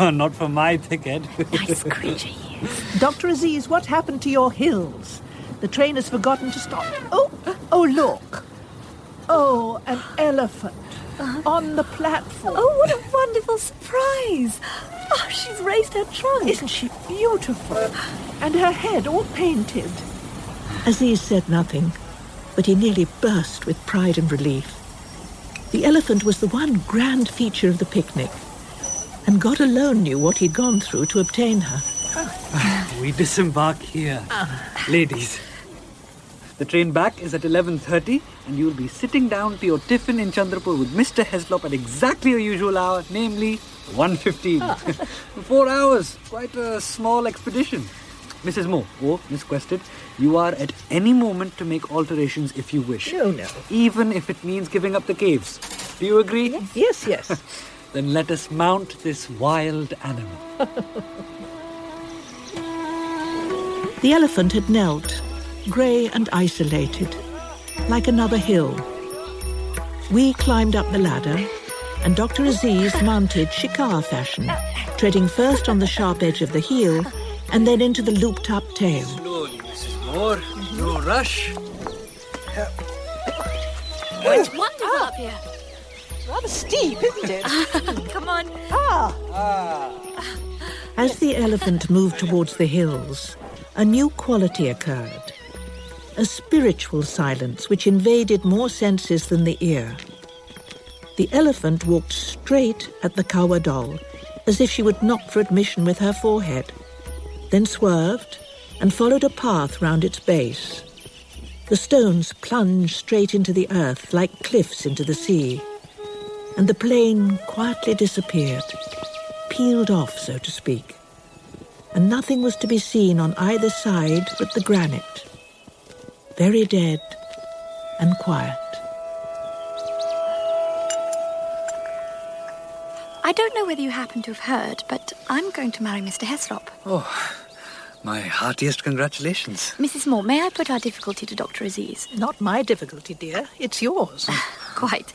<laughs> Not for my thick head. nice creature <laughs> Dr. Aziz, what happened to your hills? The train has forgotten to stop. Oh, oh, look. Oh, an elephant Uh-huh. on the platform. Oh, what a wonderful surprise. Oh, she's raised her trunk. Isn't she beautiful? And her head all painted. Aziz said nothing, but he nearly burst with pride and relief. The elephant was the one grand feature of the picnic, and God alone knew what he'd gone through to obtain her. we disembark here, uh-huh. ladies. The train back is at 11.30 and you'll be sitting down to your tiffin in Chandrapur with Mr. Heaslop at exactly your usual hour, namely 1.15. <laughs> Four hours. Quite a small expedition. Mrs. Moore, or oh, Miss Quested, you are at any moment to make alterations if you wish. No, no. Even if it means giving up the caves. Do you agree? Yes, yes. <laughs> Then let us mount this wild animal. <laughs> The elephant had knelt, grey and isolated, like another hill. We climbed up the ladder, and Dr. Aziz mounted shikar fashion, treading first on the sharp edge of the heel and then into the looped up tail. Slowly, Mrs. Moore. No rush. Oh, it's wonderful up here. Rather steep, isn't it? <laughs> Come on. Ah. Ah. As the elephant moved towards the hills, a new quality occurred. A spiritual silence which invaded more senses than the ear. The elephant walked straight at the Kawa Dol, as if she would knock for admission with her forehead, then swerved and followed a path round its base. The stones plunged straight into the earth like cliffs into the sea, and the plain quietly disappeared, peeled off, so to speak and nothing was to be seen on either side but the granite. Very dead and quiet. I don't know whether you happen to have heard, but I'm going to marry Mr. Heaslop. Oh, my heartiest congratulations. Mrs. Moore, may I put our difficulty to Dr. Aziz? Not my difficulty, dear. It's yours. <laughs> Quite.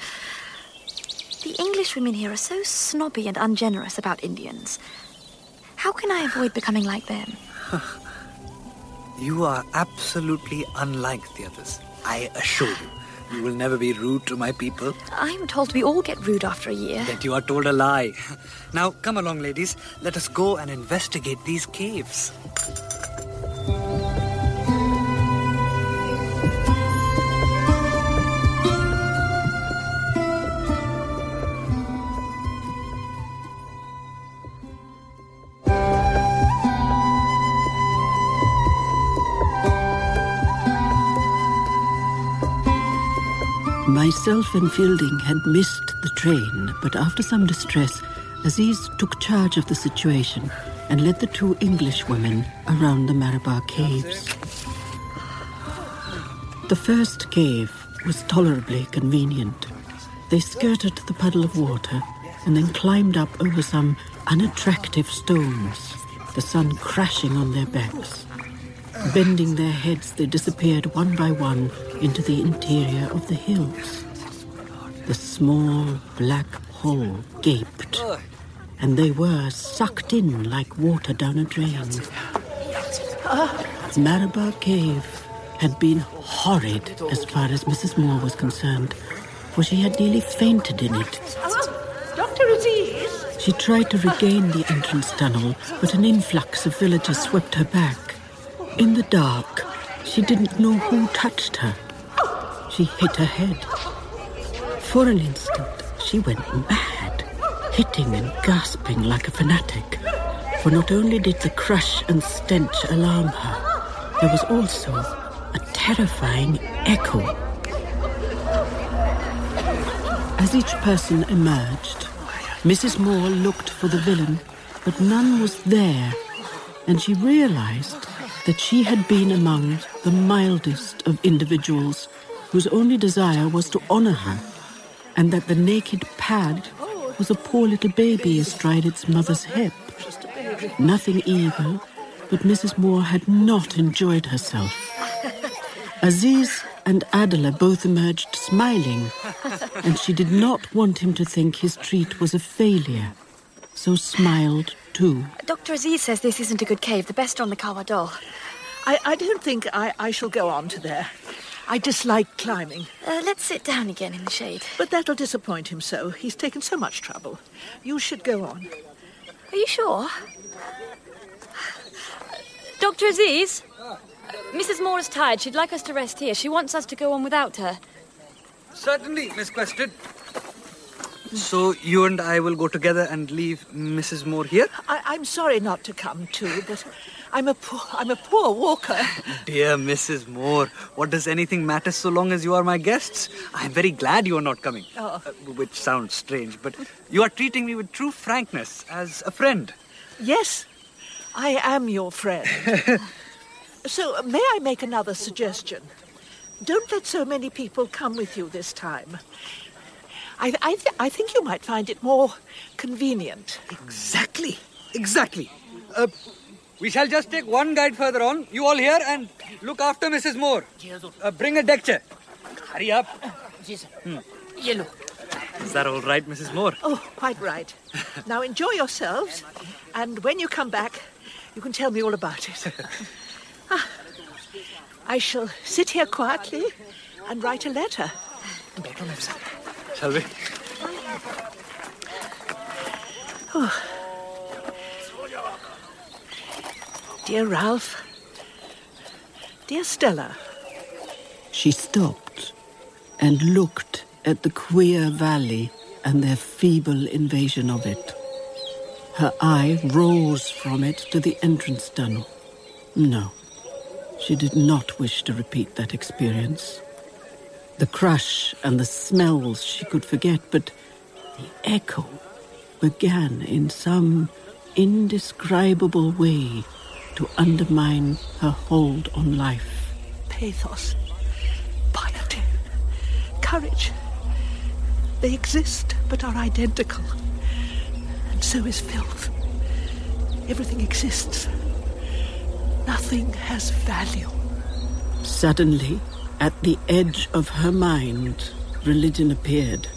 The English women here are so snobby and ungenerous about Indians. How can I avoid becoming like them? <laughs> You are absolutely unlike the others. I assure you. You will never be rude to my people. I'm told we all get rude after a year. That you are told a lie. Now, come along, ladies. Let us go and investigate these caves. Myself and Fielding had missed the train, but after some distress, Aziz took charge of the situation and led the two English women around the Marabar caves. The first cave was tolerably convenient. They skirted the puddle of water and then climbed up over some unattractive stones, the sun crashing on their backs. Bending their heads, they disappeared one by one into the interior of the hills. The small black hole gaped, and they were sucked in like water down a drain. Marabar Cave had been horrid as far as Mrs. Moore was concerned, for she had nearly fainted in it. Dr. Aziz? She tried to regain the entrance tunnel, but an influx of villagers swept her back. In the dark, she didn't know who touched her. She hit her head. For an instant, she went mad, hitting and gasping like a fanatic. For not only did the crush and stench alarm her, there was also a terrifying echo. As each person emerged, Mrs. Moore looked for the villain, but none was there, and she realized that she had been among the mildest of individuals whose only desire was to honor her, and that the naked pad was a poor little baby astride its mother's hip. Nothing evil, but Mrs. Moore had not enjoyed herself. <laughs> Aziz and Adela both emerged smiling, and she did not want him to think his treat was a failure, so smiled too. Dr. Aziz says this isn't a good cave, the best on the Kawa Dol. I, I don't think I, I shall go on to there. I dislike climbing. Uh, let's sit down again in the shade. But that'll disappoint him so. He's taken so much trouble. You should go on. Are you sure? Dr. Aziz? Mrs. Moore is tired. She'd like us to rest here. She wants us to go on without her. Certainly, Miss Quested. So you and I will go together and leave Mrs. Moore here? I, I'm sorry not to come too, but I'm a poor I'm a poor walker. Dear Mrs. Moore, what does anything matter so long as you are my guests? I'm very glad you are not coming. Oh. Uh, which sounds strange, but you are treating me with true frankness as a friend. Yes, I am your friend. <laughs> so may I make another suggestion? Don't let so many people come with you this time. I, I, th- I think you might find it more convenient. Exactly. Exactly. Uh, we shall just take one guide further on. You all here and look after Mrs. Moore. Uh, bring a deck chair. Hurry up. Yes, Hmm. Yellow. Is that all right, Mrs. Moore? Oh, quite right. <laughs> now enjoy yourselves, and when you come back, you can tell me all about it. <laughs> Ah, I shall sit here quietly and write a letter. Shall we? Oh. Dear Ralph, dear Stella, She stopped and looked at the queer valley and their feeble invasion of it. Her eye rose from it to the entrance tunnel. No, she did not wish to repeat that experience. The crush and the smells she could forget, but the echo began in some indescribable way to undermine her hold on life. pathos, piety, courage. They exist but are identical. And so is filth. Everything exists. Nothing has value. Suddenly, at the edge of her mind, religion appeared.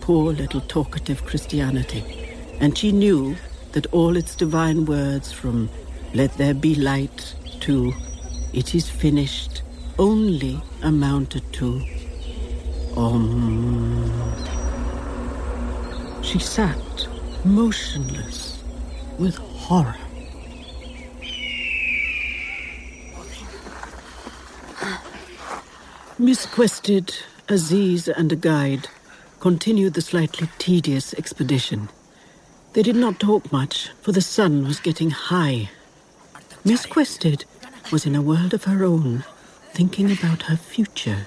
Poor little talkative Christianity. And she knew that all its divine words from let there be light to it is finished only amounted to Om. She sat motionless with horror. Miss Quested, Aziz and a guide continued the slightly tedious expedition. They did not talk much, for the sun was getting high. Miss Quested was in a world of her own, thinking about her future.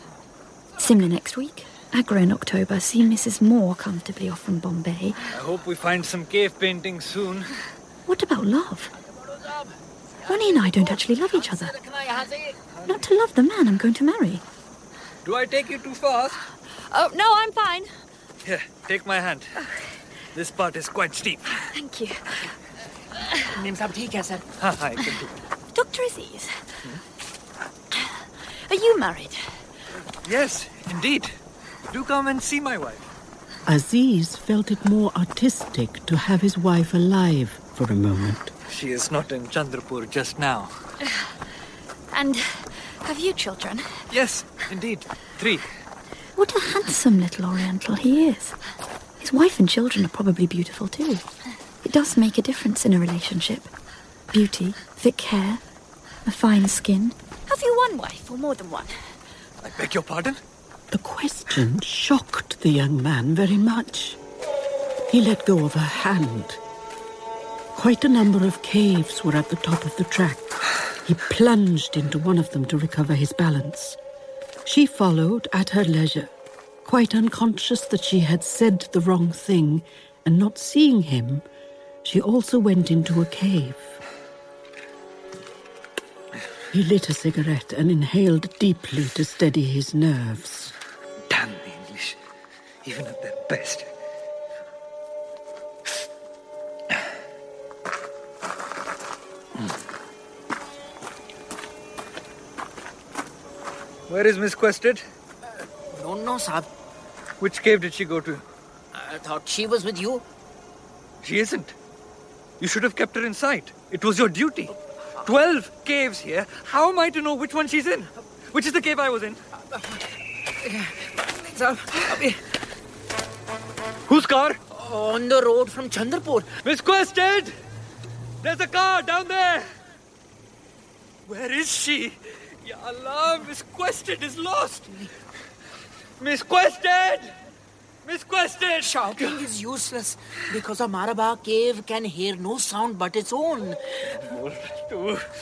Simla next week. Agra in October. See Mrs. Moore comfortably off from Bombay. I hope we find some cave paintings soon. What about love? Ronnie and I don't actually love each other. Not to love the man I'm going to marry. Do I take you too fast? Oh, no, I'm fine. Here, take my hand. This part is quite steep. Thank you. Name sab theek hai, sir. Ha, I can do. Dr. Aziz, hmm? are you married? Yes, indeed. Do come and see my wife. Aziz felt it more artistic to have his wife alive for a moment. She is not in Chandrapur just now. And have you children? Yes, indeed. Three. What a handsome little Oriental he is. His wife and children are probably beautiful too. It does make a difference in a relationship. Beauty, thick hair, a fine skin. Have you one wife or more than one? I beg your pardon? The question shocked the young man very much. He let go of her hand. Quite a number of caves were at the top of the track. He plunged into one of them to recover his balance. She followed at her leisure, quite unconscious that she had said the wrong thing, and not seeing him, she also went into a cave. He lit a cigarette and inhaled deeply to steady his nerves. Damn the English, even at their best. Where is Miss Quested? Don't know, sir. Which cave did she go to? I thought she was with you. She isn't. You should have kept her in sight. It was your duty. Twelve caves here. How am I to know which one she's in? Which is the cave I was in? Abhi Whose car? on the road from Chandrapur. Miss Quested! There's a car down there! Where is she? Ya Allah, Miss Quested is lost! Miss Quested! Miss Quested! Shouting is useless because a Marabar cave can hear no sound but its own.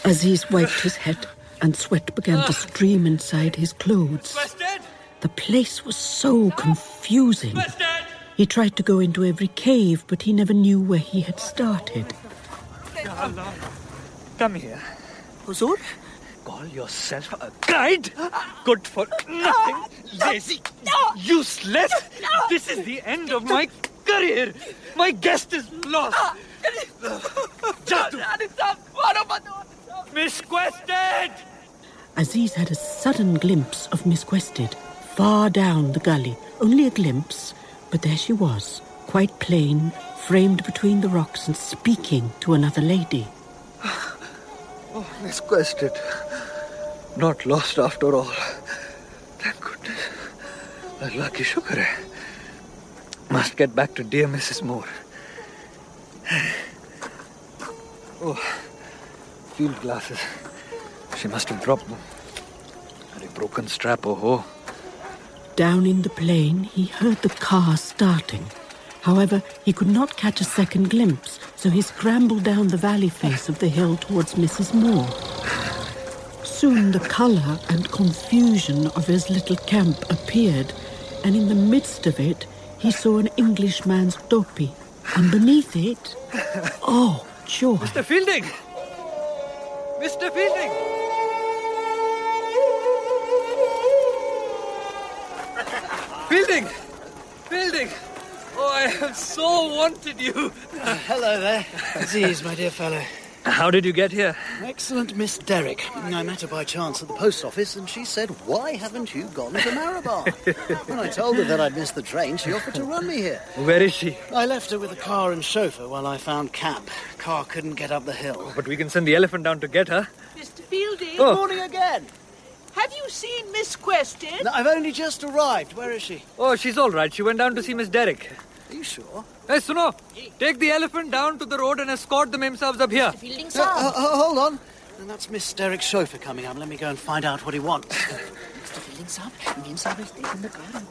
Aziz wiped his head, and sweat began to ah. stream inside his clothes. Quested! The place was so confusing. He tried to go into every cave, but he never knew where he had started. Ya Allah. Come here. Huzur? Call yourself a guide? Good for nothing, lazy, useless. This is the end of my career. My guest is lost. Ah, Jatu. Miss Quested! Aziz had a sudden glimpse of Miss Quested, far down the gully. Only a glimpse, but there she was, quite plain, framed between the rocks and speaking to another lady. Oh, Miss Quested. Not lost after all. Thank goodness. Lucky hai. Must get back to dear Mrs. Moore. <sighs> Oh, field glasses. She must have dropped them. And a broken strap, oh ho. Down in the plain, he heard the car starting. However, he could not catch a second glimpse, so he scrambled down the valley face of the hill towards Mrs. Moore. Soon the colour and confusion of his little camp appeared, and in the midst of it, he saw an Englishman's topi, and beneath it, oh, joy! Mr. Fielding! Mr. Fielding! Fielding! Fielding! Oh, I have so wanted you. Uh, hello there. Aziz, my dear fellow. How did you get here? Excellent Miss Derek. I met her by chance at the post office and she said, Why haven't you gone to Marabar? <laughs> when I told her that I'd missed the train, she offered to run me here. Where is she? I left her with a car and chauffeur while I found Cap. Car couldn't get up the hill. Oh, but we can send the elephant down to get her. Mr. Fielding. Oh. Good morning again. Have you seen Miss Quested? No, I've only just arrived. Where is she? Oh, she's all right. She went down to see Miss Derek. Are you sure? Hey, Suno, take the elephant down to the road and escort them themselves up here. Uh, uh, uh, hold on. And that's Miss Derek's chauffeur coming up. Let me go and find out what he wants. <laughs> Mr. Fielding, sir, means I was in the garden.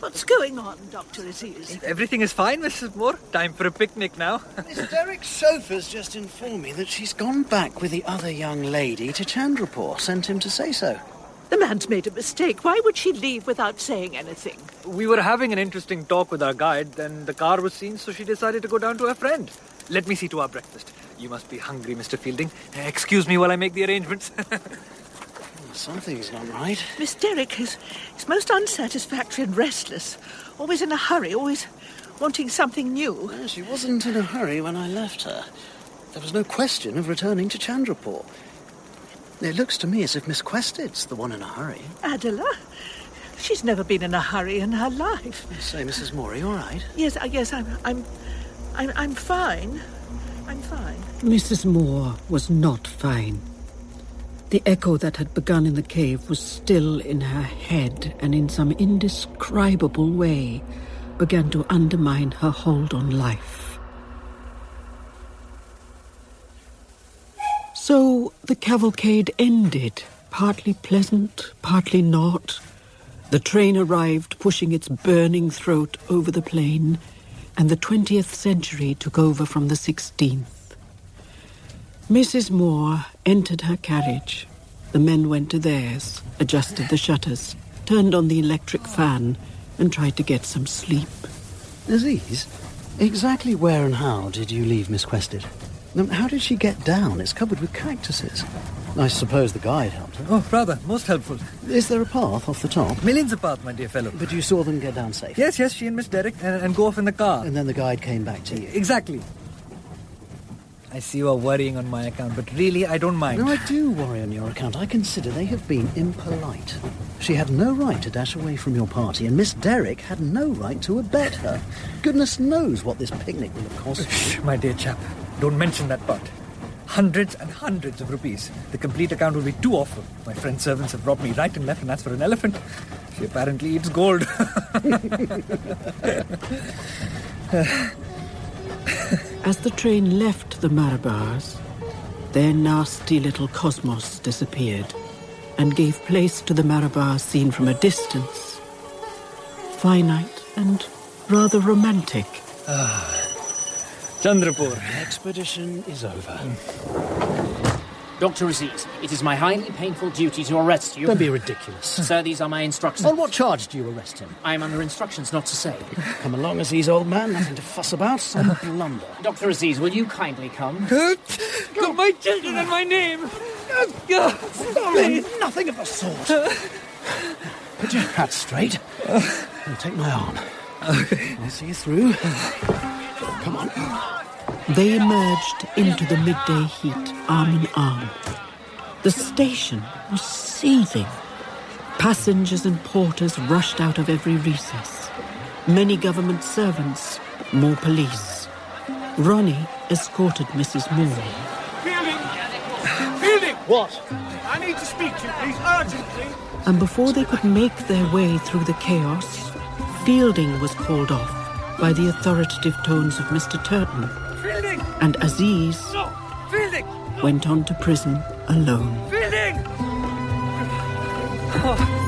What's going on, Dr. Aziz? Everything is fine, Mrs. Moore. Time for a picnic now. <laughs> Miss Derek's chauffeur's just informed me that she's gone back with the other young lady to Chandrapur. Sent him to say so. The man's made a mistake. Why would she leave without saying anything? We were having an interesting talk with our guide, then the car was seen, so she decided to go down to her friend. Let me see to our breakfast. You must be hungry, Mr. Fielding. Excuse me while I make the arrangements. <laughs> Something's not right. Miss Derek is, is most unsatisfactory and restless. Always in a hurry, always wanting something new. Well, she wasn't in a hurry when I left her. There was no question of returning to Chandrapur. It looks to me as if Miss Quested's the one in a hurry. Adela? She's never been in a hurry in her life. Say, Mrs. Moore, are you all right? Yes, I yes, I'm, I'm, I'm, I'm fine. I'm fine. Mrs. Moore was not fine. The echo that had begun in the cave was still in her head and in some indescribable way began to undermine her hold on life. So the cavalcade ended, partly pleasant, partly not. The train arrived, pushing its burning throat over the plain, and the 20th century took over from the 16th. Mrs. Moore entered her carriage. The men went to theirs, adjusted the shutters, turned on the electric fan, and tried to get some sleep. Aziz, exactly where and how did you leave Miss Quested? How did she get down? It's covered with cactuses. I suppose the guide helped her. Oh, rather, most helpful. Is there a path off the top? Millions of paths, my dear fellow. But you saw them get down safe? Yes, yes, she and Miss Derek, and, and go off in the car. And then the guide came back to you? Exactly. I see you are worrying on my account, but really, I don't mind. No, I do worry on your account. I consider they have been impolite. She had no right to dash away from your party, and Miss Derek had no right to abet her. Goodness knows what this picnic will have cost. Shh, my dear chap, don't mention that part. Hundreds and hundreds of rupees. The complete account will be too awful. My friend's servants have robbed me right and left, and that's for an elephant, she apparently eats gold. <laughs> As the train left the Marabars, their nasty little cosmos disappeared and gave place to the Marabar seen from a distance. Finite and rather romantic. Ah, Chandrapur. Expedition is over. Dr. Aziz, it is my highly painful duty to arrest you. Don't be ridiculous. <laughs> Sir, these are my instructions. On what charge do you arrest him? I am under instructions not to say. Come along, Aziz, old man. Nothing to fuss about. Some <laughs> blunder. Dr. Aziz, will you kindly come? <laughs> Got my children and my name. Oh, nothing of the sort. Put your hat straight and take my arm. Okay. I'll see you through. Come on. They emerged into the midday heat, arm in arm. The station was seething. Passengers and porters rushed out of every recess. Many government servants, more police. Ronnie escorted Mrs. Moore. Fielding! Fielding! What? I need to speak to you, please, urgently. And before they could make their way through the chaos, Fielding was called off by the authoritative tones of Mr. Turton, Fielding! and Aziz No! Fielding! went on to prison alone. Fielding! <sighs> Oh.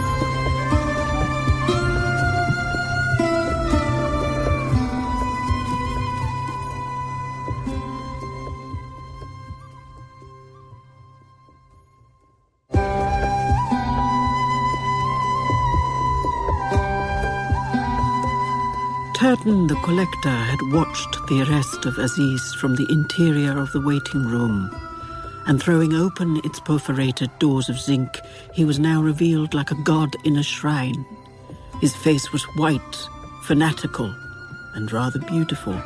Turton the collector had watched the arrest of Aziz from the interior of the waiting room, and throwing open its perforated doors of zinc, he was now revealed like a god in a shrine. His face was white, fanatical, and rather beautiful,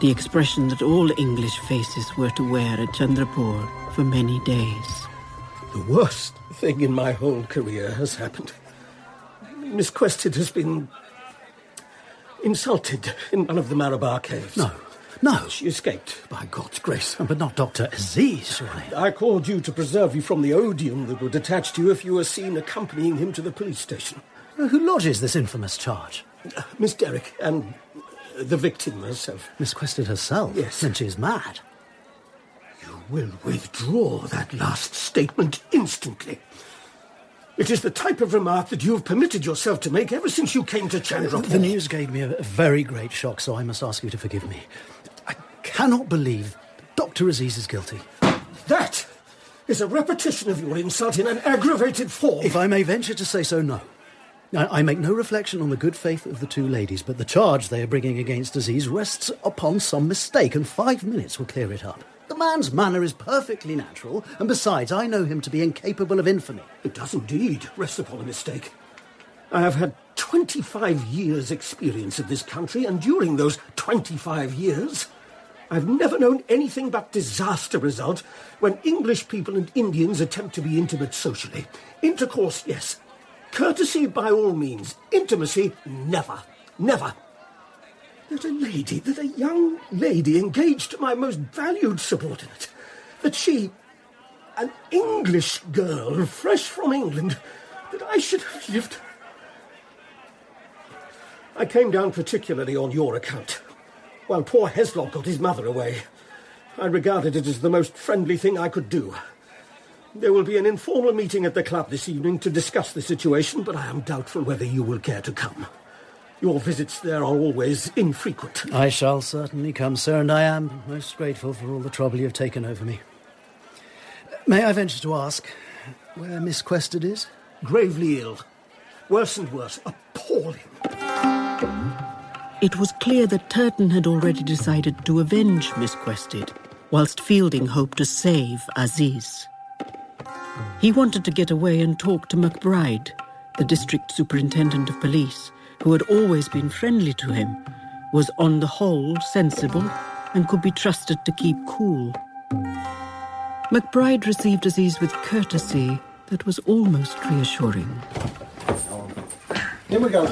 the expression that all English faces were to wear at Chandrapur for many days. The worst thing in my whole career has happened. Miss Quested has been insulted in one of the Marabar caves. No, no. She escaped, by God's grace. But not Dr. Aziz, surely. I called you to preserve you from the odium that would attach to you if you were seen accompanying him to the police station. Who lodges this infamous charge? Miss Derek and uh, the victim herself. Miss Quested herself? Yes. Then she is mad. You will withdraw that last statement instantly. It is the type of remark that you have permitted yourself to make ever since you came to Chandrapur. The news gave me a very great shock, so I must ask you to forgive me. I cannot believe Dr. Aziz is guilty. That is a repetition of your insult in an aggravated form. If I may venture to say so, no. I, I make no reflection on the good faith of the two ladies, but the charge they are bringing against Aziz rests upon some mistake, and five minutes will clear it up. The man's manner is perfectly natural, and besides, I know him to be incapable of infamy. It does indeed rest upon a mistake. I have had 25 years' experience of this country, and during those 25 years, I've never known anything but disaster result when English people and Indians attempt to be intimate socially. Intercourse, yes. Courtesy, by all means. Intimacy, never. Never. That a lady, that a young lady engaged to my most valued subordinate, that she, an English girl, fresh from England, that I should have lived. I came down particularly on your account. While poor Heaslop got his mother away, I regarded it as the most friendly thing I could do. There will be an informal meeting at the club this evening to discuss the situation, but I am doubtful whether you will care to come. Your visits there are always infrequent. I shall certainly come, sir, and I am most grateful for all the trouble you've taken over me. May I venture to ask where Miss Quested is? Gravely ill. Worse and worse. Appalling. It was clear that Turton had already decided to avenge Miss Quested, whilst Fielding hoped to save Aziz. He wanted to get away and talk to McBryde, the district superintendent of police, who had always been friendly to him, was on the whole sensible, and could be trusted to keep cool. McBryde received Aziz with courtesy that was almost reassuring. Here we go,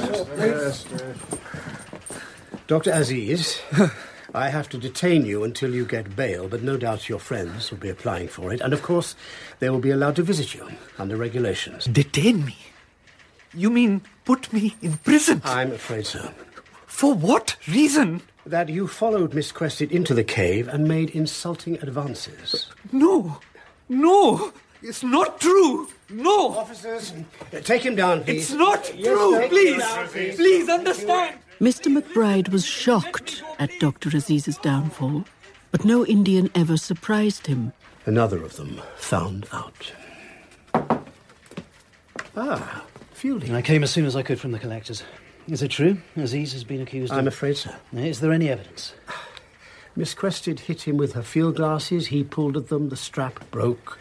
Dr. Aziz, <laughs> I have to detain you until you get bail, but no doubt your friends will be applying for it. And of course, they will be allowed to visit you under regulations. Detain me? You mean put me in prison? I'm afraid so. For what reason? That you followed Miss Quested into the cave and made insulting advances. No, no, it's not true. No. Officers, take him down, please. It's not Yes, true. take him Please, down, please. please understand. Mr. McBryde was shocked at Dr. Aziz's downfall, but no Indian ever surprised him. Another of them found out. Ah, Fielding. I came as soon as I could from the collectors. Is it true? Aziz has been accused I'm of... afraid so. Eh, is there any evidence? <sighs> Miss Quested hit him with her field glasses. He pulled at them. The strap broke.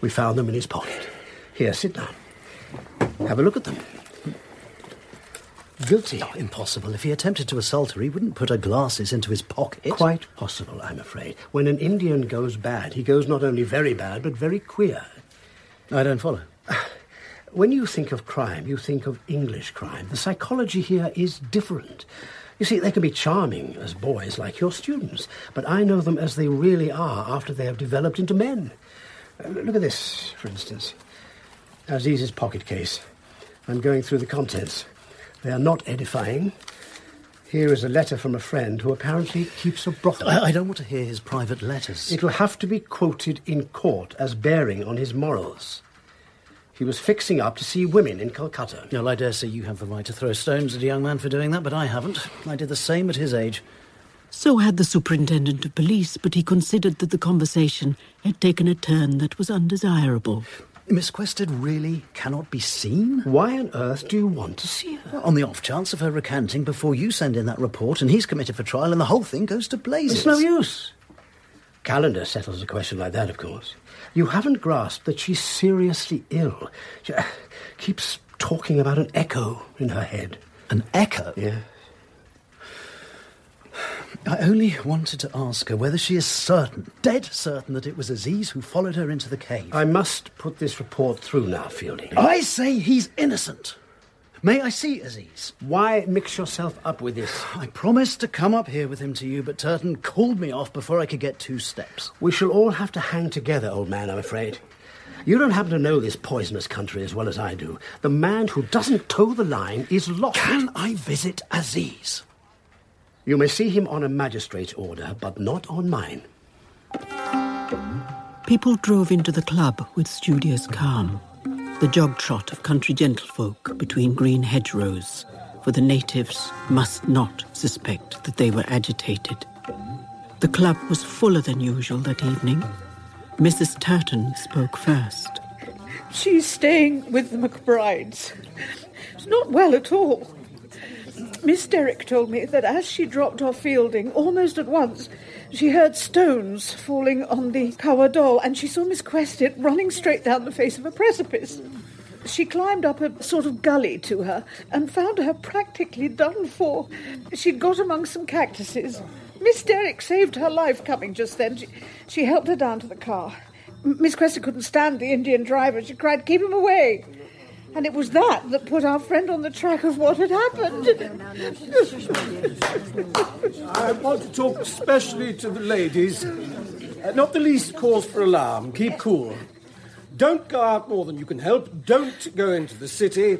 We found them in his pocket. Here, sit down. Have a look at them. Guilty. Oh, impossible. If he attempted to assault her, he wouldn't put her glasses into his pocket. Quite possible, I'm afraid. When an Indian goes bad, he goes not only very bad, but very queer. I don't follow. <sighs> When you think of crime, you think of English crime. The psychology here is different. You see, they can be charming as boys like your students, but I know them as they really are after they have developed into men. Uh, look at this, for instance. Aziz's pocket case. I'm going through the contents. They are not edifying. Here is a letter from a friend who apparently keeps a brothel. I, I don't want to hear his private letters. It will have to be quoted in court as bearing on his morals. He was fixing up to see women in Calcutta. Well, I dare say you have the right to throw stones at a young man for doing that, but I haven't. I did the same at his age. So had the superintendent of police, but he considered that the conversation had taken a turn that was undesirable. Miss Quested really cannot be seen? Why on earth do you want to see her? On the off chance of her recanting before you send in that report and he's committed for trial and the whole thing goes to blazes. It's no use. Callendar settles a question like that, of course. You haven't grasped that she's seriously ill. She uh, keeps talking about an echo in her head. An echo? Yeah. I only wanted to ask her whether she is certain, dead certain, that it was Aziz who followed her into the cave. I must put this report through now, Fielding. I say he's innocent. May I see Aziz? Why mix yourself up with this? I promised to come up here with him to you, but Turton called me off before I could get two steps. We shall all have to hang together, old man, I'm afraid. You don't happen to know this poisonous country as well as I do. The man who doesn't toe the line is lost. Can I visit Aziz? You may see him on a magistrate's order, but not on mine. People drove into the club with studious calm, the jog trot of country gentlefolk between green hedgerows, for the natives must not suspect that they were agitated. The club was fuller than usual that evening. Mrs. Turton spoke first. She's staying with the McBrydes. She's not well at all. Miss Derek told me that as she dropped off Fielding, almost at once, she heard stones falling on the Kawa Dol, and she saw Miss Quested running straight down the face of a precipice. She climbed up a sort of gully to her and found her practically done for. She'd got among some cactuses. Miss Derek saved her life coming just then. She, she helped her down to the car. Miss Quested couldn't stand the Indian driver. She cried, Keep him away! And it was that that put our friend on the track of what had happened. I want to talk especially to the ladies. Uh, not the least cause for alarm. Keep cool. Don't go out more than you can help. Don't go into the city.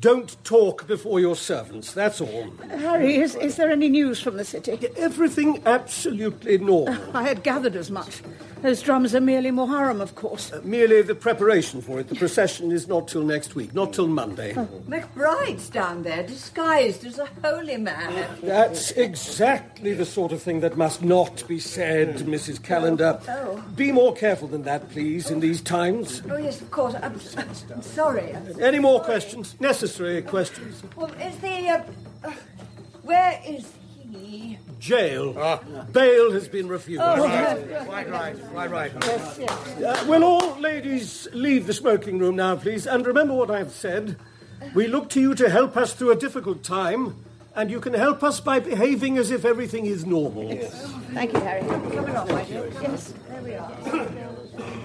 Don't talk before your servants. That's all. Harry, is, is there any news from the city? Everything absolutely normal. <laughs> I had gathered as much. Those drums are merely Muharram, of course. Uh, merely the preparation for it. The procession is not till next week, not till Monday. McBryde's down there, disguised as a holy man. That's exactly the sort of thing that must not be said, Mrs. Callendar. Oh. Be more careful than that, please, in these times. Oh, yes, of course. I'm, I'm sorry. Any more questions? Necessary questions? Well, is the. Uh, uh, where is he? Jail. Bail has been refused. Oh, Quite right, quite right. Yes, Uh, will all ladies leave the smoking room now, please? And remember what I've said. We look to you to help us through a difficult time, and you can help us by behaving as if everything is normal. Thank you, Harry. Come along, my dear. Yes, there we are.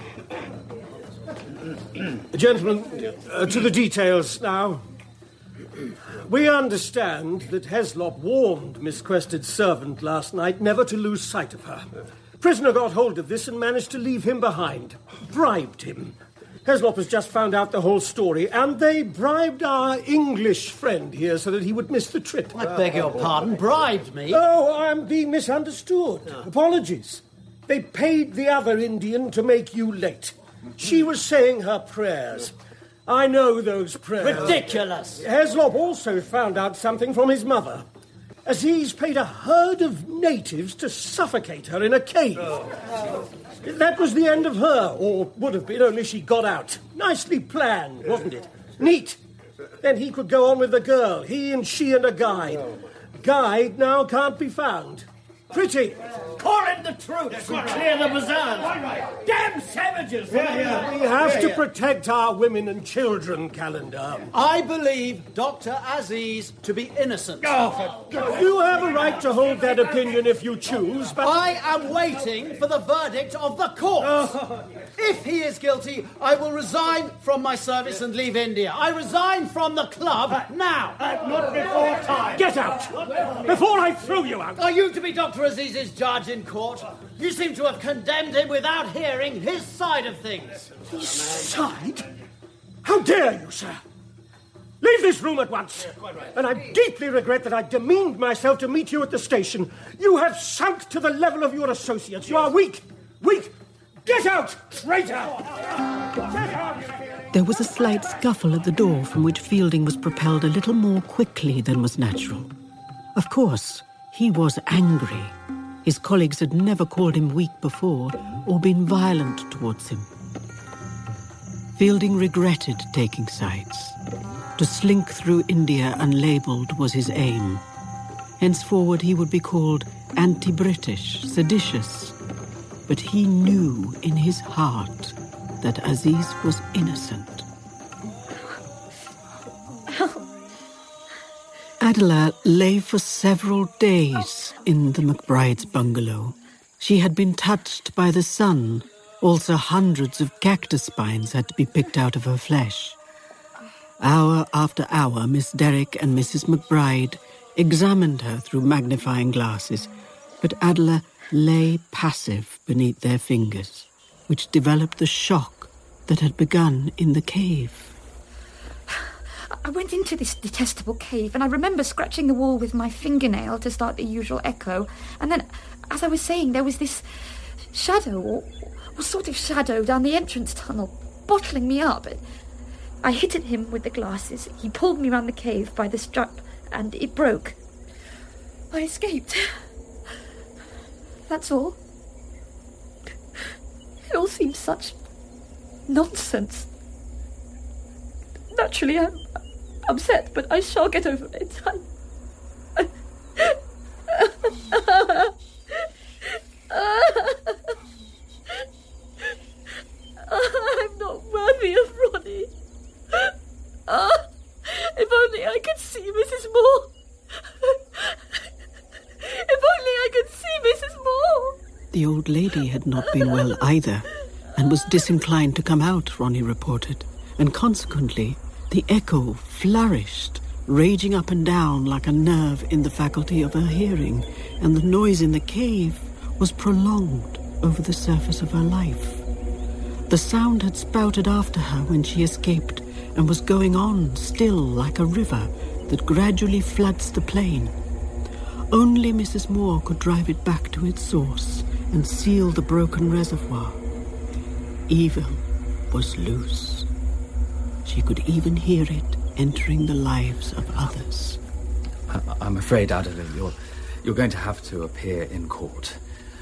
Gentlemen, uh, to the details now. We understand that Heaslop warned Miss Quested's servant last night never to lose sight of her. Prisoner got hold of this and managed to leave him behind. Bribed him. Heaslop has just found out the whole story, and they bribed our English friend here so that he would miss the trip. I beg your pardon, bribed me? Oh, I'm being misunderstood. Apologies. They paid the other Indian to make you late. She was saying her prayers. I know those prayers. Ridiculous. Heaslop also found out something from his mother. Aziz paid a herd of natives to suffocate her in a cave. That was the end of her, or would have been, only she got out. Nicely planned, wasn't it? Neat. Then he could go on with the girl, he and she and a guide. Guide now can't be found. Pretty! Call in the troops and clear the bazaars! Damn savages! We have to protect our women and children, Callendar. I believe Dr. Aziz to be innocent. Oh, oh, you have a right to hold that opinion if you choose, but. I am waiting for the verdict of the court. Oh. if he is guilty, I will resign from my service and leave India. I resign from the club now. not before time. Get out! Before I throw you out! Are you to be Dr. Aziz's judge in court? You seem to have condemned him without hearing his side of things. His side? How dare you, sir? Leave this room at once. And I deeply regret that I demeaned myself to meet you at the station. You have sunk to the level of your associates. You are weak. Weak. Get out, traitor! There was a slight scuffle at the door from which Fielding was propelled a little more quickly than was natural. Of course, he was angry. His colleagues had never called him weak before or been violent towards him. Fielding regretted taking sides. To slink through India unlabeled was his aim. Henceforward he would be called anti-British, seditious. But he knew in his heart that Aziz was innocent. <laughs> Adela lay for several days in the McBryde's bungalow. She had been touched by the sun. Also, hundreds of cactus spines had to be picked out of her flesh. Hour after hour, Miss Derek and Mrs. McBryde examined her through magnifying glasses, but Adela lay passive beneath their fingers, which developed the shock that had begun in the cave. I went into this detestable cave and I remember scratching the wall with my fingernail to start the usual echo. And then, as I was saying, there was this shadow, or, or sort of shadow, down the entrance tunnel, bottling me up. I hit at him with the glasses. He pulled me round the cave by the strap and it broke. I escaped. That's all. It all seems such nonsense. Naturally, I'm upset, but I shall get over it. I... I'm not worthy of Ronnie. If only I could see Mrs. Moore. If only I could see Mrs. Moore. The old lady had not been well either, and was disinclined to come out, Ronnie reported, and consequently the echo flourished, raging up and down like a nerve in the faculty of her hearing, and the noise in the cave was prolonged over the surface of her life. The sound had spouted after her when she escaped and was going on still like a river that gradually floods the plain. Only Mrs. Moore could drive it back to its source and seal the broken reservoir. Evil was loose. She could even hear it entering the lives of others. I- I'm afraid, Adela, you're, you're going to have to appear in court,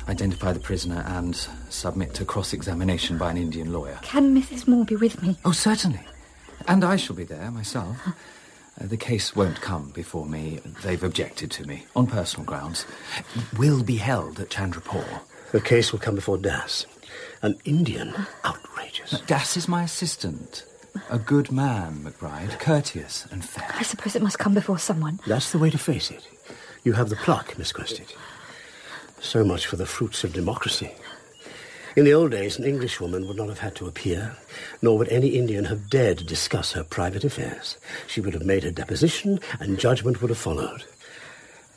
identify the prisoner, and submit to cross examination by an Indian lawyer. Can Mrs. Moore be with me? Oh, certainly. And I shall be there myself. Uh, the case won't come before me. They've objected to me on personal grounds. Will be held at Chandrapur. The case will come before Das. An Indian? Outrageous. Das is my assistant. A good man, McBryde, courteous and fair. I suppose it must come before someone. That's the way to face it. You have the pluck, Miss Quested. So much for the fruits of democracy. In the old days, an Englishwoman would not have had to appear, nor would any Indian have dared discuss her private affairs. She would have made her deposition, and judgment would have followed.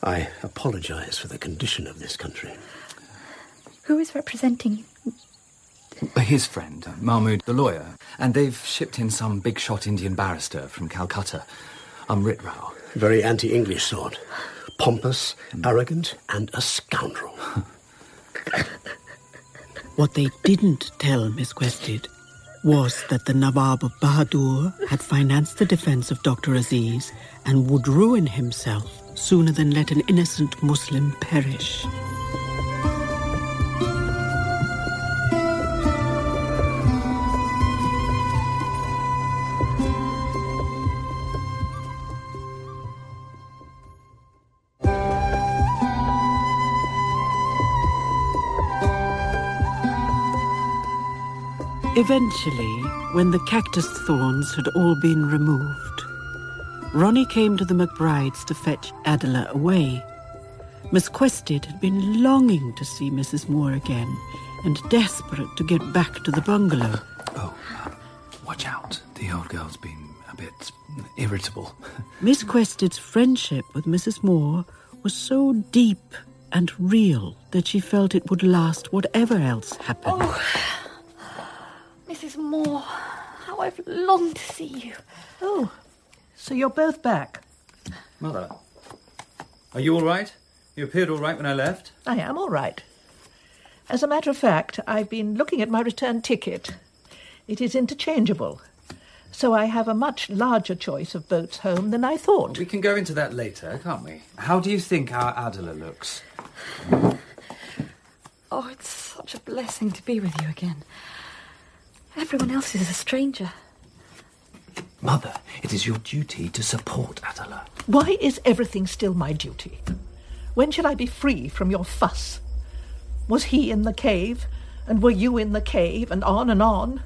I apologize for the condition of this country. Who is representing you? His friend, Mahmoud, the lawyer. And they've shipped in some big shot Indian barrister from Calcutta, Amrit Rao. Very anti English sort. Pompous, arrogant, and a scoundrel. <laughs> What they didn't tell Miss Quested was that the Nawab of Bahadur had financed the defense of Dr. Aziz and would ruin himself sooner than let an innocent Muslim perish. Eventually, when the cactus thorns had all been removed, Ronnie came to the McBrydes to fetch Adela away. Miss Quested had been longing to see Mrs. Moore again and desperate to get back to the bungalow. Oh, um, watch out. The old girl's been a bit irritable. <laughs> Miss Quested's friendship with Mrs. Moore was so deep and real that she felt it would last whatever else happened. Oh, Mrs. Moore, how I've longed to see you. Oh, so you're both back. Mother, are you all right? You appeared all right when I left. I am all right. As a matter of fact, I've been looking at my return ticket. It is interchangeable. So I have a much larger choice of boats home than I thought. We can go into that later, can't we? How do you think our Adela looks? Oh, it's such a blessing to be with you again. Everyone else is a stranger. Mother, it is your duty to support Adela. Why is everything still my duty? When shall I be free from your fuss? Was he in the cave, and were you in the cave, and on and on?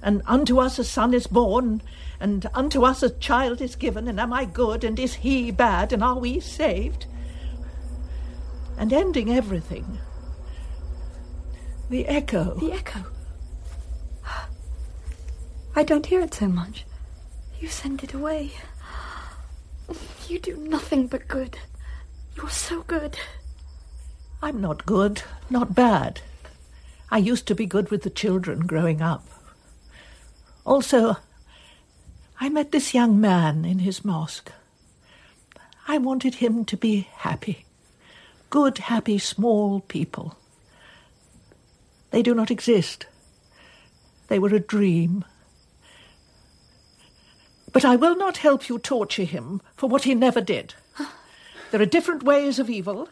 And unto us a son is born, and unto us a child is given, and am I good, and is he bad, and are we saved? And ending everything. The echo. The echo. I don't hear it so much. You send it away. You do nothing but good. You're so good. I'm not good, not bad. I used to be good with the children growing up. Also, I met this young man in his mosque. I wanted him to be happy. Good, happy, small people. They do not exist. They were a dream. But I will not help you torture him for what he never did. <sighs> There are different ways of evil,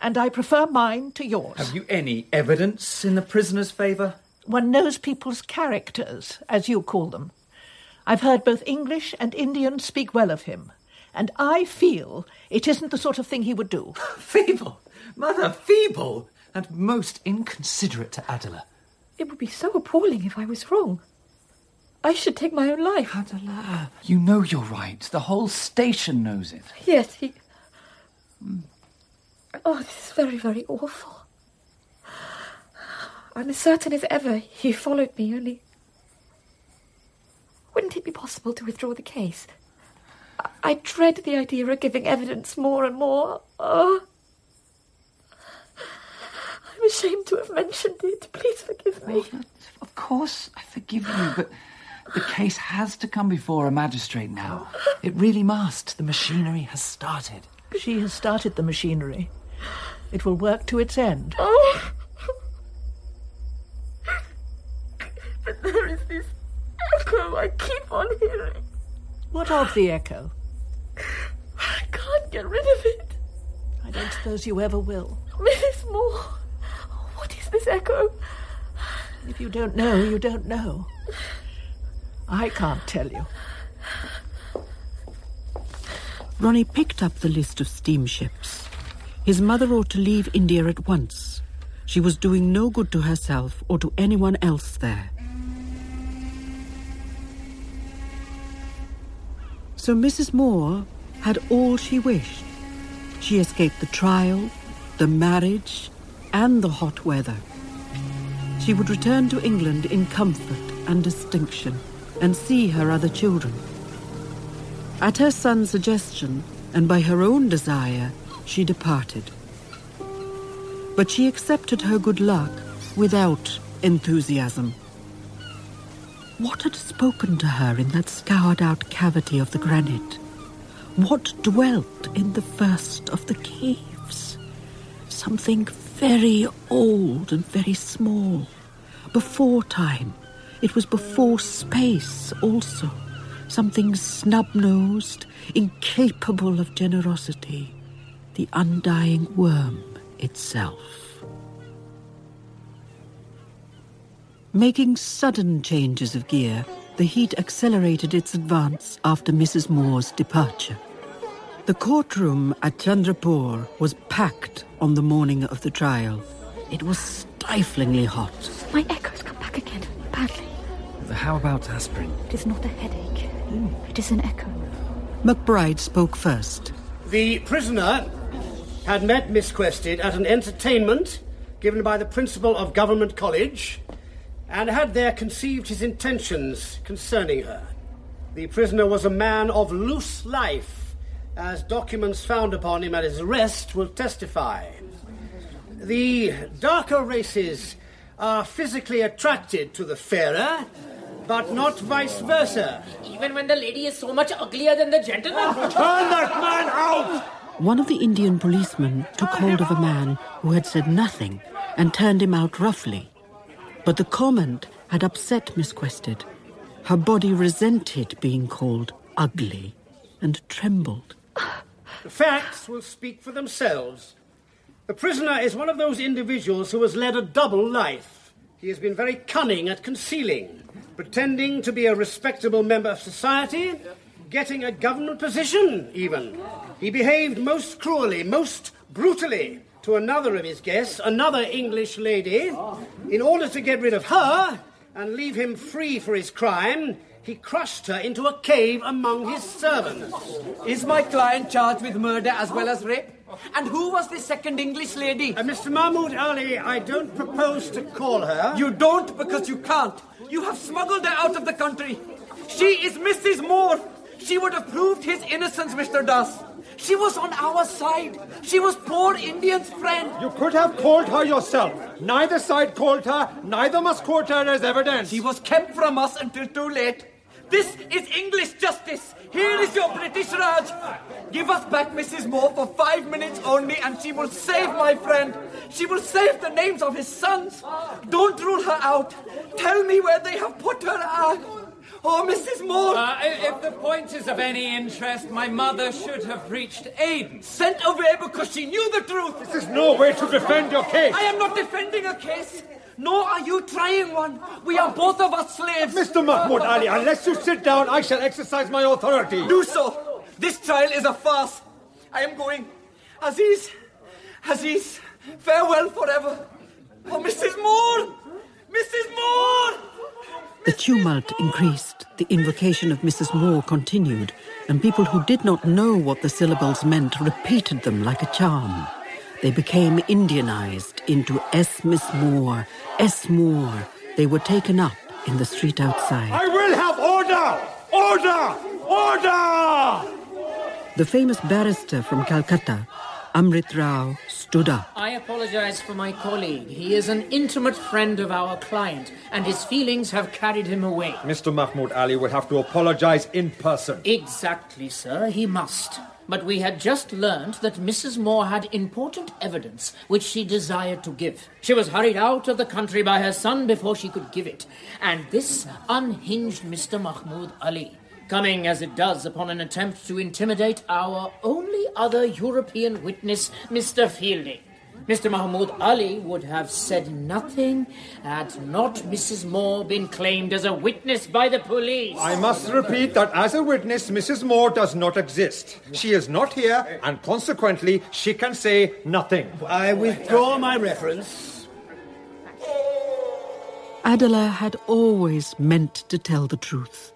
and I prefer mine to yours. Have you any evidence in the prisoner's favour? One knows people's characters, as you call them. I've heard both English and Indian speak well of him, and I feel it isn't the sort of thing he would do. <laughs> feeble! Mother, feeble! And most inconsiderate to Adela. It would be so appalling if I was wrong. I should take my own life. Adela. You know you're right. The whole station knows it. Yes, he. Mm. Oh, this is very, very awful. I'm as certain as ever he followed me, only. Wouldn't it be possible to withdraw the case? I, I dread the idea of giving evidence more and more. Oh. I'm ashamed to have mentioned it. Please forgive me. Oh, of course, I forgive you, but the case has to come before a magistrate now. It really must. The machinery has started. She has started the machinery. It will work to its end. Oh. But there is this echo I keep on hearing. What of the echo? I can't get rid of it. I don't suppose you ever will. Mrs. Moore, what is this echo? If you don't know, you don't know. I can't tell you. Ronnie picked up the list of steamships. His mother ought to leave India at once. She was doing no good to herself or to anyone else there. So Mrs. Moore had all she wished. She escaped the trial, the marriage, and the hot weather. She would return to England in comfort and distinction and see her other children. At her son's suggestion, and by her own desire, she departed. But she accepted her good luck without enthusiasm. What had spoken to her in that scoured out cavity of the granite? What dwelt in the first of the caves? Something very old and very small. Before time. It was before space also. Something snub nosed, incapable of generosity. The undying worm itself. Making sudden changes of gear, the heat accelerated its advance after Mrs. Moore's departure. The courtroom at Chandrapur was packed on the morning of the trial. It was stiflingly hot. My echoes come back again, badly. How about aspirin? It is not a headache. It is an echo. McBryde spoke first. The prisoner had met Miss Quested at an entertainment given by the principal of Government College and had there conceived his intentions concerning her. The prisoner was a man of loose life, as documents found upon him at his arrest will testify. The darker races are physically attracted to the fairer, but not vice versa. Even when the lady is so much uglier than the gentleman. Turn that man out! One of the Indian policemen took hold of a man who had said nothing and turned him out roughly. But the comment had upset Miss Quested. Her body resented being called ugly and trembled. The facts will speak for themselves. The prisoner is one of those individuals who has led a double life. He has been very cunning at concealing, pretending to be a respectable member of society, getting a government position, even. He behaved most cruelly, most brutally to another of his guests, another English lady. In order to get rid of her and leave him free for his crime, he crushed her into a cave among his servants. Is my client charged with murder as well as rape? And who was the second English lady? Uh, Mr. Mahmoud Ali, I don't propose to call her. You don't because you can't. You have smuggled her out of the country. She is Mrs. Moore. She would have proved his innocence, Mr. Das. She was on our side. She was poor Indian's friend. You could have called her yourself. Neither side called her, neither must quote her as evidence. She was kept from us until too late. This is English justice. Here is your British Raj. Give us back Mrs. Moore for five minutes only, and she will save my friend. She will save the names of his sons. Don't rule her out. Tell me where they have put her at. Oh, Mrs. Moore! Uh, if the point is of any interest, my mother should have reached Aden. Sent away because she knew the truth. This is no way to defend your case. I am not defending a case. Nor are you trying one. We are both of us slaves. Mr. Mahmoud Ali, unless you sit down, I shall exercise my authority. Do so. This trial is a farce. I am going. Aziz, Aziz, farewell forever. Oh, Mrs. Moore! Mrs. Moore! The tumult increased, the invocation of Mrs. Moore continued, and people who did not know what the syllables meant repeated them like a charm. They became Indianized into S. Miss Moore, Esmoor. They were taken up in the street outside. I will have order! Order! Order! The famous barrister from Calcutta, Amrit Rao, stood up. I apologize for my colleague. He is an intimate friend of our client, and his feelings have carried him away. Mr. Mahmoud Ali will have to apologize in person. Exactly, sir. He must. But we had just learned that Mrs. Moore had important evidence which she desired to give. She was hurried out of the country by her son before she could give it. And this unhinged Mr. Mahmoud Ali, coming as it does upon an attempt to intimidate our only other European witness, Mr. Fielding. Mr. Mahmoud Ali would have said nothing had not Mrs. Moore been claimed as a witness by the police. I must repeat that as a witness, Mrs. Moore does not exist. She is not here, and consequently, she can say nothing. I withdraw my reference. Adela had always meant to tell the truth.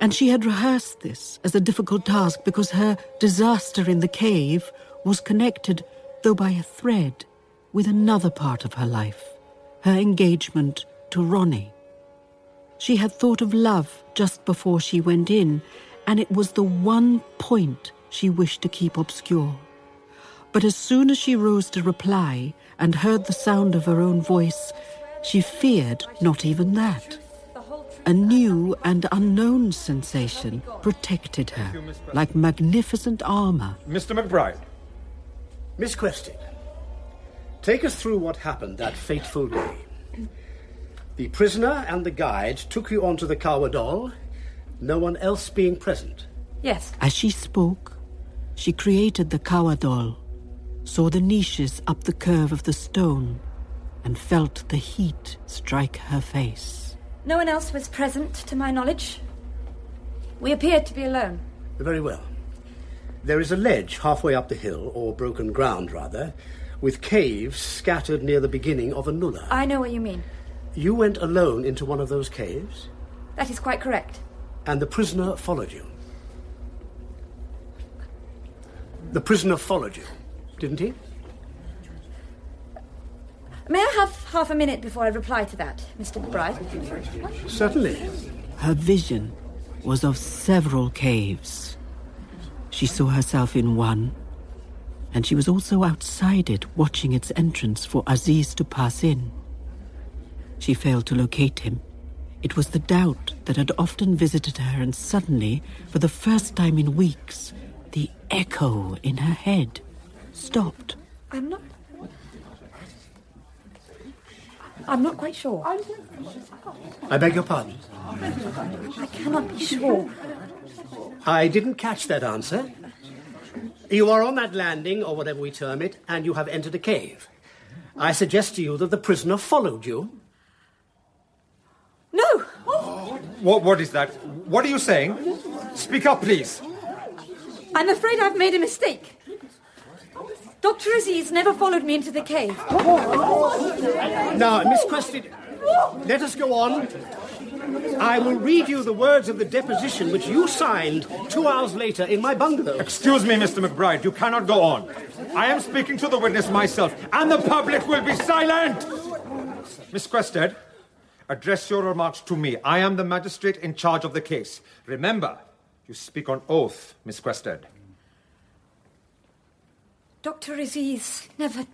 And she had rehearsed this as a difficult task because her disaster in the cave was connected, though by a thread, with another part of her life her engagement to Ronnie. She had thought of love just before she went in, and it was the one point she wished to keep obscure. But as soon as she rose to reply and heard the sound of her own voice, she feared not even that. A new and unknown sensation protected her, like magnificent armor. Mr. McBryde. Miss Quested, take us through what happened that fateful day. The prisoner and the guide took you onto the Kawa Dol, no one else being present. Yes. As she spoke, she created the Kawa Dol, saw the niches up the curve of the stone, and felt the heat strike her face. No one else was present, to my knowledge. We appeared to be alone. Very well. There is a ledge halfway up the hill, or broken ground rather, with caves scattered near the beginning of a nullah. I know what you mean. You went alone into one of those caves? That is quite correct. And the prisoner followed you? The prisoner followed you, didn't he? May I have half a minute before I reply to that, Mr. McBryde? Certainly. Her vision was of several caves. She saw herself in one, and she was also outside it, watching its entrance for Aziz to pass in. She failed to locate him. It was the doubt that had often visited her, and suddenly, for the first time in weeks, the echo in her head stopped. I'm not. I'm not quite sure. I beg your pardon. I cannot be sure. I didn't catch that answer. You are on that landing, or whatever we term it, and you have entered a cave. I suggest to you that the prisoner followed you. No! What, what is that? What are you saying? Speak up, please. I'm afraid I've made a mistake. Dr. Aziz never followed me into the cave. Now, Miss Quested, let us go on. I will read you the words of the deposition which you signed two hours later in my bungalow. Excuse me, Mr. McBryde, you cannot go on. I am speaking to the witness myself, and the public will be silent! Miss Quested, address your remarks to me. I am the magistrate in charge of the case. Remember, you speak on oath, Miss Quested. Dr. Aziz never.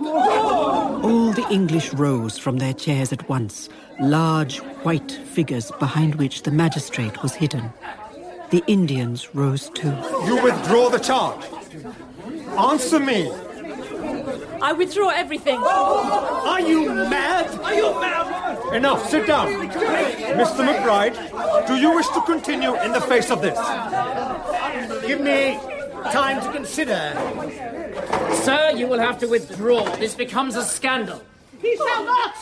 All the English rose from their chairs at once, large white figures behind which the magistrate was hidden. The Indians rose too. You withdraw the charge. Answer me. I withdraw everything. Are you mad? Are you mad? Enough, sit down. Mr. McBryde, do you wish to continue in the face of this? Give me time to consider. Sir, you will have to withdraw. This becomes a scandal. He shall not!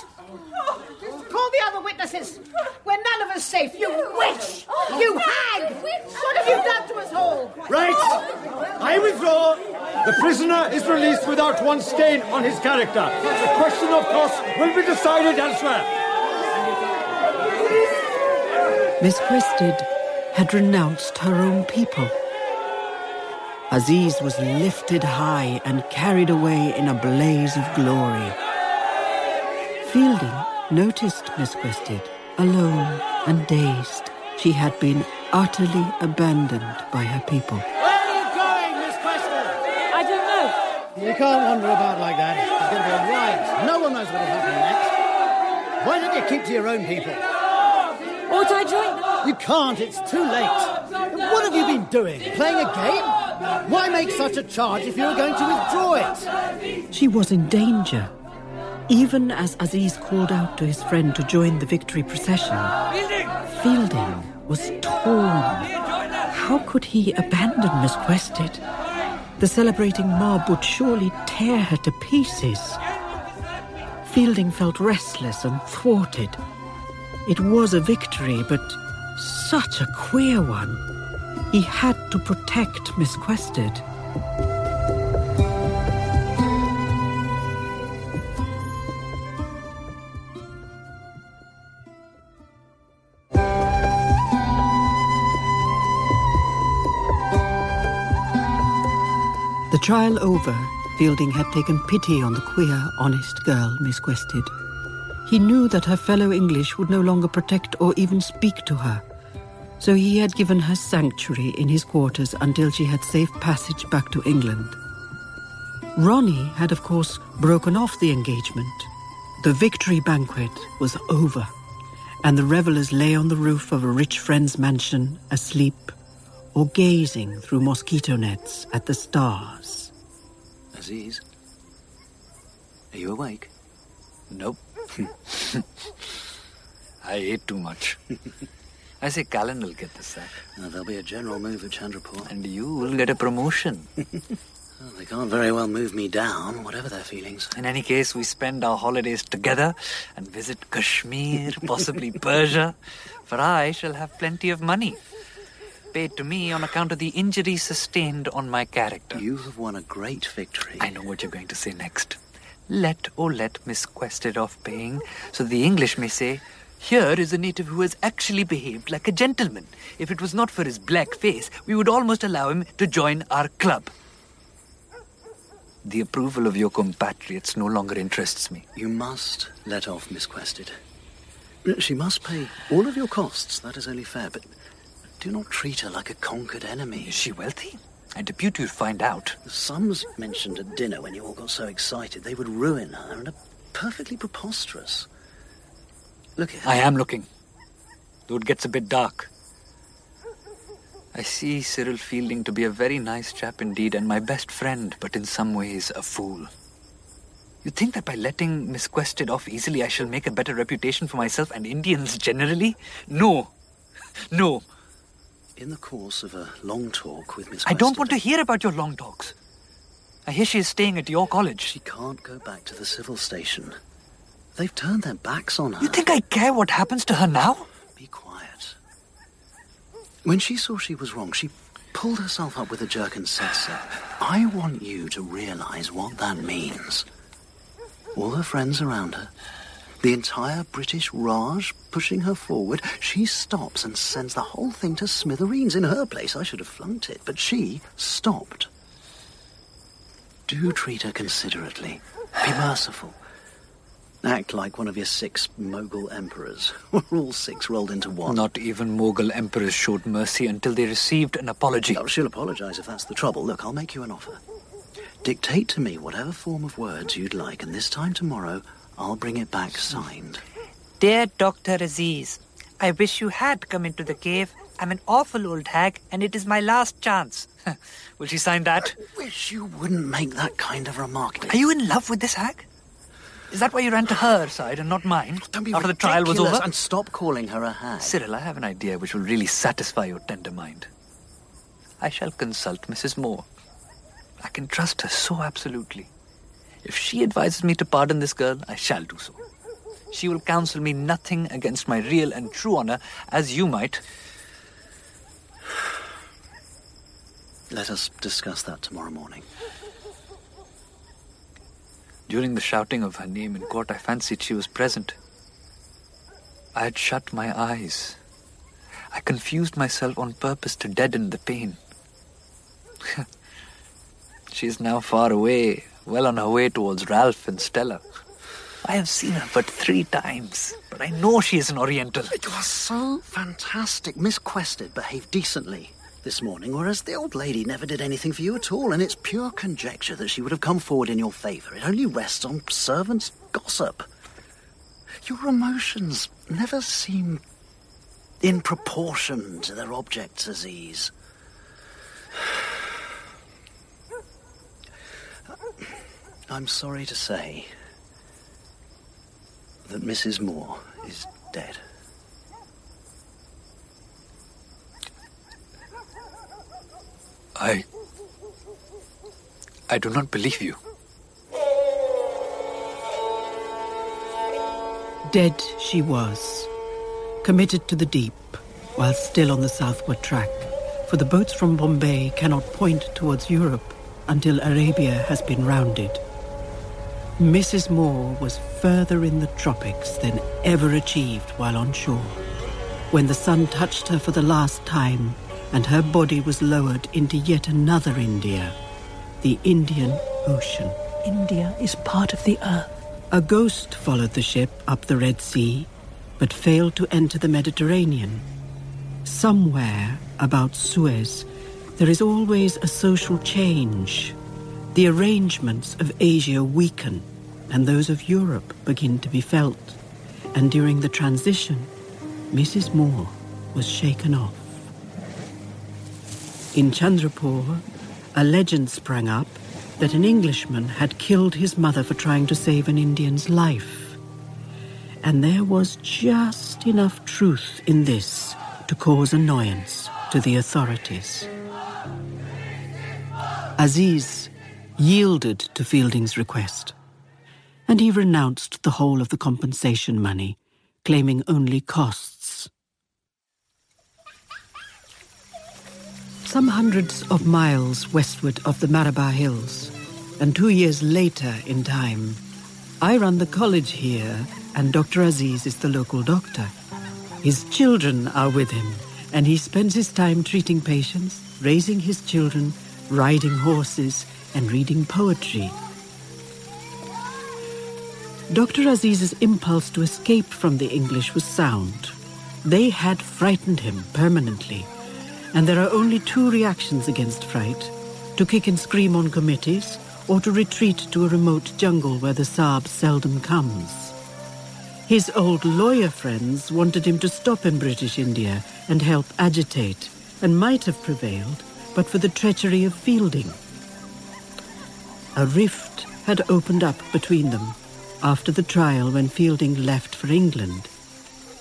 Call the other witnesses. We're none of us safe. You witch! You hag! What have you done to us all? Right! I withdraw. The prisoner is released without one stain on his character. The question, of course, will be decided elsewhere. Miss Quested had renounced her own people. Aziz was lifted high and carried away in a blaze of glory. Fielding noticed Miss Quested, alone and dazed. She had been utterly abandoned by her people. Where are you going, Miss Quested? I don't know. You can't wander about like that. There's going to be a riot. No one knows what'll happen next. Why don't you keep to your own people? Ought I join them? You can't. It's too late. What have you been doing? Playing a game? Why make such a charge if you're going to withdraw it? She was in danger. Even as Aziz called out to his friend to join the victory procession, Fielding was torn. How could he abandon Miss Quested? The celebrating mob would surely tear her to pieces. Fielding felt restless and thwarted. It was a victory, but such a queer one. He had to protect Miss Quested. The trial over, Fielding had taken pity on the queer, honest girl, Miss Quested. He knew that her fellow English would no longer protect or even speak to her, so he had given her sanctuary in his quarters until she had safe passage back to England. Ronnie had, of course, broken off the engagement. The victory banquet was over, and the revellers lay on the roof of a rich friend's mansion, asleep or gazing through mosquito nets at the stars. Aziz, are you awake? Nope. <laughs> I ate too much. <laughs> I say Callan will get the sack. Now, there'll be a general move at Chandrapur. And you will get a promotion. <laughs> Well, they can't very well move me down, whatever their feelings. In any case, we spend our holidays together and visit Kashmir, possibly Persia, for I shall have plenty of money. Paid to me on account of the injury sustained on my character. You have won a great victory. I know what you're going to say next. Let or let Miss Quested off paying, so the English may say, Here is a native who has actually behaved like a gentleman. If it was not for his black face, we would almost allow him to join our club. The approval of your compatriots no longer interests me. You must let off Miss Quested. She must pay all of your costs. That is only fair, but do not treat her like a conquered enemy. Is she wealthy? I depute you to find out. The sums mentioned at dinner when you all got so excited, they would ruin her and are perfectly preposterous. Look here. I am looking. Though it gets a bit dark. I see Cyril Fielding to be a very nice chap indeed and my best friend, but in some ways a fool. You think that by letting Miss Quested off easily I shall make a better reputation for myself and Indians generally? No. No. In the course of a long talk with Miss I don't want to hear about your long talks. I hear she is staying at your college. She can't go back to the civil station. They've turned their backs on her. You think I care what happens to her now? Be quiet. When she saw she was wrong, she pulled herself up with a jerk and said so. I want you to realize what that means. All her friends around her, the entire British Raj pushing her forward, she stops and sends the whole thing to smithereens. In her place, I should have flunked it, but she stopped. Do treat her considerately. Be merciful. Act like one of your six Mughal emperors. <laughs> We're all six rolled into one. Not even Mughal emperors showed mercy until they received an apology. Oh, she'll apologize if that's the trouble. Look, I'll make you an offer. Dictate to me whatever form of words you'd like, and this time tomorrow, I'll bring it back signed. Dear Dr. Aziz, I wish you had come into the cave. I'm an awful old hag, and it is my last chance. <laughs> Will she sign that? I wish you wouldn't make that kind of remark. Are you in love with this hag? Is that why you ran to her side and not mine? Don't be After the trial was over? And stop calling her a hag. Cyril, I have an idea which will really satisfy your tender mind. I shall consult Mrs. Moore. I can trust her so absolutely. If she advises me to pardon this girl, I shall do so. She will counsel me nothing against my real and true honor, as you might. Let us discuss that tomorrow morning. During the shouting of her name in court, I fancied she was present. I had shut my eyes. I confused myself on purpose to deaden the pain. <laughs> she is now far away, well on her way towards Ralph and Stella. I have seen her but three times, but I know she is an Oriental. It was so fantastic. Miss Quested behaved decently this morning, whereas the old lady never did anything for you at all, and it's pure conjecture that she would have come forward in your favour. It only rests on servants' gossip. Your emotions never seem in proportion to their objects, Aziz. I'm sorry to say that Mrs. Moore is dead. I. I do not believe you. Dead she was, committed to the deep, while still on the southward track, for the boats from Bombay cannot point towards Europe until Arabia has been rounded. Mrs. Moore was further in the tropics than ever achieved while on shore. When the sun touched her for the last time, and her body was lowered into yet another India, the Indian Ocean. India is part of the earth. A ghost followed the ship up the Red Sea, but failed to enter the Mediterranean. Somewhere about Suez, there is always a social change. The arrangements of Asia weaken, and those of Europe begin to be felt. And during the transition, Mrs. Moore was shaken off. In Chandrapur, a legend sprang up that an Englishman had killed his mother for trying to save an Indian's life. And there was just enough truth in this to cause annoyance to the authorities. Aziz yielded to Fielding's request, and he renounced the whole of the compensation money, claiming only costs. Some hundreds of miles westward of the Marabar Hills, and two years later in time, I run the college here, and Dr. Aziz is the local doctor. His children are with him, and he spends his time treating patients, raising his children, riding horses, and reading poetry. Dr. Aziz's impulse to escape from the English was sound. They had frightened him permanently, and there are only two reactions against fright to kick and scream on committees, or to retreat to a remote jungle where the Sahib seldom comes. His old lawyer friends wanted him to stop in British India and help agitate, and might have prevailed but for the treachery of Fielding. A rift had opened up between them after the trial when Fielding left for England.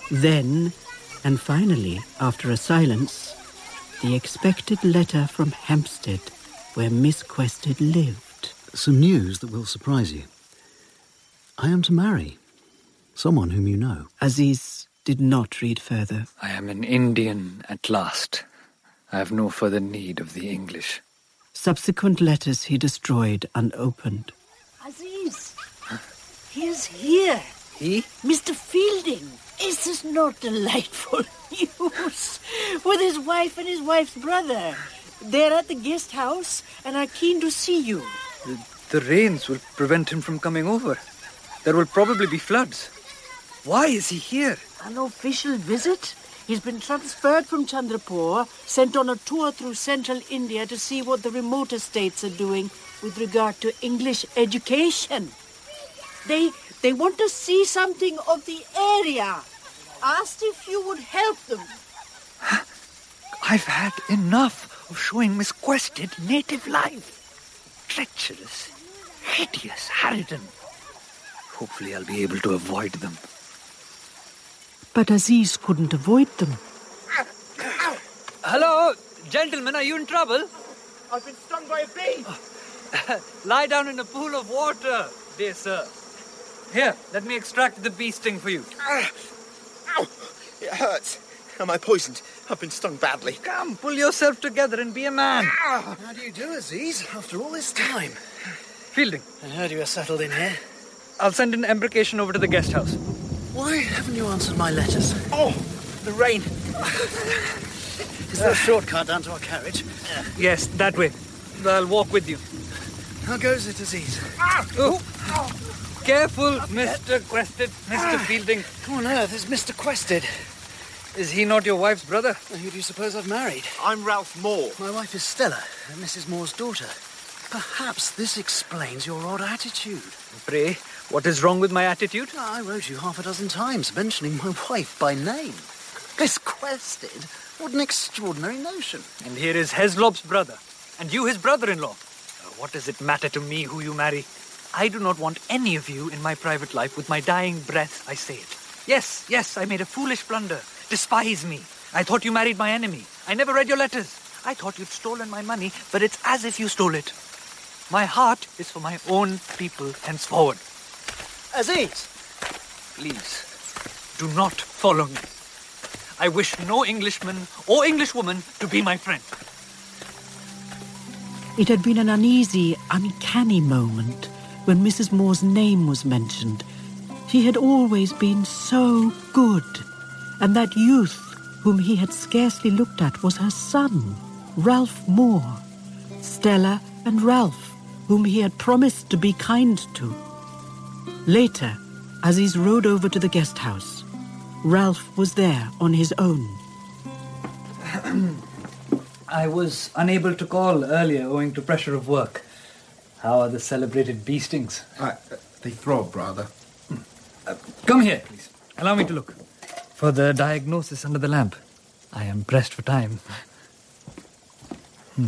Then, and finally, after a silence, the expected letter from Hampstead where Miss Quested lived. Some news that will surprise you. I am to marry someone whom you know. Aziz did not read further. I am an Indian at last. I have no further need of the English. Subsequent letters he destroyed unopened. Aziz, he is here. He? Mr. Fielding. Is this not delightful <laughs> news? With his wife and his wife's brother. They're at the guest house and are keen to see you. The, the rains will prevent him from coming over. There will probably be floods. Why is he here? An official visit? He's been transferred from Chandrapur, sent on a tour through central India to see what the remoter states are doing with regard to English education. They they want to see something of the area. Asked if you would help them. I've had enough of showing Miss Quested native life. Treacherous, hideous harridan. Hopefully I'll be able to avoid them. But Aziz couldn't avoid them. Hello, gentlemen, are you in trouble? I've been stung by a bee. <laughs> Lie down in a pool of water, dear sir. Here, let me extract the bee sting for you. Ow! It hurts. Am I poisoned? I've been stung badly. Come, pull yourself together and be a man. How do you do, Aziz, after all this time? Fielding. I heard you were settled in here. I'll send an embrocation over to the guest house. Why haven't you answered my letters? Oh, the rain. Is there a shortcut down to our carriage? Yes, that way. I'll walk with you. How goes it, Aziz? Ah! Oh. Careful, Mr. Quested, Mr. Ah. Fielding. Who on earth is Mr. Quested? Is he not your wife's brother? Who do you suppose I've married? I'm Ralph Moore. My wife is Stella, Mrs. Moore's daughter. Perhaps this explains your odd attitude. Pray, what is wrong with my attitude? I wrote you half a dozen times mentioning my wife by name. Miss Quested? What an extraordinary notion. And here is Heaslop's brother, and you his brother-in-law. Uh, what does it matter to me who you marry? I do not want any of you in my private life. With my dying breath, I say it. Yes, yes, I made a foolish blunder. Despise me. I thought you married my enemy. I never read your letters. I thought you'd stolen my money, but it's as if you stole it. My heart is for my own people henceforward. Aziz! Please, do not follow me. I wish no Englishman or Englishwoman to be my friend. It had been an uneasy, uncanny moment when Mrs. Moore's name was mentioned. She had always been so good, and that youth whom he had scarcely looked at was her son, Ralph Moore. Stella and Ralph, whom he had promised to be kind to. Later, as he rode over to the guest house, Ralph was there on his own. <clears throat> I was unable to call earlier owing to pressure of work. How are the celebrated bee stings? Uh, they throb, rather. <clears throat> Uh, come here, please. Allow me to look. For the diagnosis under the lamp. I am pressed for time. Hmm.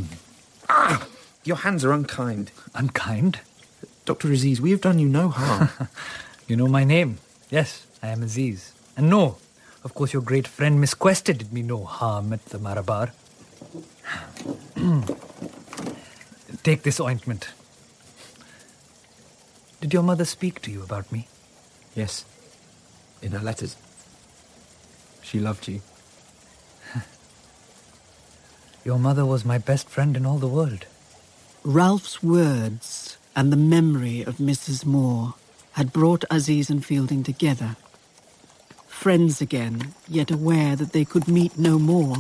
Ah! Your hands are unkind. Unkind? Dr. Aziz, we have done you no harm. <laughs> you know my name. Yes, I am Aziz. And no, of course, your great friend Miss Quested did me no harm at the Marabar. <clears throat> Take this ointment. Did your mother speak to you about me? Yes. In her letters. She loved you. <laughs> Your mother was my best friend in all the world. Ralph's words and the memory of Mrs. Moore had brought Aziz and Fielding together. Friends again, yet aware that they could meet no more,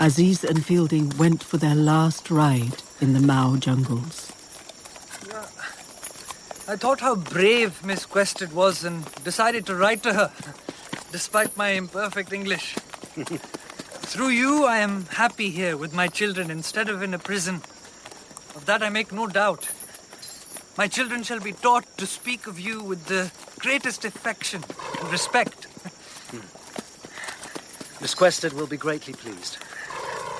Aziz and Fielding went for their last ride in the Mau jungles. I thought how brave Miss Quested was and decided to write to her, despite my imperfect English. <laughs> Through you, I am happy here with my children instead of in a prison. Of that I make no doubt. My children shall be taught to speak of you with the greatest affection and respect. Hmm. Miss Quested will be greatly pleased.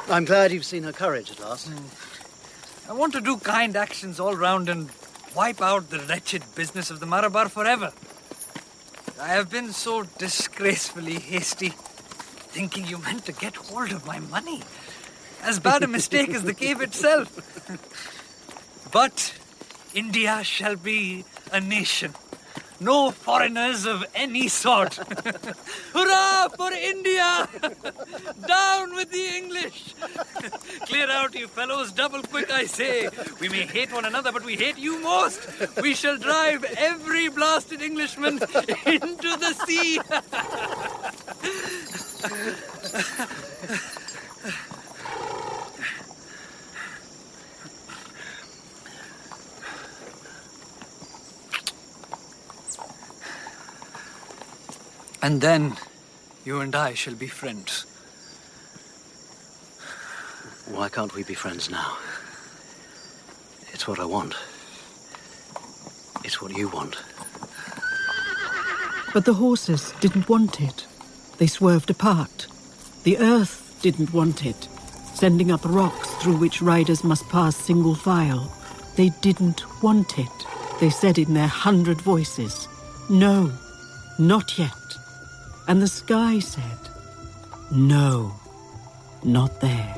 I'm glad you've seen her courage at last. Hmm. I want to do kind actions all round and wipe out the wretched business of the Marabar forever. I have been so disgracefully hasty, thinking you meant to get hold of my money. As bad a mistake as the cave itself. <laughs> but India shall be a nation. No foreigners of any sort. <laughs> Hurrah for India! <laughs> Down with the English! <laughs> Clear out, you fellows, double quick, I say. We may hate one another, but we hate you most. We shall drive every blasted Englishman into the sea. And then you and I shall be friends. Why can't we be friends now? It's what I want. It's what you want. But the horses didn't want it. They swerved apart. The earth didn't want it, sending up rocks through which riders must pass single file. They didn't want it. They said in their hundred voices, No, not yet. And the sky said, No, not there.